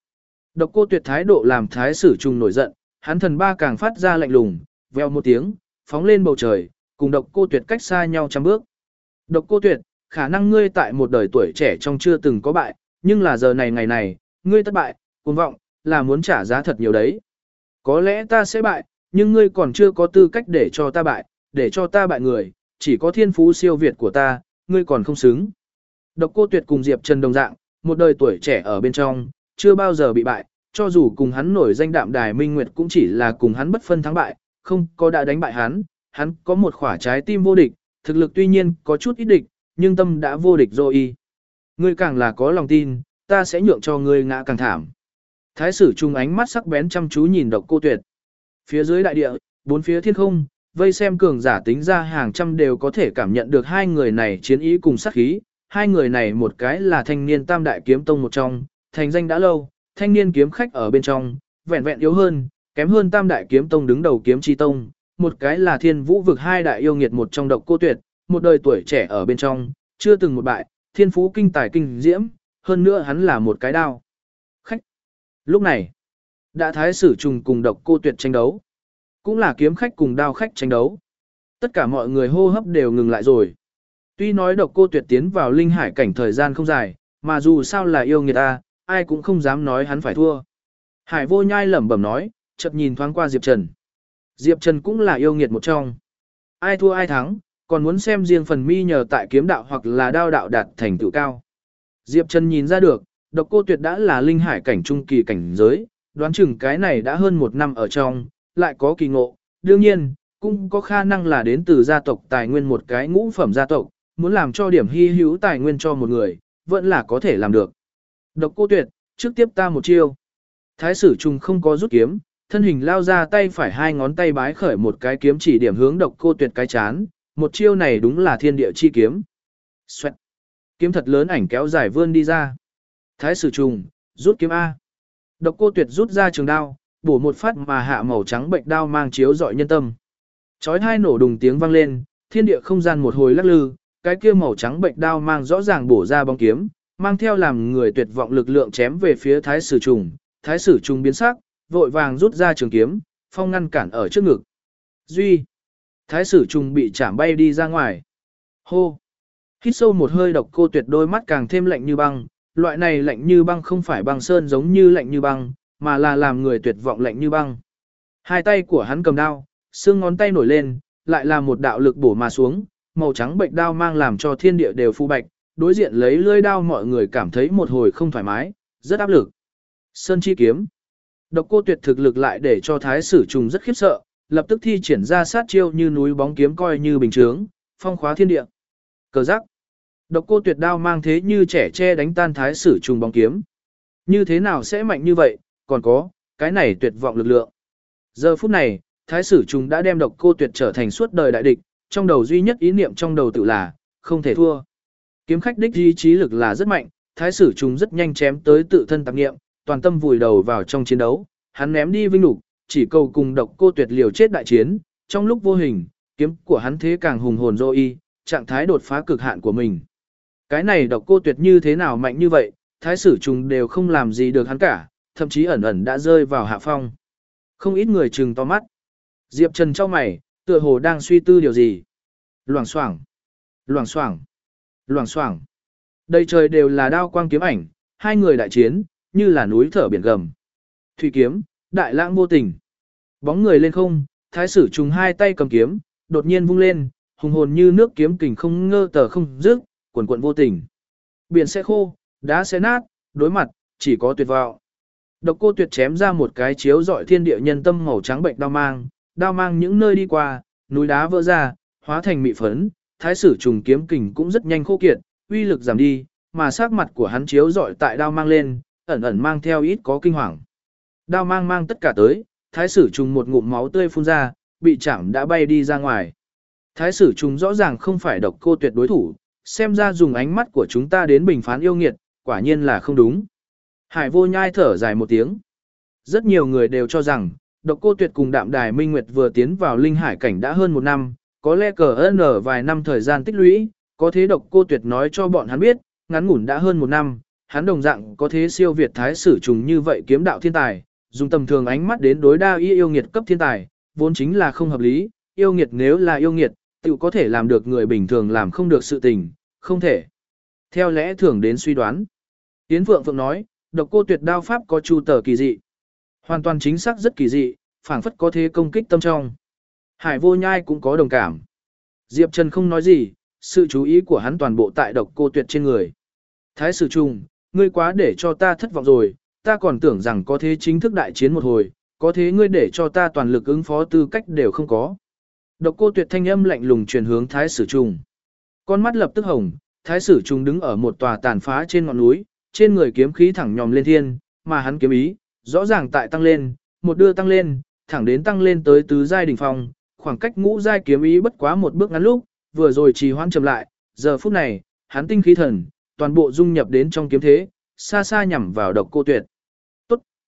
Độc cô tuyệt thái độ làm thái sử trùng nổi giận, hắn thần ba càng phát ra lạnh lùng, veo một tiếng, phóng lên bầu trời, cùng độc cô tuyệt cách xa nhau trăm bước. Độc cô tuyệt, khả năng ngươi tại một đời tuổi trẻ trong chưa từng có bại, nhưng là giờ này ngày này, ngươi thất bại, cuồng vọng, là muốn trả giá thật nhiều đấy. Có lẽ ta sẽ bại, nhưng ngươi còn chưa có tư cách để cho ta bại, để cho ta bại người, chỉ có thiên phú siêu việt của ta, ngươi còn không xứng. Độc cô tuyệt cùng Diệp Trần đồng dạng, một đời tuổi trẻ ở bên trong, chưa bao giờ bị bại, cho dù cùng hắn nổi danh đạm đài minh nguyệt cũng chỉ là cùng hắn bất phân thắng bại, không có đã đánh bại hắn, hắn có một khỏa trái tim vô địch, thực lực tuy nhiên có chút ít địch, nhưng tâm đã vô địch rồi y. Ngươi càng là có lòng tin, ta sẽ nhượng cho ngươi ngã càng thảm. Thái sử trung ánh mắt sắc bén chăm chú nhìn độc cô tuyệt. Phía dưới đại địa, bốn phía thiên không, vây xem cường giả tính ra hàng trăm đều có thể cảm nhận được hai người này chiến ý cùng sát khí. Hai người này một cái là thanh niên tam đại kiếm tông một trong, thành danh đã lâu, thanh niên kiếm khách ở bên trong, vẹn vẹn yếu hơn, kém hơn tam đại kiếm tông đứng đầu kiếm chi tông. Một cái là thiên vũ vực hai đại yêu nghiệt một trong độc cô tuyệt, một đời tuổi trẻ ở bên trong, chưa từng một bại, thiên phú kinh tài kinh diễm, hơn nữa hắn là một cái đao. Khách. Lúc này, đã thái sử trùng cùng độc cô tuyệt tranh đấu. Cũng là kiếm khách cùng đao khách tranh đấu. Tất cả mọi người hô hấp đều ngừng lại rồi. Tuy nói độc cô tuyệt tiến vào linh hải cảnh thời gian không dài, mà dù sao là yêu người ta, ai cũng không dám nói hắn phải thua. Hải vô nhai lẩm bẩm nói, chợt nhìn thoáng qua Diệp Trần. Diệp Trần cũng là yêu nghiệt một trong. Ai thua ai thắng, còn muốn xem riêng phần mi nhờ tại kiếm đạo hoặc là đao đạo đạt thành tựu cao. Diệp Trần nhìn ra được, độc cô tuyệt đã là linh hải cảnh trung kỳ cảnh giới, đoán chừng cái này đã hơn một năm ở trong, lại có kỳ ngộ. Đương nhiên, cũng có khả năng là đến từ gia tộc tài nguyên một cái ngũ phẩm gia tộc, muốn làm cho điểm hy hữu tài nguyên cho một người, vẫn là có thể làm được. Độc cô tuyệt, trước tiếp ta một chiêu. Thái sử trùng không có rút kiếm, thân hình lao ra tay phải hai ngón tay bái khởi một cái kiếm chỉ điểm hướng độc cô tuyệt cái chán, một chiêu này đúng là thiên địa chi kiếm. Xoẹt. Kiếm thật lớn ảnh kéo dài vươn đi ra. Thái sử trùng, rút kiếm A. Độc cô tuyệt rút ra trường đao, bổ một phát mà hạ màu trắng bệnh đao mang chiếu dọi nhân tâm. Chói hai nổ đùng tiếng vang lên, thiên địa không gian một hồi lắc lư, cái kia màu trắng bệnh đao mang rõ ràng bổ ra bóng kiếm, mang theo làm người tuyệt vọng lực lượng chém về phía thái sử trùng, thái sử trùng biến sắc, vội vàng rút ra trường kiếm, phong ngăn cản ở trước ngực. Duy. Thái sử trùng bị chạm bay đi ra ngoài. Hô. Hít sâu một hơi độc cô tuyệt đôi mắt càng thêm lạnh như băng, loại này lạnh như băng không phải băng sơn giống như lạnh như băng, mà là làm người tuyệt vọng lạnh như băng. Hai tay của hắn cầm đao, xương ngón tay nổi lên, lại là một đạo lực bổ mà xuống, màu trắng bệnh đao mang làm cho thiên địa đều phu bạch, đối diện lấy lưỡi đao mọi người cảm thấy một hồi không thoải mái, rất áp lực. Sơn chi kiếm. Độc cô tuyệt thực lực lại để cho thái sử trùng rất khiếp sợ, lập tức thi triển ra sát chiêu như núi bóng kiếm coi như bình chướng, phong khóa thiên địa. Cờ giác. Độc cô tuyệt đao mang thế như trẻ che đánh tan thái sử trùng bóng kiếm. Như thế nào sẽ mạnh như vậy, còn có, cái này tuyệt vọng lực lượng. Giờ phút này, thái sử trùng đã đem độc cô tuyệt trở thành suốt đời đại địch, trong đầu duy nhất ý niệm trong đầu tự là, không thể thua. Kiếm khách đích ý chí lực là rất mạnh, thái sử trùng rất nhanh chém tới tự thân tạp nghiệm, toàn tâm vùi đầu vào trong chiến đấu, hắn ném đi vinh lục, chỉ cầu cùng độc cô tuyệt liều chết đại chiến, trong lúc vô hình, kiếm của hắn thế càng hùng hồn dô y, trạng thái đột phá cực hạn của mình. Cái này độc cô tuyệt như thế nào mạnh như vậy, thái sử trùng đều không làm gì được hắn cả, thậm chí ẩn ẩn đã rơi vào hạ phong. Không ít người trừng to mắt. Diệp Trần trong mày, tựa hồ đang suy tư điều gì. Loảng xoảng, loảng xoảng, loảng xoảng. Đây trời đều là đao quang kiếm ảnh, hai người đại chiến, như là núi thở biển gầm. Thủy kiếm, đại lãng vô tình. Bóng người lên không, thái sử trùng hai tay cầm kiếm, đột nhiên vung lên, hùng hồn như nước kiếm kình không ngơ tờ không dứt, quần cuộn vô tình. Biển sẽ khô, đá sẽ nát, đối mặt, chỉ có tuyệt vọng. Độc cô tuyệt chém ra một cái chiếu dọi thiên địa nhân tâm màu trắng bệnh đao mang, đao mang những nơi đi qua, núi đá vỡ ra, hóa thành mị phấn, thái sử trùng kiếm kình cũng rất nhanh khô kiệt, uy lực giảm đi, mà sắc mặt của hắn chiếu dọi tại đao mang lên, ẩn ẩn mang theo ít có kinh hoàng. Đao mang mang tất cả tới, thái sử trùng một ngụm máu tươi phun ra, bị chạm đã bay đi ra ngoài. Thái sử trùng rõ ràng không phải độc cô tuyệt đối thủ, xem ra dùng ánh mắt của chúng ta đến bình phán yêu nghiệt, quả nhiên là không đúng. Hải vô nhai thở dài một tiếng. Rất nhiều người đều cho rằng, độc cô tuyệt cùng đạm đài minh nguyệt vừa tiến vào linh hải cảnh đã hơn một năm, có lẽ cờ ơn ở vài năm thời gian tích lũy, có thế độc cô tuyệt nói cho bọn hắn biết, ngắn ngủn đã hơn một năm, hắn đồng dạng có thế siêu việt thái sử trùng như vậy kiếm đạo thiên tài, dùng tầm thường ánh mắt đến đối đa y yêu nghiệt cấp thiên tài, vốn chính là không hợp lý, yêu nghiệt nếu là yêu nghiệt, tự có thể làm được người bình thường làm không được sự tình, không thể. Theo lẽ thường đến suy đoán. Yến Phượng Phượng nói, độc cô tuyệt đao pháp có chu tờ kỳ dị. Hoàn toàn chính xác rất kỳ dị, phảng phất có thế công kích tâm trong. Hải vô nhai cũng có đồng cảm. Diệp Trần không nói gì, sự chú ý của hắn toàn bộ tại độc cô tuyệt trên người. Thái sử trùng, ngươi quá để cho ta thất vọng rồi, ta còn tưởng rằng có thế chính thức đại chiến một hồi, có thế ngươi để cho ta toàn lực ứng phó tư cách đều không có. Độc cô tuyệt thanh âm lạnh lùng truyền hướng thái sử trùng. Con mắt lập tức hồng, thái sử trùng đứng ở một tòa tàn phá trên ngọn núi, trên người kiếm khí thẳng nhòm lên thiên, mà hắn kiếm ý, rõ ràng tại tăng lên, một đưa tăng lên, thẳng đến tăng lên tới tứ giai đỉnh phong, khoảng cách ngũ giai kiếm ý bất quá một bước ngắn lúc, vừa rồi trì hoãn chậm lại, giờ phút này, hắn tinh khí thần, toàn bộ dung nhập đến trong kiếm thế, xa xa nhằm vào độc cô tuyệt.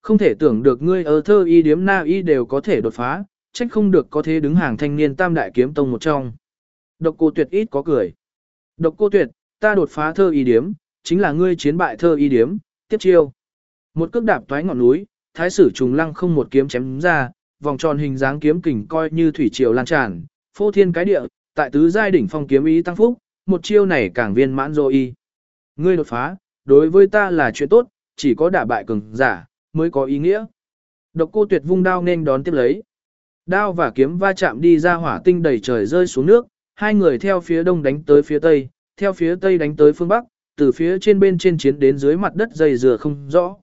Không thể tưởng được ngươi ở thơ y điếm na y đều có thể đột phá, trách không được có thế đứng hàng thanh niên tam đại kiếm tông một trong. Độc cô tuyệt ít có cười. Độc cô tuyệt, ta đột phá thơ y điếm, chính là ngươi chiến bại thơ y điếm, tiếp chiêu. Một cước đạp toái ngọn núi, thái sử trùng lăng không một kiếm chém ra, vòng tròn hình dáng kiếm kình coi như thủy triều lan tràn, phô thiên cái địa, tại tứ giai đỉnh phong kiếm ý tăng phúc, một chiêu này càng viên mãn rồi y. Ngươi đột phá, đối với ta là chuyện tốt, chỉ có đả bại cường giả mới có ý nghĩa. Độc cô tuyệt vung đao nên đón tiếp lấy. Đao và kiếm va chạm đi ra hỏa tinh đầy trời rơi xuống nước, hai người theo phía đông đánh tới phía tây, theo phía tây đánh tới phương bắc, từ phía trên bên trên chiến đến dưới mặt đất dày dừa không rõ.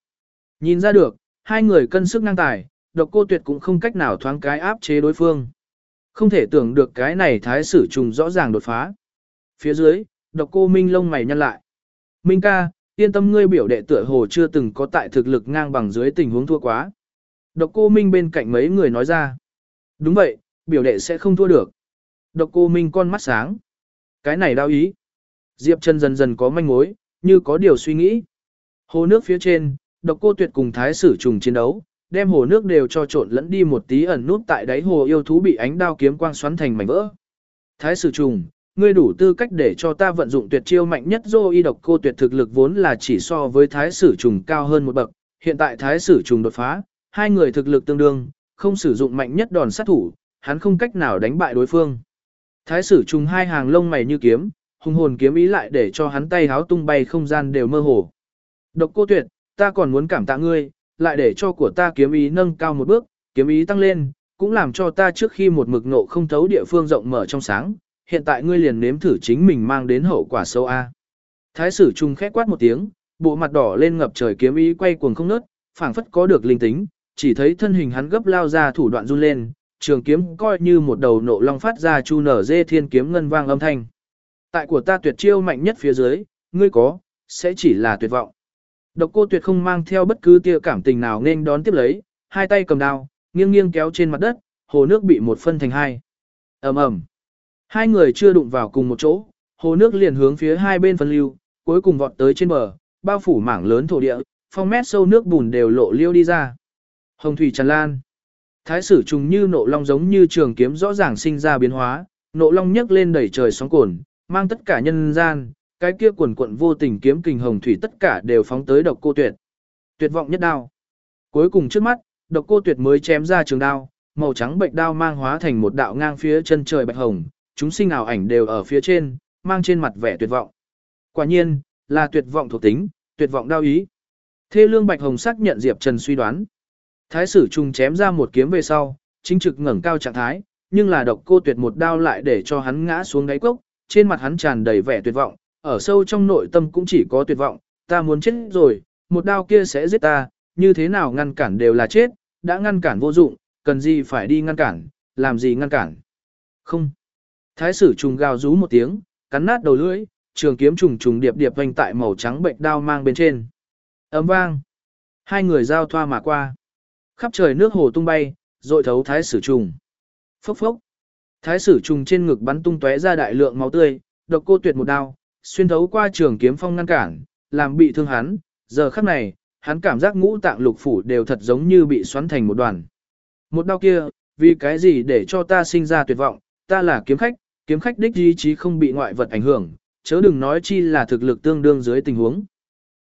Nhìn ra được, hai người cân sức năng tài, độc cô tuyệt cũng không cách nào thoáng cái áp chế đối phương. Không thể tưởng được cái này thái sử trùng rõ ràng đột phá. Phía dưới, độc cô Minh lông mày nhăn lại. Minh ca, yên tâm ngươi biểu đệ tựa hồ chưa từng có tại thực lực ngang bằng dưới tình huống thua quá. Độc cô Minh bên cạnh mấy người nói ra. Đúng vậy, biểu đệ sẽ không thua được. Độc cô Minh con mắt sáng. Cái này đau ý. Diệp Trần dần dần có manh mối, như có điều suy nghĩ. Hồ nước phía trên, độc cô tuyệt cùng thái sử trùng chiến đấu, đem hồ nước đều cho trộn lẫn đi một tí ẩn nút tại đáy hồ yêu thú bị ánh đao kiếm quang xoắn thành mảnh vỡ. Thái sử trùng, ngươi đủ tư cách để cho ta vận dụng tuyệt chiêu mạnh nhất dô y độc cô tuyệt thực lực vốn là chỉ so với thái sử trùng cao hơn một bậc, hiện tại thái sử trùng đột phá, hai người thực lực tương đương, không sử dụng mạnh nhất đòn sát thủ, hắn không cách nào đánh bại đối phương. Thái sử trùng hai hàng lông mày như kiếm, hung hồn kiếm ý lại để cho hắn tay háo tung bay không gian đều mơ hồ. Độc cô tuyệt, ta còn muốn cảm tạ ngươi, lại để cho của ta kiếm ý nâng cao một bước, kiếm ý tăng lên, cũng làm cho ta trước khi một mực nộ không thấu địa phương rộng mở trong sáng, hiện tại ngươi liền nếm thử chính mình mang đến hậu quả sâu a. Thái sử trung khẽ quát một tiếng, bộ mặt đỏ lên ngập trời kiếm ý quay cuồng không nớt, phảng phất có được linh tính, chỉ thấy thân hình hắn gấp lao ra thủ đoạn run lên, trường kiếm coi như một đầu nộ long phát ra chu nở dê thiên kiếm ngân vang âm thanh. Tại của ta tuyệt chiêu mạnh nhất phía dưới, ngươi có, sẽ chỉ là tuyệt vọng. Độc cô tuyệt không mang theo bất cứ tia cảm tình nào nên đón tiếp lấy, hai tay cầm đao, nghiêng nghiêng kéo trên mặt đất, hồ nước bị một phân thành hai. ầm ầm, Hai người chưa đụng vào cùng một chỗ, hồ nước liền hướng phía hai bên phân lưu, cuối cùng vọt tới trên bờ, bao phủ mảng lớn thổ địa, phong mét sâu nước bùn đều lộ liêu đi ra. Hồng thủy tràn lan. Thái sử trùng như nộ long giống như trường kiếm rõ ràng sinh ra biến hóa, nộ long nhấc lên đẩy trời sóng cồn, mang tất cả nhân gian, cái kia quần quận vô tình kiếm kình hồng thủy tất cả đều phóng tới độc cô tuyệt. Tuyệt vọng nhất đao. Cuối cùng trước mắt, độc cô tuyệt mới chém ra trường đao, màu trắng bệnh đao mang hóa thành một đạo ngang phía chân trời bạch hồng, chúng sinh ảo ảnh đều ở phía trên, mang trên mặt vẻ tuyệt vọng. Quả nhiên, là tuyệt vọng thuộc tính, tuyệt vọng đau ý. Thê lương bạch hồng xác nhận Diệp Trần suy đoán. Thái sử trùng chém ra một kiếm về sau, chính trực ngẩng cao trạng thái, nhưng là độc cô tuyệt một đao lại để cho hắn ngã xuống đáy cốc, trên mặt hắn tràn đầy vẻ tuyệt vọng, ở sâu trong nội tâm cũng chỉ có tuyệt vọng, ta muốn chết rồi, một đao kia sẽ giết ta, như thế nào ngăn cản đều là chết, đã ngăn cản vô dụng, cần gì phải đi ngăn cản, làm gì ngăn cản. Không. Thái sử trùng gào rú một tiếng, cắn nát đầu lưỡi, trường kiếm trùng trùng điệp điệp vành tại màu trắng bệnh đao mang bên trên. Ấm vang. Hai người giao thoa mà qua. Khắp trời nước hồ tung bay, rội thấu thái sử trùng. Phốc phốc. Thái sử trùng trên ngực bắn tung tóe ra đại lượng máu tươi, độc cô tuyệt một đao, xuyên thấu qua trường kiếm phong ngăn cản, làm bị thương hắn, giờ khắc này, hắn cảm giác ngũ tạng lục phủ đều thật giống như bị xoắn thành một đoàn. Một đau kia, vì cái gì để cho ta sinh ra tuyệt vọng, ta là kiếm khách, kiếm khách đích ý chí không bị ngoại vật ảnh hưởng, chớ đừng nói chi là thực lực tương đương dưới tình huống.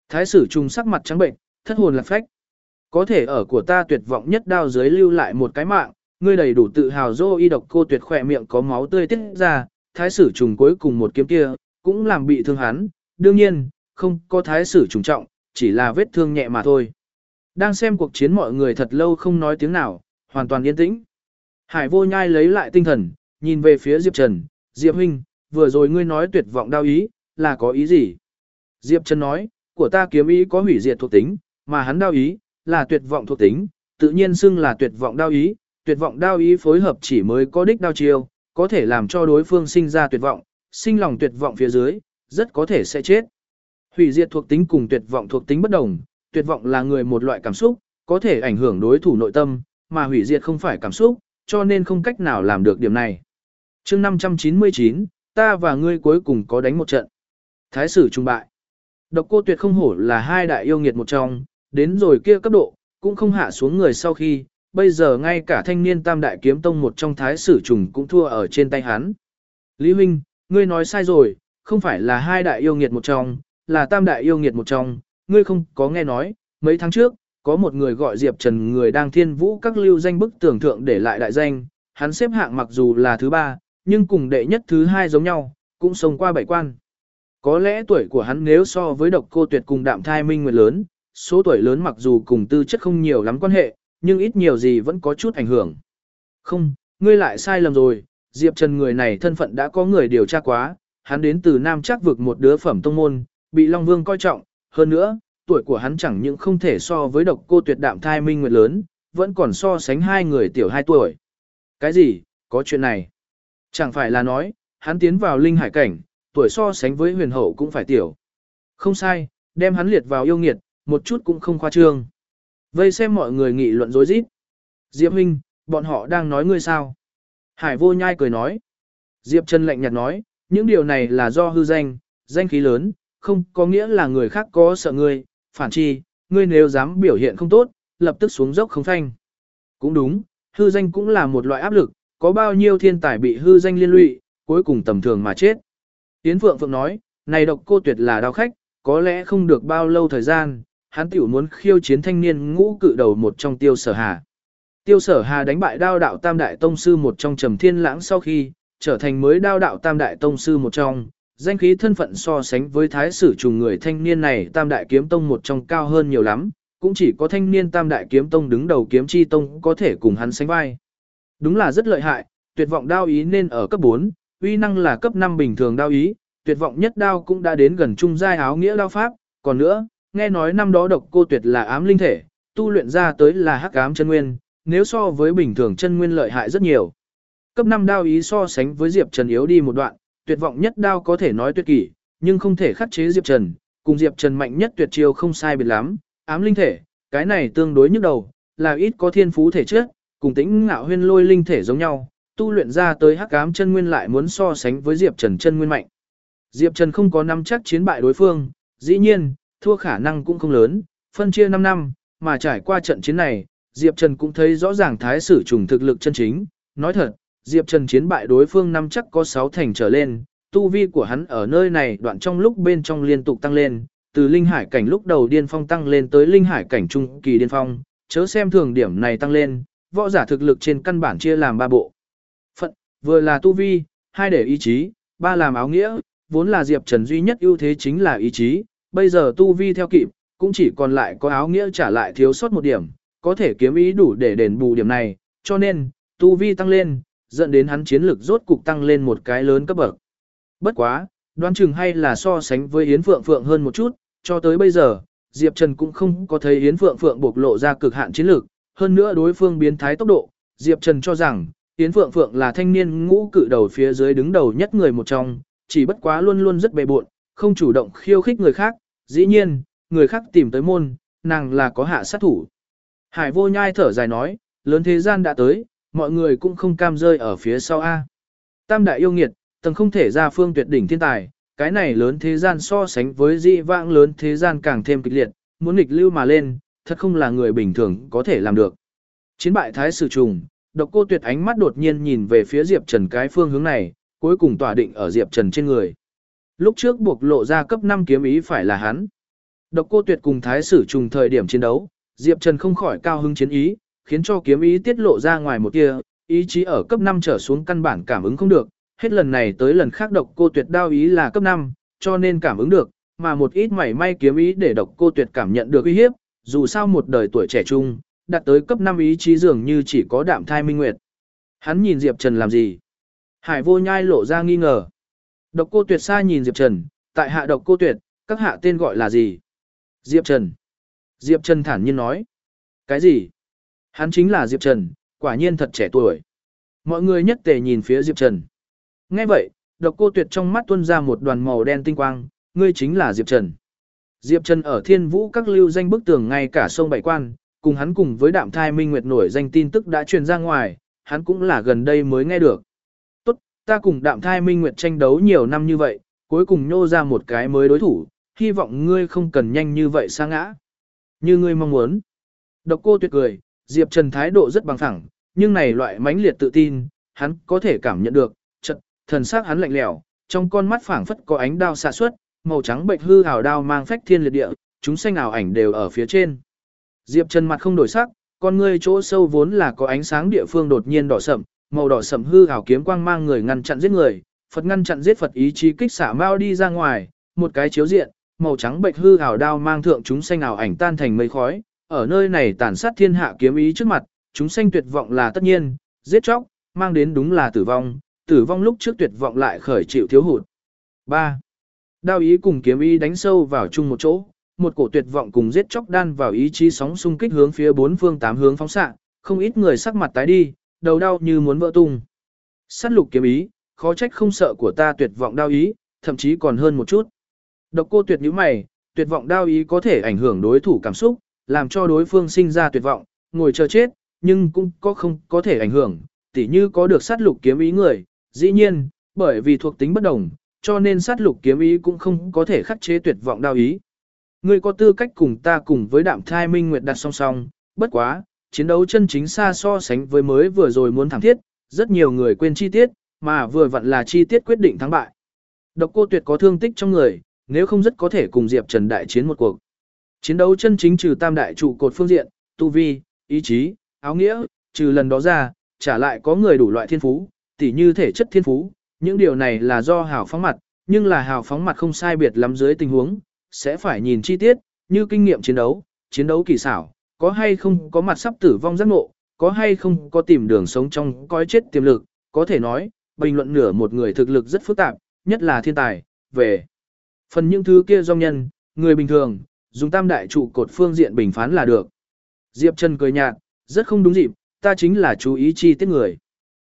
Thái sử trùng sắc mặt trắng bệnh, thất hồn lạc phách. Có thể ở của ta tuyệt vọng nhất đao dưới lưu lại một cái mạng, ngươi đầy đủ tự hào dô y độc cô tuyệt khỏe miệng có máu tươi tiết ra, thái sử trùng cuối cùng một kiếm kia, cũng làm bị thương hắn, đương nhiên, không có thái sử trùng trọng, chỉ là vết thương nhẹ mà thôi. Đang xem cuộc chiến mọi người thật lâu không nói tiếng nào, hoàn toàn yên tĩnh. Hải vô nhai lấy lại tinh thần, nhìn về phía Diệp Trần, Diệp Huynh, vừa rồi ngươi nói tuyệt vọng đau ý, là có ý gì? Diệp Trần nói, của ta kiếm ý có hủy diệt thuộc tính, mà hắn đau ý, là tuyệt vọng thuộc tính, tự nhiên xưng là tuyệt vọng đau ý, tuyệt vọng đau ý phối hợp chỉ mới có đích đau chiêu, có thể làm cho đối phương sinh ra tuyệt vọng, sinh lòng tuyệt vọng phía dưới, rất có thể sẽ chết. Hủy diệt thuộc tính cùng tuyệt vọng thuộc tính bất đồng, tuyệt vọng là người một loại cảm xúc, có thể ảnh hưởng đối thủ nội tâm, mà hủy diệt không phải cảm xúc, cho nên không cách nào làm được điểm này chương 599, ta và ngươi cuối cùng có đánh một trận. Thái sử trung bại. Độc cô tuyệt không hổ là hai đại yêu nghiệt một trong, đến rồi kia cấp độ, cũng không hạ xuống người sau khi, bây giờ ngay cả thanh niên tam đại kiếm tông một trong thái sử trùng cũng thua ở trên tay hắn. Lý huynh, ngươi nói sai rồi, không phải là hai đại yêu nghiệt một trong, là tam đại yêu nghiệt một trong, ngươi không có nghe nói, mấy tháng trước, có một người gọi Diệp Trần người đang thiên vũ các lưu danh bức tưởng thượng để lại đại danh, hắn xếp hạng mặc dù là thứ ba, nhưng cùng đệ nhất thứ hai giống nhau, cũng sống qua bảy quan. Có lẽ tuổi của hắn nếu so với độc cô tuyệt cùng đạm thai minh nguyệt lớn, số tuổi lớn mặc dù cùng tư chất không nhiều lắm quan hệ, nhưng ít nhiều gì vẫn có chút ảnh hưởng. Không, ngươi lại sai lầm rồi, Diệp Trần người này thân phận đã có người điều tra quá, hắn đến từ Nam Trác vực một đứa phẩm tông môn, bị Long Vương coi trọng, hơn nữa, tuổi của hắn chẳng những không thể so với độc cô tuyệt đạm thai minh nguyệt lớn, vẫn còn so sánh hai người tiểu hai tuổi. Cái gì, có chuyện này? Chẳng phải là nói, hắn tiến vào linh hải cảnh, tuổi so sánh với huyền hậu cũng phải tiểu. Không sai, đem hắn liệt vào yêu nghiệt, một chút cũng không khoa trương. Vây xem mọi người nghị luận rối rít. Diệp huynh, bọn họ đang nói ngươi sao? Hải vô nhai cười nói. Diệp Trần lạnh nhạt nói, những điều này là do hư danh, danh khí lớn, không có nghĩa là người khác có sợ ngươi, phản chi, ngươi nếu dám biểu hiện không tốt, lập tức xuống dốc không phanh. Cũng đúng, hư danh cũng là một loại áp lực, có bao nhiêu thiên tài bị hư danh liên lụy, cuối cùng tầm thường mà chết. Yến Phượng Phượng nói, này độc cô tuyệt là đau khách, có lẽ không được bao lâu thời gian, hắn tiểu muốn khiêu chiến thanh niên ngũ cự đầu một trong tiêu sở hà. Tiêu sở hà đánh bại đao đạo tam đại tông sư một trong trầm thiên lãng sau khi, trở thành mới đao đạo tam đại tông sư một trong, danh khí thân phận so sánh với thái sử trùng người thanh niên này tam đại kiếm tông một trong cao hơn nhiều lắm, cũng chỉ có thanh niên tam đại kiếm tông đứng đầu kiếm chi tông có thể cùng hắn sánh vai. Đúng là rất lợi hại, tuyệt vọng đao ý nên ở cấp 4, uy năng là cấp 5 bình thường đao ý, tuyệt vọng nhất đao cũng đã đến gần trung giai áo nghĩa đao pháp, còn nữa, nghe nói năm đó độc cô tuyệt là ám linh thể, tu luyện ra tới là hắc ám chân nguyên, nếu so với bình thường chân nguyên lợi hại rất nhiều. Cấp 5 đao ý so sánh với Diệp Trần yếu đi một đoạn, tuyệt vọng nhất đao có thể nói tuyệt kỷ, nhưng không thể khắc chế Diệp Trần, cùng Diệp Trần mạnh nhất tuyệt chiêu không sai biệt lắm, ám linh thể, cái này tương đối nhức đầu, là ít có thiên phú thể chất, cùng tĩnh ngạo huyên lôi linh thể giống nhau, tu luyện ra tới hắc ám chân nguyên lại muốn so sánh với Diệp Trần chân nguyên mạnh. Diệp Trần không có năm chắc chiến bại đối phương, dĩ nhiên, thua khả năng cũng không lớn, phân chia 5 năm, mà trải qua trận chiến này, Diệp Trần cũng thấy rõ ràng thái sử trùng thực lực chân chính, nói thật, Diệp Trần chiến bại đối phương năm chắc có 6 thành trở lên, tu vi của hắn ở nơi này đoạn trong lúc bên trong liên tục tăng lên, từ linh hải cảnh lúc đầu điên phong tăng lên tới linh hải cảnh trung kỳ điên phong, chớ xem thường điểm này tăng lên, võ giả thực lực trên căn bản chia làm ba bộ. Phận, vừa là tu vi, hai để ý chí, ba làm áo nghĩa, vốn là Diệp Trần duy nhất ưu thế chính là ý chí, bây giờ tu vi theo kịp, cũng chỉ còn lại có áo nghĩa trả lại thiếu sót một điểm, có thể kiếm ý đủ để đền bù điểm này, cho nên, tu vi tăng lên, dẫn đến hắn chiến lực rốt cục tăng lên một cái lớn cấp bậc. Bất quá, đoán chừng hay là so sánh với Yến Phượng Phượng hơn một chút, cho tới bây giờ, Diệp Trần cũng không có thấy Yến Phượng Phượng bộc lộ ra cực hạn chiến lực, hơn nữa đối phương biến thái tốc độ, Diệp Trần cho rằng, Yến Phượng Phượng là thanh niên ngũ cự đầu phía dưới đứng đầu nhất người một trong, chỉ bất quá luôn luôn rất bề buộn, không chủ động khiêu khích người khác, dĩ nhiên, người khác tìm tới môn, nàng là có hạ sát thủ. Hải vô nhai thở dài nói, lớn thế gian đã tới, mọi người cũng không cam rơi ở phía sau A. Tam đại yêu nghiệt, tầng không thể ra phương tuyệt đỉnh thiên tài, cái này lớn thế gian so sánh với dị vãng lớn thế gian càng thêm kịch liệt, muốn nghịch lưu mà lên, thật không là người bình thường có thể làm được. Chiến bại thái sử trùng, độc cô tuyệt ánh mắt đột nhiên nhìn về phía Diệp Trần cái phương hướng này, cuối cùng tỏa định ở Diệp Trần trên người. Lúc trước buộc lộ ra cấp 5 kiếm ý phải là hắn. Độc cô tuyệt cùng thái sử trùng thời điểm chiến đấu, Diệp Trần không khỏi cao hứng chiến ý, khiến cho kiếm ý tiết lộ ra ngoài một tia, ý chí ở cấp 5 trở xuống căn bản cảm ứng không được, hết lần này tới lần khác độc cô tuyệt đao ý là cấp 5, cho nên cảm ứng được, mà một ít mảy may kiếm ý để độc cô tuyệt cảm nhận được uy hiếp, dù sao một đời tuổi trẻ trung, đạt tới cấp 5 ý chí dường như chỉ có đạm thai minh nguyệt. Hắn nhìn Diệp Trần làm gì? Hải vô nhai lộ ra nghi ngờ. Độc cô tuyệt xa nhìn Diệp Trần, tại hạ độc cô tuyệt, các hạ tên gọi là gì? Diệp Trần. Diệp Trần thản nhiên nói. Cái gì? Hắn chính là Diệp Trần, quả nhiên thật trẻ tuổi. Mọi người nhất tề nhìn phía Diệp Trần. Nghe vậy, độc cô tuyệt trong mắt tuôn ra một đoàn màu đen tinh quang, ngươi chính là Diệp Trần. Diệp Trần ở thiên vũ các lưu danh bức tường ngay cả sông Bảy Quan, cùng hắn cùng với đạm thai minh nguyệt nổi danh tin tức đã truyền ra ngoài, hắn cũng là gần đây mới nghe được. Tốt, ta cùng đạm thai minh nguyệt tranh đấu nhiều năm như vậy, cuối cùng nhô ra một cái mới đối thủ, hy vọng ngươi không cần nhanh như vậy sa ngã. Như ngươi mong muốn. Độc cô tuyệt cười, Diệp Trần thái độ rất bằng phẳng, nhưng này loại mãnh liệt tự tin, hắn có thể cảm nhận được, chật, thần sắc hắn lạnh lẽo, trong con mắt phảng phất có ánh đao xạ xuất, màu trắng bệnh hư hào đao mang phách thiên liệt địa, chúng xanh ảo ảnh đều ở phía trên. Diệp Trần mặt không đổi sắc, con ngươi chỗ sâu vốn là có ánh sáng địa phương đột nhiên đỏ sậm, màu đỏ sậm hư hào kiếm quang mang người ngăn chặn giết người, Phật ngăn chặn giết Phật ý chí kích xả mau đi ra ngoài, một cái chiếu diện, màu trắng bệch hư hào đao mang thượng chúng xanh ảo ảnh tan thành mây khói, ở nơi này tàn sát thiên hạ kiếm ý trước mặt, chúng xanh tuyệt vọng là tất nhiên, giết chóc, mang đến đúng là tử vong, tử vong lúc trước tuyệt vọng lại khởi chịu thiếu hụt. 3. Đao ý cùng kiếm ý đánh sâu vào chung một chỗ, một cổ tuyệt vọng cùng giết chóc đan vào ý chí sóng xung kích hướng phía bốn phương tám hướng phóng xạ, không ít người sắc mặt tái đi, đầu đau như muốn vỡ tung. Sát lục kiếm ý, khó trách không sợ của ta tuyệt vọng đao ý, thậm chí còn hơn một chút. Độc cô tuyệt nhíu mày, tuyệt vọng đao ý có thể ảnh hưởng đối thủ cảm xúc, làm cho đối phương sinh ra tuyệt vọng, ngồi chờ chết, nhưng cũng có không có thể ảnh hưởng, tỉ như có được sát lục kiếm ý người, dĩ nhiên, bởi vì thuộc tính bất đồng, cho nên sát lục kiếm ý cũng không có thể khắc chế tuyệt vọng đau ý. Ngươi có tư cách cùng ta cùng với đạm thai minh nguyệt đặt song song, bất quá, chiến đấu chân chính xa so sánh với mới vừa rồi muốn thẳng thiết, rất nhiều người quên chi tiết, mà vừa vặn là chi tiết quyết định thắng bại. Độc cô tuyệt có thương tích trong người, nếu không rất có thể cùng Diệp Trần đại chiến một cuộc. Chiến đấu chân chính trừ tam đại trụ cột phương diện, tu vi, ý chí, áo nghĩa, trừ lần đó ra, trả lại có người đủ loại thiên phú, tỉ như thể chất thiên phú, những điều này là do hào phóng mặt, nhưng là hào phóng mặt không sai biệt lắm dưới tình huống, sẽ phải nhìn chi tiết, như kinh nghiệm chiến đấu, chiến đấu kỳ xảo, có hay không có mặt sắp tử vong giác ngộ, có hay không có tìm đường sống trong coi chết tiềm lực, có thể nói, bình luận nửa một người thực lực rất phức tạp, nhất là thiên tài, về. Phần những thứ kia do nhân, người bình thường, dùng tam đại trụ cột phương diện bình phán là được. Diệp Trần cười nhạt, rất không đúng dịp, ta chính là chú ý chi tiết người.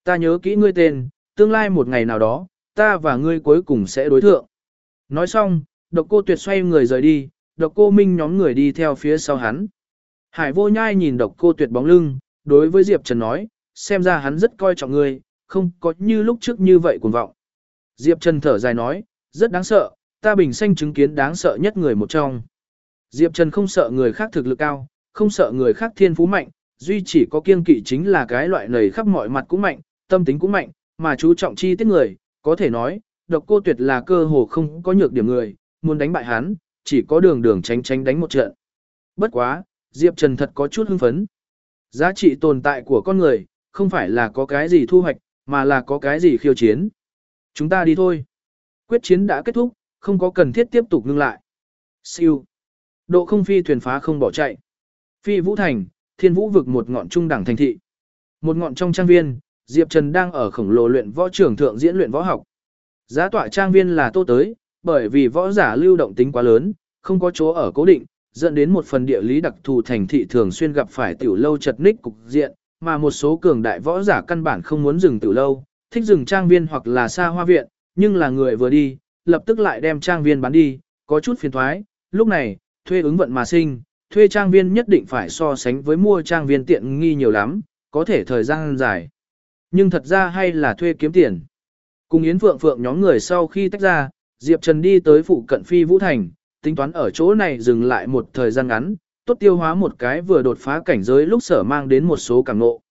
Ta nhớ kỹ ngươi tên, tương lai một ngày nào đó, ta và ngươi cuối cùng sẽ đối thượng. Nói xong, độc cô tuyệt xoay người rời đi, độc cô minh nhóm người đi theo phía sau hắn. Hải vô nhai nhìn độc cô tuyệt bóng lưng, đối với Diệp Trần nói, xem ra hắn rất coi trọng ngươi, không có như lúc trước như vậy cuồng vọng. Diệp Trần thở dài nói, rất đáng sợ, ta bình sanh chứng kiến đáng sợ nhất người một trong. Diệp Trần không sợ người khác thực lực cao, không sợ người khác thiên phú mạnh, duy chỉ có kiên kỵ chính là cái loại nầy khắp mọi mặt cũng mạnh, tâm tính cũng mạnh, mà chú trọng chi tiết người, có thể nói, độc cô tuyệt là cơ hồ không có nhược điểm người, muốn đánh bại hắn, chỉ có đường đường tránh tránh đánh một trận. Bất quá, Diệp Trần thật có chút hưng phấn. Giá trị tồn tại của con người, không phải là có cái gì thu hoạch, mà là có cái gì khiêu chiến. Chúng ta đi thôi. Quyết chiến đã kết thúc, không có cần thiết tiếp tục ngưng lại. Siêu. Độ không phi thuyền phá không bỏ chạy. Phi Vũ Thành, thiên vũ vực một ngọn trung đẳng thành thị. Một ngọn trong trang viên, Diệp Trần đang ở khổng lồ luyện võ trường thượng diễn luyện võ học. Giá tọa trang viên là tô tới, bởi vì võ giả lưu động tính quá lớn, không có chỗ ở cố định, dẫn đến một phần địa lý đặc thù thành thị thường xuyên gặp phải tiểu lâu chật ních cục diện, mà một số cường đại võ giả căn bản không muốn dừng tiểu lâu, thích dừng trang viên hoặc là xa hoa viện, nhưng là người vừa đi, lập tức lại đem trang viên bán đi, có chút phiền thoái, lúc này, thuê ứng vận mà sinh, thuê trang viên nhất định phải so sánh với mua trang viên tiện nghi nhiều lắm, có thể thời gian dài. Nhưng thật ra hay là thuê kiếm tiền. Cùng Yến Phượng Phượng nhóm người sau khi tách ra, Diệp Trần đi tới phụ cận Phi Vũ Thành, tính toán ở chỗ này dừng lại một thời gian ngắn, tốt tiêu hóa một cái vừa đột phá cảnh giới lúc sở mang đến một số cảm ngộ.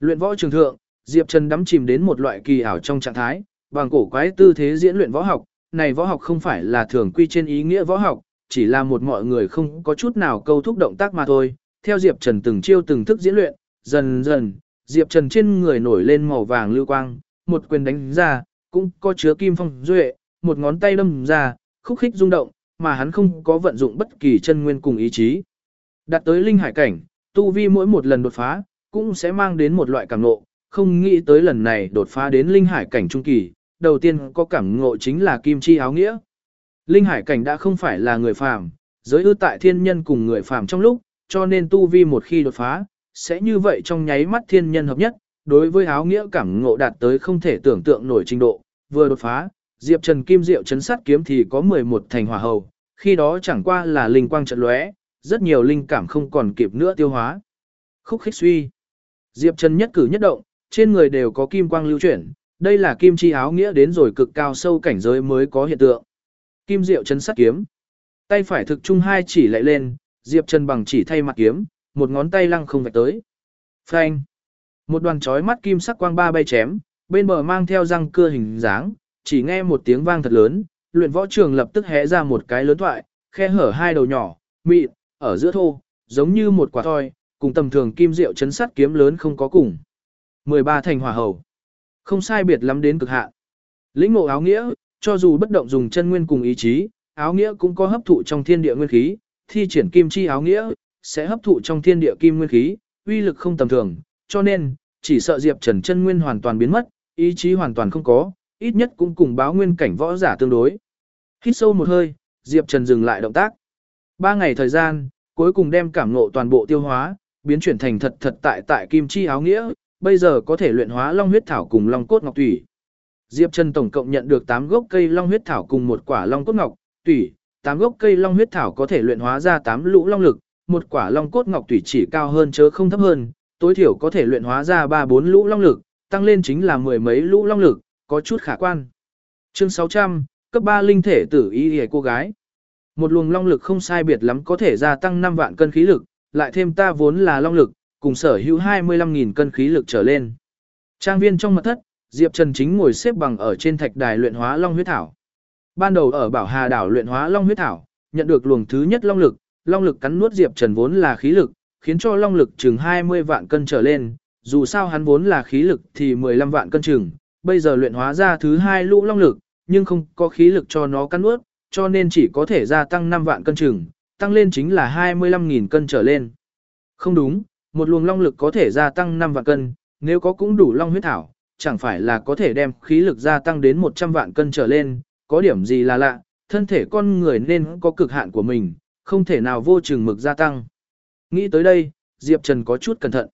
Luyện võ trường thượng, Diệp Trần đắm chìm đến một loại kỳ ảo trong trạng thái, bằng cổ quái tư thế diễn luyện võ học, này võ học không phải là thường quy trên ý nghĩa võ học, chỉ là một mọi người không có chút nào câu thúc động tác mà thôi. Theo Diệp Trần từng chiêu từng thức diễn luyện, dần dần, Diệp Trần trên người nổi lên màu vàng lưu quang, một quyền đánh ra, cũng có chứa kim phong duệ, một ngón tay đâm ra, khúc khích rung động, mà hắn không có vận dụng bất kỳ chân nguyên cùng ý chí. Đạt tới linh hải cảnh, tu vi mỗi một lần đột phá, cũng sẽ mang đến một loại cảm ngộ, không nghĩ tới lần này đột phá đến linh hải cảnh trung kỳ, đầu tiên có cảm ngộ chính là kim chi áo nghĩa. Linh hải cảnh đã không phải là người phàm, giới ư tại thiên nhân cùng người phàm trong lúc, cho nên tu vi một khi đột phá, sẽ như vậy trong nháy mắt thiên nhân hợp nhất, đối với áo nghĩa cảm ngộ đạt tới không thể tưởng tượng nổi trình độ, vừa đột phá, Diệp Trần Kim Diệu chấn sát kiếm thì có 11 thành hỏa hầu, khi đó chẳng qua là linh quang trận lóe, rất nhiều linh cảm không còn kịp nữa tiêu hóa. Khúc khích suy. Diệp Trần nhất cử nhất động, trên người đều có kim quang lưu chuyển, đây là kim chi áo nghĩa đến rồi cực cao sâu cảnh giới mới có hiện tượng. Kim Diệu chấn sát kiếm. Tay phải thực trung hai chỉ lại lên, Diệp Trần bằng chỉ thay mặt kiếm, một ngón tay lăng không vạch tới. Phanh. Một đoàn chói mắt kim sắc quang ba bay chém, bên bờ mang theo răng cưa hình dáng, chỉ nghe một tiếng vang thật lớn, luyện võ trường lập tức hé ra một cái lớn thoại, khe hở hai đầu nhỏ, mịn, ở giữa thô, giống như một quả thoi, cùng tầm thường kim diệu chấn sắt kiếm lớn không có cùng. 13 thành hỏa hầu. Không sai biệt lắm đến cực hạn. Lĩnh ngộ áo nghĩa, cho dù bất động dùng chân nguyên cùng ý chí, áo nghĩa cũng có hấp thụ trong thiên địa nguyên khí, thi triển kim chi áo nghĩa, sẽ hấp thụ trong thiên địa kim nguyên khí, uy lực không tầm thường, cho nên, chỉ sợ Diệp Trần chân nguyên hoàn toàn biến mất, ý chí hoàn toàn không có, ít nhất cũng cùng báo nguyên cảnh võ giả tương đối. Hít sâu một hơi, Diệp Trần dừng lại động tác. Ba ngày thời gian, cuối cùng đem cảm ngộ toàn bộ tiêu hóa, biến chuyển thành thật thật tại tại kim chi áo nghĩa, bây giờ có thể luyện hóa long huyết thảo cùng long cốt ngọc thủy. Diệp Trần tổng cộng nhận được 8 gốc cây long huyết thảo cùng một quả long cốt ngọc thủy, 8 gốc cây long huyết thảo có thể luyện hóa ra 8 lũ long lực, một quả long cốt ngọc thủy chỉ cao hơn chớ không thấp hơn, tối thiểu có thể luyện hóa ra 3-4 lũ long lực, tăng lên chính là mười mấy lũ long lực, có chút khả quan. Chương 600, cấp 3 linh thể tử y hề cô gái. Một luồng long lực không sai biệt lắm có thể gia tăng 5 vạn cân khí lực, lại thêm ta vốn là long lực, cùng sở hữu 25.000 cân khí lực trở lên. Trang viên trong mật thất, Diệp Trần chính ngồi xếp bằng ở trên thạch đài luyện hóa long huyết thảo. Ban đầu ở Bảo Hà đảo luyện hóa long huyết thảo, nhận được luồng thứ nhất long lực, long lực cắn nuốt Diệp Trần vốn là khí lực, khiến cho long lực chừng 20 vạn cân trở lên, dù sao hắn vốn là khí lực thì 15 vạn cân chừng, bây giờ luyện hóa ra thứ hai lũ long lực, nhưng không có khí lực cho nó cắn nuốt, cho nên chỉ có thể gia tăng 5 vạn cân chừng, tăng lên chính là 25.000 cân trở lên. Không đúng, một luồng long lực có thể gia tăng 5 vạn cân, nếu có cũng đủ long huyết thảo, chẳng phải là có thể đem khí lực gia tăng đến 100 vạn cân trở lên, có điểm gì là lạ, thân thể con người nên có cực hạn của mình, không thể nào vô chừng mực gia tăng. Nghĩ tới đây, Diệp Trần có chút cẩn thận.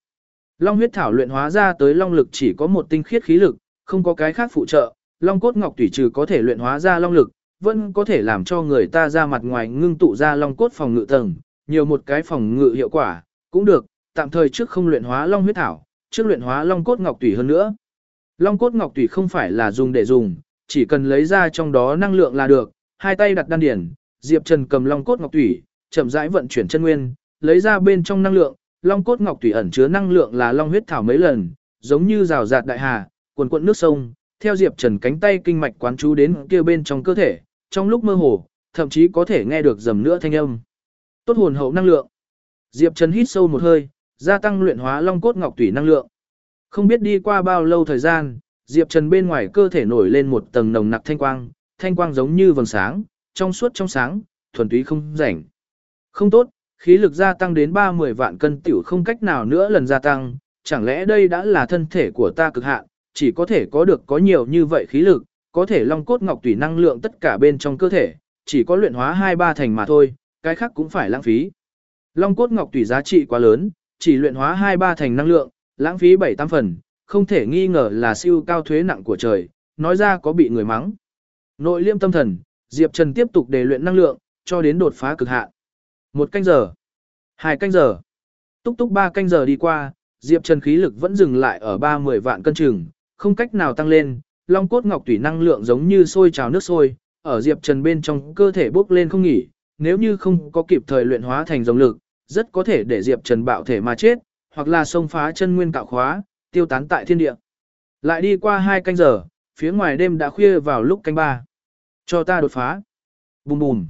Long huyết thảo luyện hóa ra tới long lực chỉ có một tinh khiết khí lực, không có cái khác phụ trợ, long cốt ngọc tùy trừ có thể luyện hóa ra long lực, vẫn có thể làm cho người ta ra mặt ngoài ngưng tụ ra long cốt phòng ngự tầng, nhiều một cái phòng ngự hiệu quả, cũng được, tạm thời trước không luyện hóa long huyết thảo, trước luyện hóa long cốt ngọc tùy hơn nữa. Long cốt ngọc tùy không phải là dùng để dùng, chỉ cần lấy ra trong đó năng lượng là được, hai tay đặt đan điển, Diệp Trần cầm long cốt ngọc Thủy, chậm rãi vận chuyển chân nguyên, lấy ra bên trong năng lượng, long cốt ngọc Thủy ẩn chứa năng lượng là long huyết thảo mấy lần, giống như rào rạt đại hà, cuồn cuộn nước sông, theo Diệp Trần cánh tay kinh mạch quán chú đến kia bên trong cơ thể, trong lúc mơ hồ, thậm chí có thể nghe được rầm nữa thanh âm. Tốt hồn hậu năng lượng. Diệp Trần hít sâu một hơi, gia tăng luyện hóa long cốt ngọc Thủy năng lượng. Không biết đi qua bao lâu thời gian, Diệp Trần bên ngoài cơ thể nổi lên một tầng nồng nặc thanh quang, thanh quang giống như vầng sáng, trong suốt trong sáng, thuần túy không rảnh. Không tốt, khí lực gia tăng đến 30 vạn cân tiểu không cách nào nữa lần gia tăng, chẳng lẽ đây đã là thân thể của ta cực hạn, chỉ có thể có được có nhiều như vậy khí lực, có thể long cốt ngọc tùy năng lượng tất cả bên trong cơ thể, chỉ có luyện hóa 2-3 thành mà thôi, cái khác cũng phải lãng phí. Long cốt ngọc tùy giá trị quá lớn, chỉ luyện hóa 2-3 thành năng lượng, lãng phí 7-8 phần, không thể nghi ngờ là siêu cao thuế nặng của trời, nói ra có bị người mắng. Nội liêm tâm thần, Diệp Trần tiếp tục đề luyện năng lượng, cho đến đột phá cực hạn. Một canh giờ, hai canh giờ, túc túc ba canh giờ đi qua, Diệp Trần khí lực vẫn dừng lại ở 30 vạn cân chừng, không cách nào tăng lên, long cốt ngọc tủy năng lượng giống như sôi trào nước sôi, ở Diệp Trần bên trong cơ thể bốc lên không nghỉ, nếu như không có kịp thời luyện hóa thành dòng lực, rất có thể để Diệp Trần bạo thể mà chết, hoặc là xông phá chân nguyên cạo khóa, tiêu tán tại thiên địa. Lại đi qua hai canh giờ, phía ngoài đêm đã khuya vào lúc canh ba. Cho ta đột phá. Bùm bùm.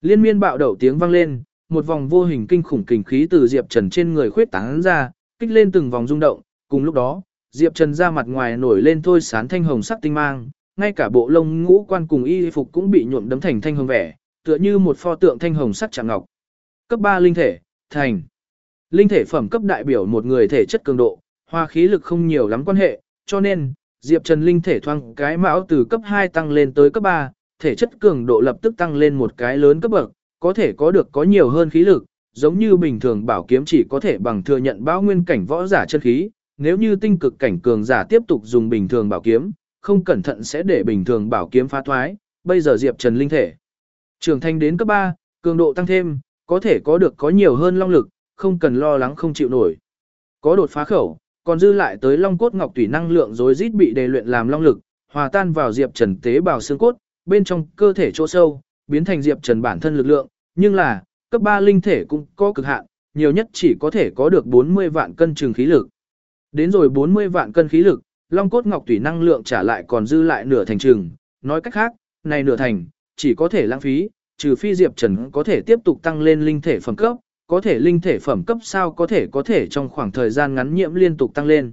Liên miên bạo đậu tiếng vang lên, một vòng vô hình kinh khủng kình khí từ Diệp Trần trên người khuyết tán ra, kích lên từng vòng rung động, cùng lúc đó, Diệp Trần ra mặt ngoài nổi lên thôi sán thanh hồng sắc tinh mang, ngay cả bộ lông ngũ quan cùng y phục cũng bị nhuộm đấm thành thanh hồng vẻ, tựa như một pho tượng thanh hồng sắc trạng ngọc. Cấp 3 linh thể, thành. Linh thể phẩm cấp đại biểu một người thể chất cường độ, hoa khí lực không nhiều lắm quan hệ, cho nên, Diệp Trần linh thể thoang cái mão từ cấp 2 tăng lên tới cấp 3, thể chất cường độ lập tức tăng lên một cái lớn cấp bậc, có thể có được có nhiều hơn khí lực, giống như bình thường bảo kiếm chỉ có thể bằng thừa nhận bao nguyên cảnh võ giả chân khí, nếu như tinh cực cảnh cường giả tiếp tục dùng bình thường bảo kiếm, không cẩn thận sẽ để bình thường bảo kiếm phá thoái, bây giờ Diệp Trần linh thể trưởng thành đến cấp 3, cường độ tăng thêm, có thể có được có nhiều hơn long lực, không cần lo lắng không chịu nổi. Có đột phá khẩu, còn dư lại tới long cốt ngọc tủy năng lượng rối rít bị đề luyện làm long lực, hòa tan vào Diệp Trần tế bào xương cốt, bên trong cơ thể chỗ sâu, biến thành Diệp Trần bản thân lực lượng, nhưng là, cấp 3 linh thể cũng có cực hạn, nhiều nhất chỉ có thể có được 40 vạn cân trường khí lực. Đến rồi 40 vạn cân khí lực, long cốt ngọc tủy năng lượng trả lại còn dư lại nửa thành trường, nói cách khác, này nửa thành, chỉ có thể lãng phí, trừ phi Diệp Trần có thể tiếp tục tăng lên linh thể phẩm cấp, có thể linh thể phẩm cấp sao có thể có thể trong khoảng thời gian ngắn nhiễm liên tục tăng lên.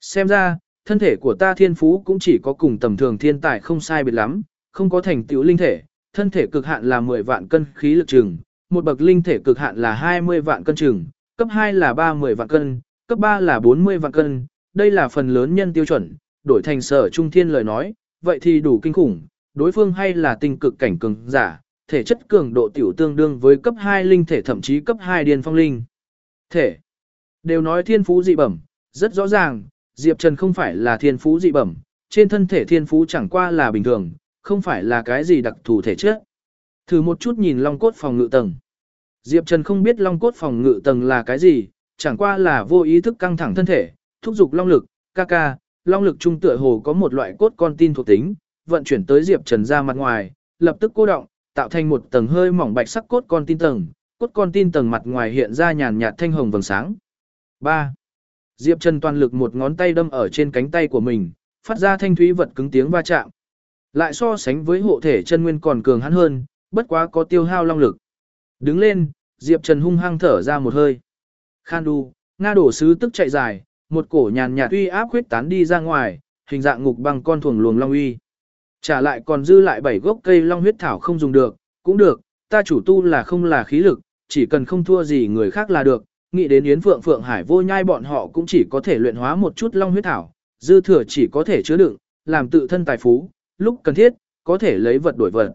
Xem ra, thân thể của ta thiên phú cũng chỉ có cùng tầm thường thiên tài không sai biệt lắm, không có thành tựu linh thể, thân thể cực hạn là 10 vạn cân khí lực trường, một bậc linh thể cực hạn là 20 vạn cân trường, cấp 2 là 30 vạn cân, cấp 3 là 40 vạn cân, đây là phần lớn nhân tiêu chuẩn, đổi thành sở trung thiên lời nói, vậy thì đủ kinh khủng, đối phương hay là tình cực cảnh cường giả, thể chất cường độ tiểu tương đương với cấp 2 linh thể thậm chí cấp 2 điên phong linh. Thể đều nói thiên phú dị bẩm, rất rõ ràng, Diệp Trần không phải là thiên phú dị bẩm, trên thân thể thiên phú chẳng qua là bình thường, không phải là cái gì đặc thù thể chất. Thử một chút nhìn long cốt phòng ngự tầng. Diệp Trần không biết long cốt phòng ngự tầng là cái gì, chẳng qua là vô ý thức căng thẳng thân thể, thúc giục long lực, ca ca, long lực trung tựa hồ có một loại cốt con tin thuộc tính, vận chuyển tới Diệp Trần ra mặt ngoài, lập tức cô động, tạo thành một tầng hơi mỏng bạch sắc cốt con tin tầng, cốt con tin tầng mặt ngoài hiện ra nhàn nhạt thanh hồng vầng sáng. 3. Diệp Trần toàn lực một ngón tay đâm ở trên cánh tay của mình, phát ra thanh thúy vật cứng tiếng va chạm. Lại so sánh với hộ thể chân nguyên còn cường hắn hơn, bất quá có tiêu hao long lực. Đứng lên, Diệp Trần hung hăng thở ra một hơi. Khan đu, Nga đổ sứ tức chạy dài, một cổ nhàn nhạt uy áp khuyết tán đi ra ngoài, hình dạng ngục bằng con thuồng luồng long uy. Trả lại còn dư lại bảy gốc cây long huyết thảo không dùng được, cũng được, ta chủ tu là không là khí lực, chỉ cần không thua gì người khác là được, nghĩ đến Yến Phượng Phượng Hải vô nhai bọn họ cũng chỉ có thể luyện hóa một chút long huyết thảo, dư thừa chỉ có thể chứa đựng, làm tự thân tài phú, lúc cần thiết, có thể lấy vật đổi vật.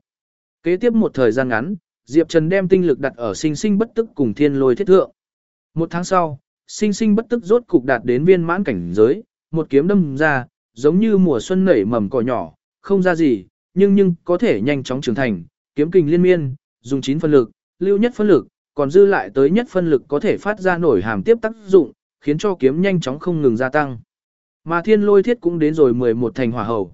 Kế tiếp một thời gian ngắn, Diệp Trần đem tinh lực đặt ở sinh sinh bất tức cùng thiên lôi thiết thượng. Một tháng sau, sinh sinh bất tức rốt cục đạt đến viên mãn cảnh giới, một kiếm đâm ra, giống như mùa xuân nảy mầm cỏ nhỏ, không ra gì, nhưng nhưng có thể nhanh chóng trưởng thành, kiếm kình liên miên, dùng 9 phân lực, lưu nhất phân lực, còn dư lại tới nhất phân lực có thể phát ra nổi hàm tiếp tác dụng, khiến cho kiếm nhanh chóng không ngừng gia tăng. Mà thiên lôi thiết cũng đến rồi 11 thành hỏa hầu.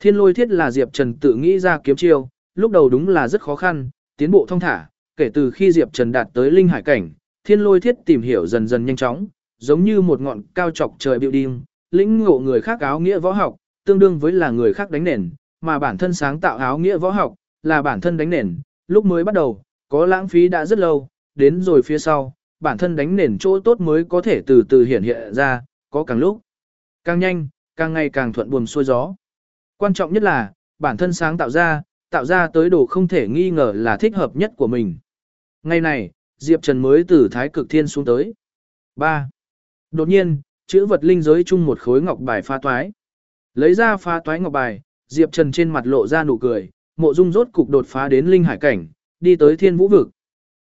Thiên lôi thiết là Diệp Trần tự nghĩ ra kiếm chiêu, lúc đầu đúng là rất khó khăn, tiến bộ thông thả, kể từ khi Diệp Trần đạt tới linh hải cảnh, thiên lôi thiết tìm hiểu dần dần nhanh chóng, giống như một ngọn cao trọc trời biểu điên, lĩnh ngộ người khác áo nghĩa võ học, tương đương với là người khác đánh nền, mà bản thân sáng tạo áo nghĩa võ học, là bản thân đánh nền, lúc mới bắt đầu, có lãng phí đã rất lâu, đến rồi phía sau, bản thân đánh nền chỗ tốt mới có thể từ từ hiện hiện ra, có càng lúc, càng nhanh, càng ngày càng thuận buồm xuôi gió. Quan trọng nhất là, bản thân sáng tạo ra, tạo ra tới đồ không thể nghi ngờ là thích hợp nhất của mình. Ngày này, Diệp Trần mới từ Thái Cực Thiên xuống tới. 3. Đột nhiên, chữ vật linh giới chung một khối ngọc bài pha toái. Lấy ra pha toái ngọc bài, Diệp Trần trên mặt lộ ra nụ cười, mộ dung rốt cục đột phá đến linh hải cảnh, đi tới thiên vũ vực.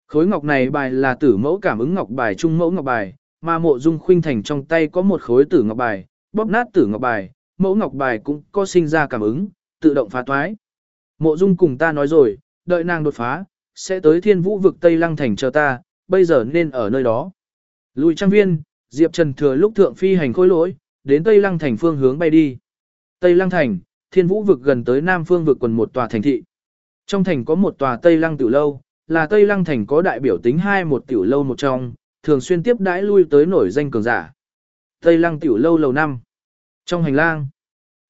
Khối ngọc này bài là tử mẫu cảm ứng ngọc bài trung mẫu ngọc bài, mà mộ dung khuynh thành trong tay có một khối tử ngọc bài, bóp nát tử ngọc bài, mẫu ngọc bài cũng có sinh ra cảm ứng, tự động phá toái. Mộ dung cùng ta nói rồi, đợi nàng đột phá, sẽ tới thiên vũ vực Tây Lăng Thành chờ ta, bây giờ nên ở nơi đó. Lùi trang viên, Diệp Trần thừa lúc thượng phi hành khôi lỗi, đến Tây Lăng Thành phương hướng bay đi. Tây Lăng Thành, thiên vũ vực gần tới Nam phương vực quần một tòa thành thị. Trong thành có một tòa Tây Lăng tiểu lâu, là Tây Lăng Thành có đại biểu tính hai một tiểu lâu một trong, thường xuyên tiếp đãi lui tới nổi danh cường giả. Tây Lăng tiểu lâu lầu năm. Trong hành lang,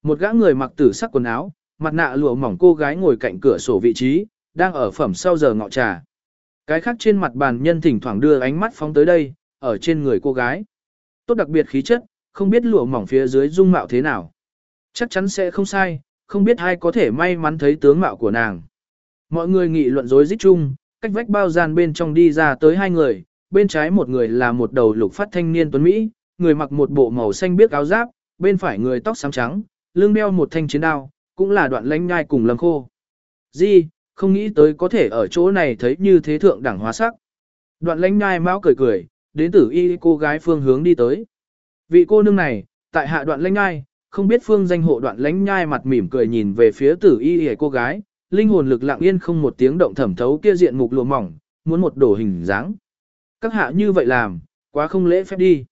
một gã người mặc tử sắc quần áo, mặt nạ lụa mỏng cô gái ngồi cạnh cửa sổ vị trí, đang ở phẩm sau giờ ngọ trà. Cái khác trên mặt bàn nhân thỉnh thoảng đưa ánh mắt phóng tới đây, ở trên người cô gái. Tốt đặc biệt khí chất, không biết lụa mỏng phía dưới dung mạo thế nào. Chắc chắn sẽ không sai, không biết ai có thể may mắn thấy tướng mạo của nàng. Mọi người nghị luận rối rít chung, cách vách bao gian bên trong đi ra tới hai người, bên trái một người là một đầu lục phát thanh niên tuấn Mỹ, người mặc một bộ màu xanh biếc áo giáp, bên phải người tóc xám trắng, lưng đeo một thanh chiến đao, cũng là đoạn lãnh nhai cùng lâm khô. Di, không nghĩ tới có thể ở chỗ này thấy như thế thượng đẳng hóa sắc. Đoạn lãnh nhai mão cười cười, đến tử y cô gái phương hướng đi tới. Vị cô nương này, tại hạ đoạn lãnh nhai, không biết phương danh hộ đoạn lãnh nhai mặt mỉm cười nhìn về phía tử y cô gái, linh hồn lực lặng yên không một tiếng động thẩm thấu kia diện mục lụa mỏng, muốn một đổ hình dáng. Các hạ như vậy làm, quá không lễ phép đi.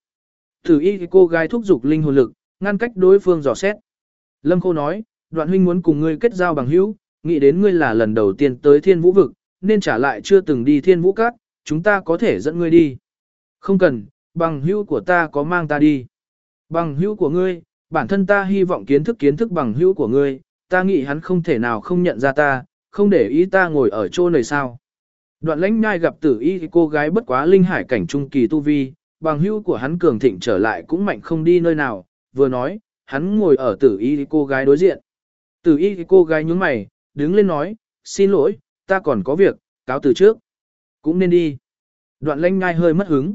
Tử y cô gái thúc giục linh hồn lực, ngăn cách đối phương dò xét. Lâm Khô nói, đoạn huynh muốn cùng ngươi kết giao bằng hữu, nghĩ đến ngươi là lần đầu tiên tới thiên vũ vực, nên trả lại chưa từng đi thiên vũ cát, chúng ta có thể dẫn ngươi đi. Không cần, bằng hữu của ta có mang ta đi. Bằng hữu của ngươi, bản thân ta hy vọng kiến thức kiến thức bằng hữu của ngươi, ta nghĩ hắn không thể nào không nhận ra ta, không để ý ta ngồi ở chỗ này sao. Đoạn lãnh ngai gặp tử y cô gái bất quá linh hải cảnh trung kỳ tu vi, bằng hữu của hắn cường thịnh trở lại cũng mạnh không đi nơi nào, vừa nói, hắn ngồi ở tử y cô gái đối diện. Tử y cô gái nhướng mày, đứng lên nói, xin lỗi, ta còn có việc, cáo từ trước. Cũng nên đi. Đoạn Lanh ngai hơi mất hứng.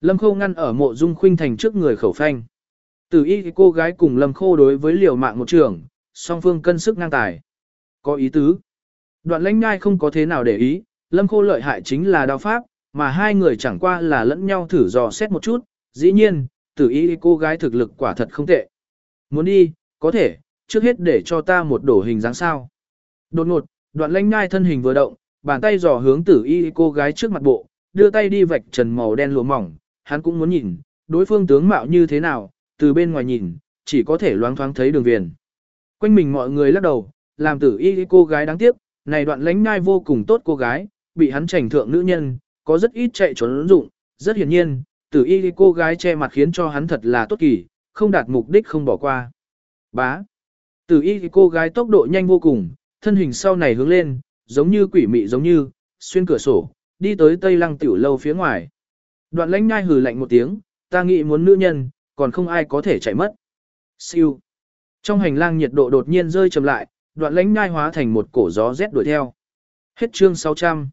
Lâm khô ngăn ở mộ dung khuynh thành trước người khẩu phanh. Tử y cô gái cùng lâm khô đối với liều mạng một trường, song phương cân sức ngang tài. Có ý tứ. Đoạn lãnh ngai không có thế nào để ý, lâm khô lợi hại chính là đao pháp, mà hai người chẳng qua là lẫn nhau thử dò xét một chút, dĩ nhiên, tử y cô gái thực lực quả thật không tệ. Muốn đi, có thể, trước hết để cho ta một đổ hình dáng sao. Đột ngột, đoạn lãnh ngai thân hình vừa động, bàn tay dò hướng tử y cô gái trước mặt bộ, đưa tay đi vạch trần màu đen lụa mỏng, hắn cũng muốn nhìn, đối phương tướng mạo như thế nào, từ bên ngoài nhìn, chỉ có thể loáng thoáng thấy đường viền. Quanh mình mọi người lắc đầu, làm tử y cô gái đáng tiếc, này đoạn lãnh ngai vô cùng tốt cô gái, bị hắn trành thượng nữ nhân, có rất ít chạy trốn dụng, rất hiển nhiên, tử y cô gái che mặt khiến cho hắn thật là tốt kỳ, không đạt mục đích không bỏ qua. Bá. Tử y cô gái tốc độ nhanh vô cùng, thân hình sau này hướng lên, giống như quỷ mị giống như, xuyên cửa sổ, đi tới tây lăng tiểu lâu phía ngoài. Đoạn lãnh nhai hừ lạnh một tiếng, ta nghĩ muốn nữ nhân, còn không ai có thể chạy mất. Siêu. Trong hành lang nhiệt độ đột nhiên rơi chậm lại, đoạn lãnh nhai hóa thành một cổ gió rét đuổi theo. Hết chương 600.